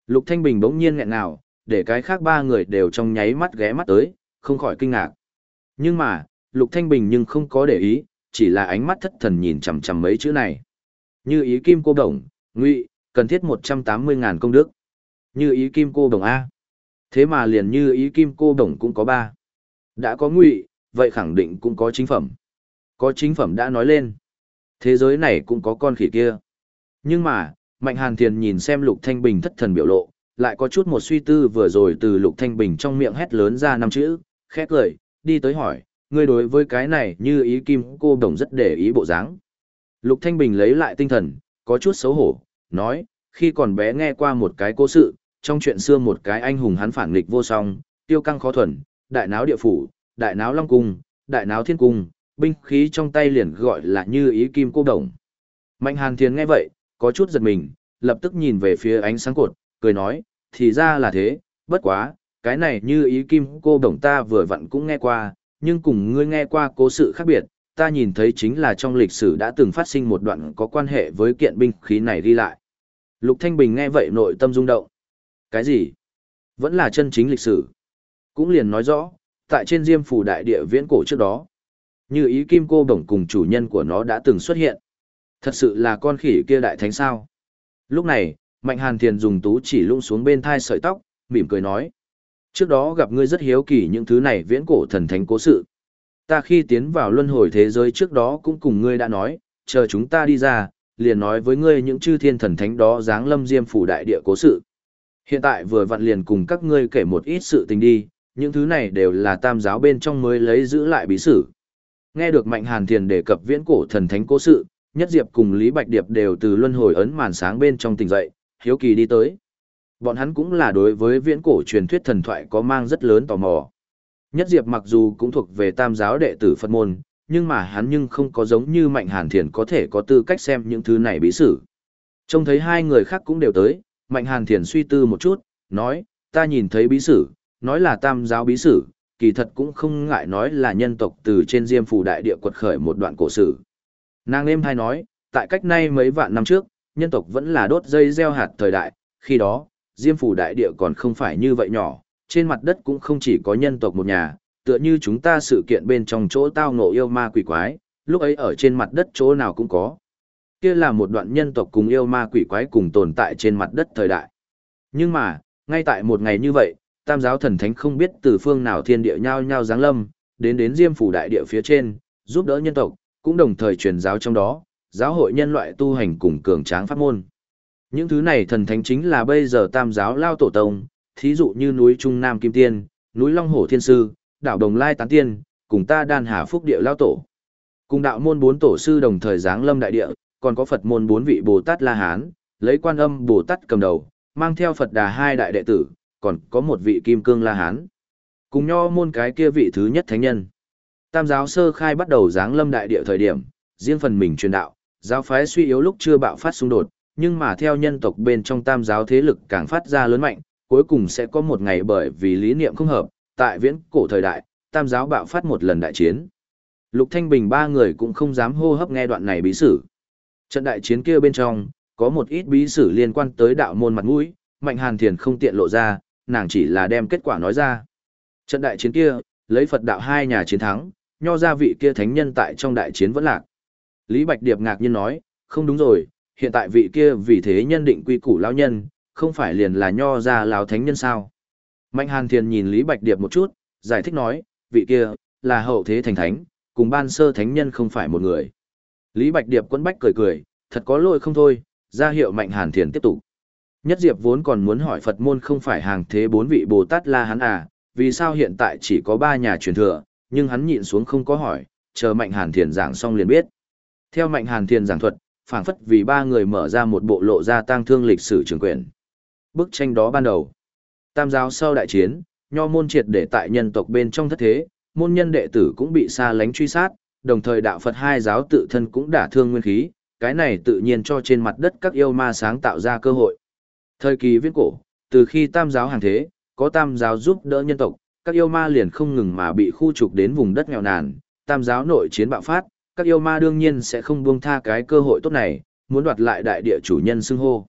Lục Thanh Bình bỗng nhiên nghẹn ngào, để cái khác ba người đều trong nháy mắt ghé mắt tới, không khỏi kinh ngạc. Nhưng mà, Lục Thanh Bình nhưng không có để ý, chỉ là ánh mắt thất thần nhìn chằm chằm mấy chữ này. Như ý kim cô đồng, ngụy, cần thiết 180.000 công đức. Như ý kim cô đồng A. Thế mà liền như ý kim cô đồng cũng có ba. Đã có ngụy, vậy khẳng định cũng có chính phẩm. Có chính phẩm đã nói lên. Thế giới này cũng có con khỉ kia. Nhưng mà, Mạnh Hàn Thiền nhìn xem Lục Thanh Bình thất thần biểu lộ, lại có chút một suy tư vừa rồi từ Lục Thanh Bình trong miệng hét lớn ra năm chữ, khẽ cười, đi tới hỏi, ngươi đối với cái này như ý kim cô đồng rất để ý bộ dáng. Lục Thanh Bình lấy lại tinh thần, có chút xấu hổ, nói, khi còn bé nghe qua một cái cố sự, trong chuyện xưa một cái anh hùng hắn phản nghịch vô song, tiêu căng khó thuần, đại náo địa phủ, đại náo long cung, đại náo thiên cung, binh khí trong tay liền gọi là như ý kim cô đồng. Mạnh hàn thiền nghe vậy, có chút giật mình, lập tức nhìn về phía ánh sáng cột, cười nói, thì ra là thế, bất quá, cái này như ý kim cô đồng ta vừa vặn cũng nghe qua, nhưng cùng ngươi nghe qua cố sự khác biệt, ta nhìn thấy chính là trong lịch sử đã từng phát sinh một đoạn có quan hệ với kiện binh khí này đi lại. Lục Thanh Bình nghe vậy nội tâm rung động. Cái gì? Vẫn là chân chính lịch sử. Cũng liền nói rõ, tại trên diêm phủ đại địa viễn cổ trước đó, như ý kim cô đồng cùng chủ nhân của nó đã từng xuất hiện. Thật sự là con khỉ kia đại thánh sao. Lúc này, Mạnh Hàn Thiền dùng tú chỉ lung xuống bên thai sợi tóc, mỉm cười nói. Trước đó gặp ngươi rất hiếu kỳ những thứ này viễn cổ thần thánh cố sự. Ta khi tiến vào luân hồi thế giới trước đó cũng cùng ngươi đã nói, chờ chúng ta đi ra, liền nói với ngươi những chư thiên thần thánh đó dáng lâm diêm phủ đại địa cố sự. Hiện tại vừa vặn liền cùng các ngươi kể một ít sự tình đi, những thứ này đều là tam giáo bên trong mới lấy giữ lại bí sử. Nghe được Mạnh Hàn Thiền đề cập viễn cổ thần thánh cố sự, Nhất Diệp cùng Lý Bạch Điệp đều từ luân hồi ấn màn sáng bên trong tỉnh dậy, hiếu kỳ đi tới. Bọn hắn cũng là đối với viễn cổ truyền thuyết thần thoại có mang rất lớn tò mò. Nhất Diệp mặc dù cũng thuộc về tam giáo đệ tử Phật môn, nhưng mà hắn nhưng không có giống như Mạnh Hàn Thiền có thể có tư cách xem những thứ này bí sử. Trông thấy hai người khác cũng đều tới, Mạnh Hàn Thiền suy tư một chút, nói, ta nhìn thấy bí sử, nói là tam giáo bí sử, kỳ thật cũng không ngại nói là nhân tộc từ trên diêm phù đại địa quật khởi một đoạn cổ sử. Nàng êm hay nói, tại cách nay mấy vạn năm trước, nhân tộc vẫn là đốt dây gieo hạt thời đại, khi đó, diêm Phủ đại địa còn không phải như vậy nhỏ, trên mặt đất cũng không chỉ có nhân tộc một nhà, tựa như chúng ta sự kiện bên trong chỗ tao ngộ yêu ma quỷ quái, lúc ấy ở trên mặt đất chỗ nào cũng có. Kia là một đoạn nhân tộc cùng yêu ma quỷ quái cùng tồn tại trên mặt đất thời đại. Nhưng mà, ngay tại một ngày như vậy, tam giáo thần thánh không biết từ phương nào thiên địa nhau nhau giáng lâm, đến đến diêm phủ đại địa phía trên, giúp đỡ nhân tộc, cũng đồng thời truyền giáo trong đó, giáo hội nhân loại tu hành cùng cường tráng pháp môn. Những thứ này thần thánh chính là bây giờ tam giáo lao tổ tông, thí dụ như núi Trung Nam Kim Tiên, núi Long Hổ Thiên Sư, đảo Đồng Lai Tán Tiên, cùng ta đan hà phúc địa lao tổ. Cùng đạo môn bốn tổ sư đồng thời giáng lâm đại địa, còn có Phật môn bốn vị Bồ Tát La Hán, lấy quan âm Bồ Tát cầm đầu, mang theo Phật đà hai đại đệ tử, còn có một vị Kim Cương La Hán. Cùng nho môn cái kia vị thứ nhất thánh nhân. Tam giáo sơ khai bắt đầu giáng lâm đại địa thời điểm, riêng phần mình truyền đạo, giáo phái suy yếu lúc chưa bạo phát xung đột, nhưng mà theo nhân tộc bên trong tam giáo thế lực càng phát ra lớn mạnh, cuối cùng sẽ có một ngày bởi vì lý niệm không hợp, tại viễn cổ thời đại, tam giáo bạo phát một lần đại chiến. Lục Thanh Bình ba người cũng không dám hô hấp nghe đoạn này bí sử. Trận đại chiến kia bên trong, có một ít bí sử liên quan tới đạo môn mặt mũi, Mạnh Hàn Thiền không tiện lộ ra, nàng chỉ là đem kết quả nói ra. Trận đại chiến kia, lấy Phật đạo hai nhà chiến thắng, nho ra vị kia thánh nhân tại trong đại chiến vẫn lạc. Lý Bạch Điệp ngạc nhiên nói, không đúng rồi, hiện tại vị kia vì thế nhân định quy củ lão nhân, không phải liền là nho ra lão thánh nhân sao. Mạnh Hàn Thiền nhìn Lý Bạch Điệp một chút, giải thích nói, vị kia, là hậu thế thành thánh, cùng ban sơ thánh nhân không phải một người. Lý Bạch Điệp quấn bách cười cười, thật có lỗi không thôi, ra hiệu Mạnh Hàn Thiền tiếp tục. Nhất Diệp vốn còn muốn hỏi Phật môn không phải hàng thế bốn vị Bồ Tát La hắn à, vì sao hiện tại chỉ có ba nhà truyền thừa, nhưng hắn nhịn xuống không có hỏi, chờ Mạnh Hàn Thiền giảng xong liền biết. Theo Mạnh Hàn Thiền giảng thuật, phảng phất vì ba người mở ra một bộ lộ ra tang thương lịch sử trường quyền. Bức tranh đó ban đầu. Tam giáo sau đại chiến, nho môn triệt để tại nhân tộc bên trong thất thế, môn nhân đệ tử cũng bị xa lánh truy sát, đồng thời đạo Phật hai giáo tự thân cũng đả thương nguyên khí, cái này tự nhiên cho trên mặt đất các yêu ma sáng tạo ra cơ hội. Thời kỳ viễn cổ, từ khi tam giáo hàng thế, có tam giáo giúp đỡ nhân tộc, các yêu ma liền không ngừng mà bị khu trục đến vùng đất nghèo nàn, tam giáo nội chiến bạo phát, các yêu ma đương nhiên sẽ không buông tha cái cơ hội tốt này, muốn đoạt lại đại địa chủ nhân xưng hô.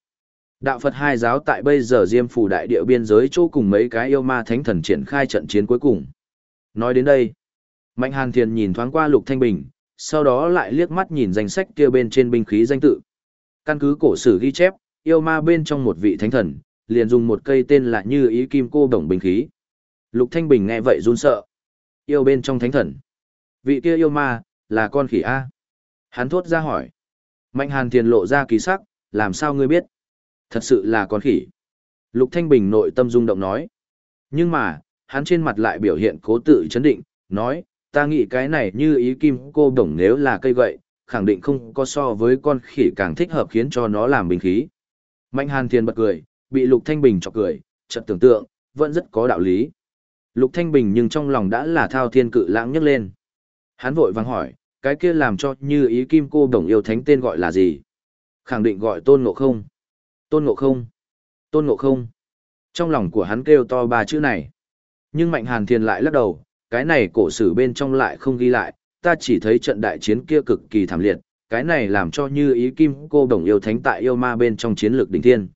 Đạo Phật hai giáo tại bây giờ Diêm phủ đại địa biên giới chỗ cùng mấy cái yêu ma thánh thần triển khai trận chiến cuối cùng. Nói đến đây, Mạnh Hàn Thiền nhìn thoáng qua Lục Thanh Bình, sau đó lại liếc mắt nhìn danh sách kia bên trên binh khí danh tự. Căn cứ cổ sử ghi chép, yêu ma bên trong một vị thánh thần, liền dùng một cây tên là như ý kim cô đồng binh khí. Lục Thanh Bình nghe vậy run sợ. Yêu bên trong thánh thần. Vị kia yêu ma, là con khỉ A. Hắn thốt ra hỏi. Mạnh hàn thiền lộ ra kỳ sắc, làm sao ngươi biết? Thật sự là con khỉ. Lục Thanh Bình nội tâm rung động nói. Nhưng mà, hắn trên mặt lại biểu hiện cố tự chấn định, nói, ta nghĩ cái này như ý kim cô đồng nếu là cây gậy, khẳng định không có so với con khỉ càng thích hợp khiến cho nó làm bình khí. Mạnh hàn thiền bật cười, bị Lục Thanh Bình chọc cười, chợt tưởng tượng, vẫn rất có đạo lý. Lục Thanh Bình nhưng trong lòng đã là thao thiên cự lãng nhấc lên. Hắn vội vàng hỏi, cái kia làm cho như ý kim cô đồng yêu thánh tên gọi là gì? Khẳng định gọi tôn ngộ không. Tôn ngộ không. Tôn ngộ không. Trong lòng của hắn kêu to ba chữ này. Nhưng Mạnh Hàn Thiên lại lắc đầu, cái này cổ sử bên trong lại không ghi lại, ta chỉ thấy trận đại chiến kia cực kỳ thảm liệt, cái này làm cho như ý kim cô đồng yêu thánh tại yêu ma bên trong chiến lược đỉnh thiên.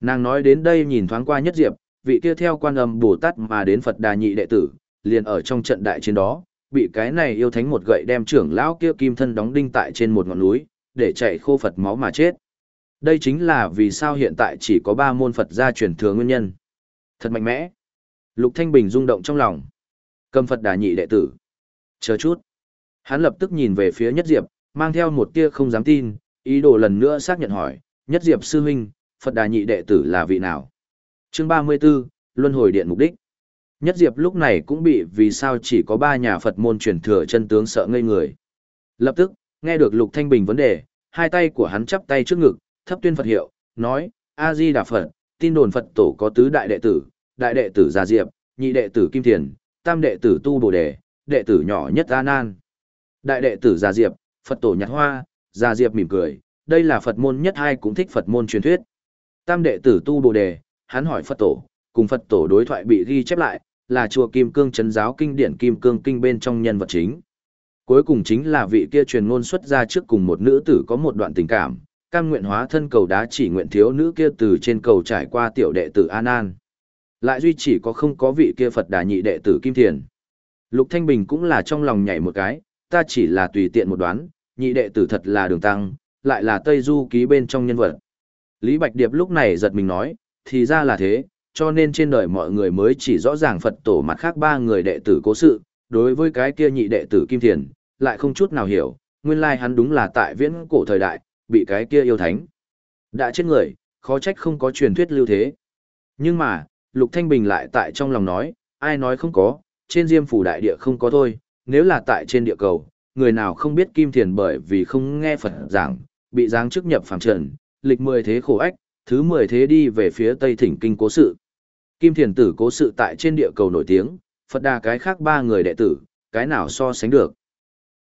Nàng nói đến đây nhìn thoáng qua nhất diệp, vị kia theo quan âm Bồ Tát mà đến Phật Đà nhị đệ tử, liền ở trong trận đại chiến đó, bị cái này yêu thánh một gậy đem trưởng lão kia kim thân đóng đinh tại trên một ngọn núi, để chạy khô Phật máu mà chết. Đây chính là vì sao hiện tại chỉ có ba môn Phật gia truyền thừa nguyên nhân. Thật mạnh mẽ. Lục Thanh Bình rung động trong lòng. Cầm Phật Đà nhị đệ tử. Chờ chút. Hắn lập tức nhìn về phía Nhất Diệp, mang theo một tia không dám tin, ý đồ lần nữa xác nhận hỏi, Nhất Diệp sư huynh, Phật Đà nhị đệ tử là vị nào? Chương 34, Luân hồi điện mục đích. Nhất Diệp lúc này cũng bị vì sao chỉ có ba nhà Phật môn truyền thừa chân tướng sợ ngây người. Lập tức, nghe được Lục Thanh Bình vấn đề, hai tay của hắn chắp tay trước ngực, thấp tuyên Phật hiệu, nói, A-di Đà Phật, tin đồn Phật tổ có tứ đại đệ tử, đại đệ tử Gia Diệp, nhị đệ tử Kim Thiền, tam đệ tử Tu Bồ Đề, đệ tử nhỏ nhất A Nan. Đại đệ tử Gia Diệp, Phật tổ nhặt hoa, Gia Diệp mỉm cười, đây là Phật môn nhất hai cũng thích Phật môn truyền thuyết. Tam đệ tử Tu Bồ Đề, hắn hỏi Phật tổ, cùng Phật tổ đối thoại bị ghi chép lại, là chùa Kim Cương Trấn giáo kinh điển Kim Cương Kinh bên trong nhân vật chính. Cuối cùng chính là vị kia truyền ngôn xuất ra trước cùng một nữ tử có một đoạn tình cảm, cam nguyện hóa thân cầu đá chỉ nguyện thiếu nữ kia từ trên cầu trải qua tiểu đệ tử An An. Lại duy chỉ có không có vị kia Phật đà nhị đệ tử Kim Thiền. Lục Thanh Bình cũng là trong lòng nhảy một cái, ta chỉ là tùy tiện một đoán, nhị đệ tử thật là đường tăng, lại là Tây Du ký bên trong nhân vật. Lý Bạch Điệp lúc này giật mình nói, thì ra là thế, cho nên trên đời mọi người mới chỉ rõ ràng Phật tổ mặt khác ba người đệ tử cố sự, đối với cái kia nhị đệ tử Kim Thiền, lại không chút nào hiểu, nguyên lai hắn đúng là tại viễn cổ thời đại, bị cái kia yêu thánh. Đã chết người, khó trách không có truyền thuyết lưu thế. Nhưng mà, Lục Thanh Bình lại tại trong lòng nói, ai nói không có, trên diêm phủ đại địa không có thôi, nếu là tại trên địa cầu, người nào không biết Kim Thiền bởi vì không nghe Phật giảng, bị giáng chức nhập phàm trần, lịch mười thế khổ ách, thứ mười thế đi về phía Tây Thỉnh Kinh cố sự. Kim Thiền tử cố sự tại trên địa cầu nổi tiếng, Phật đà cái khác ba người đệ tử, cái nào so sánh được.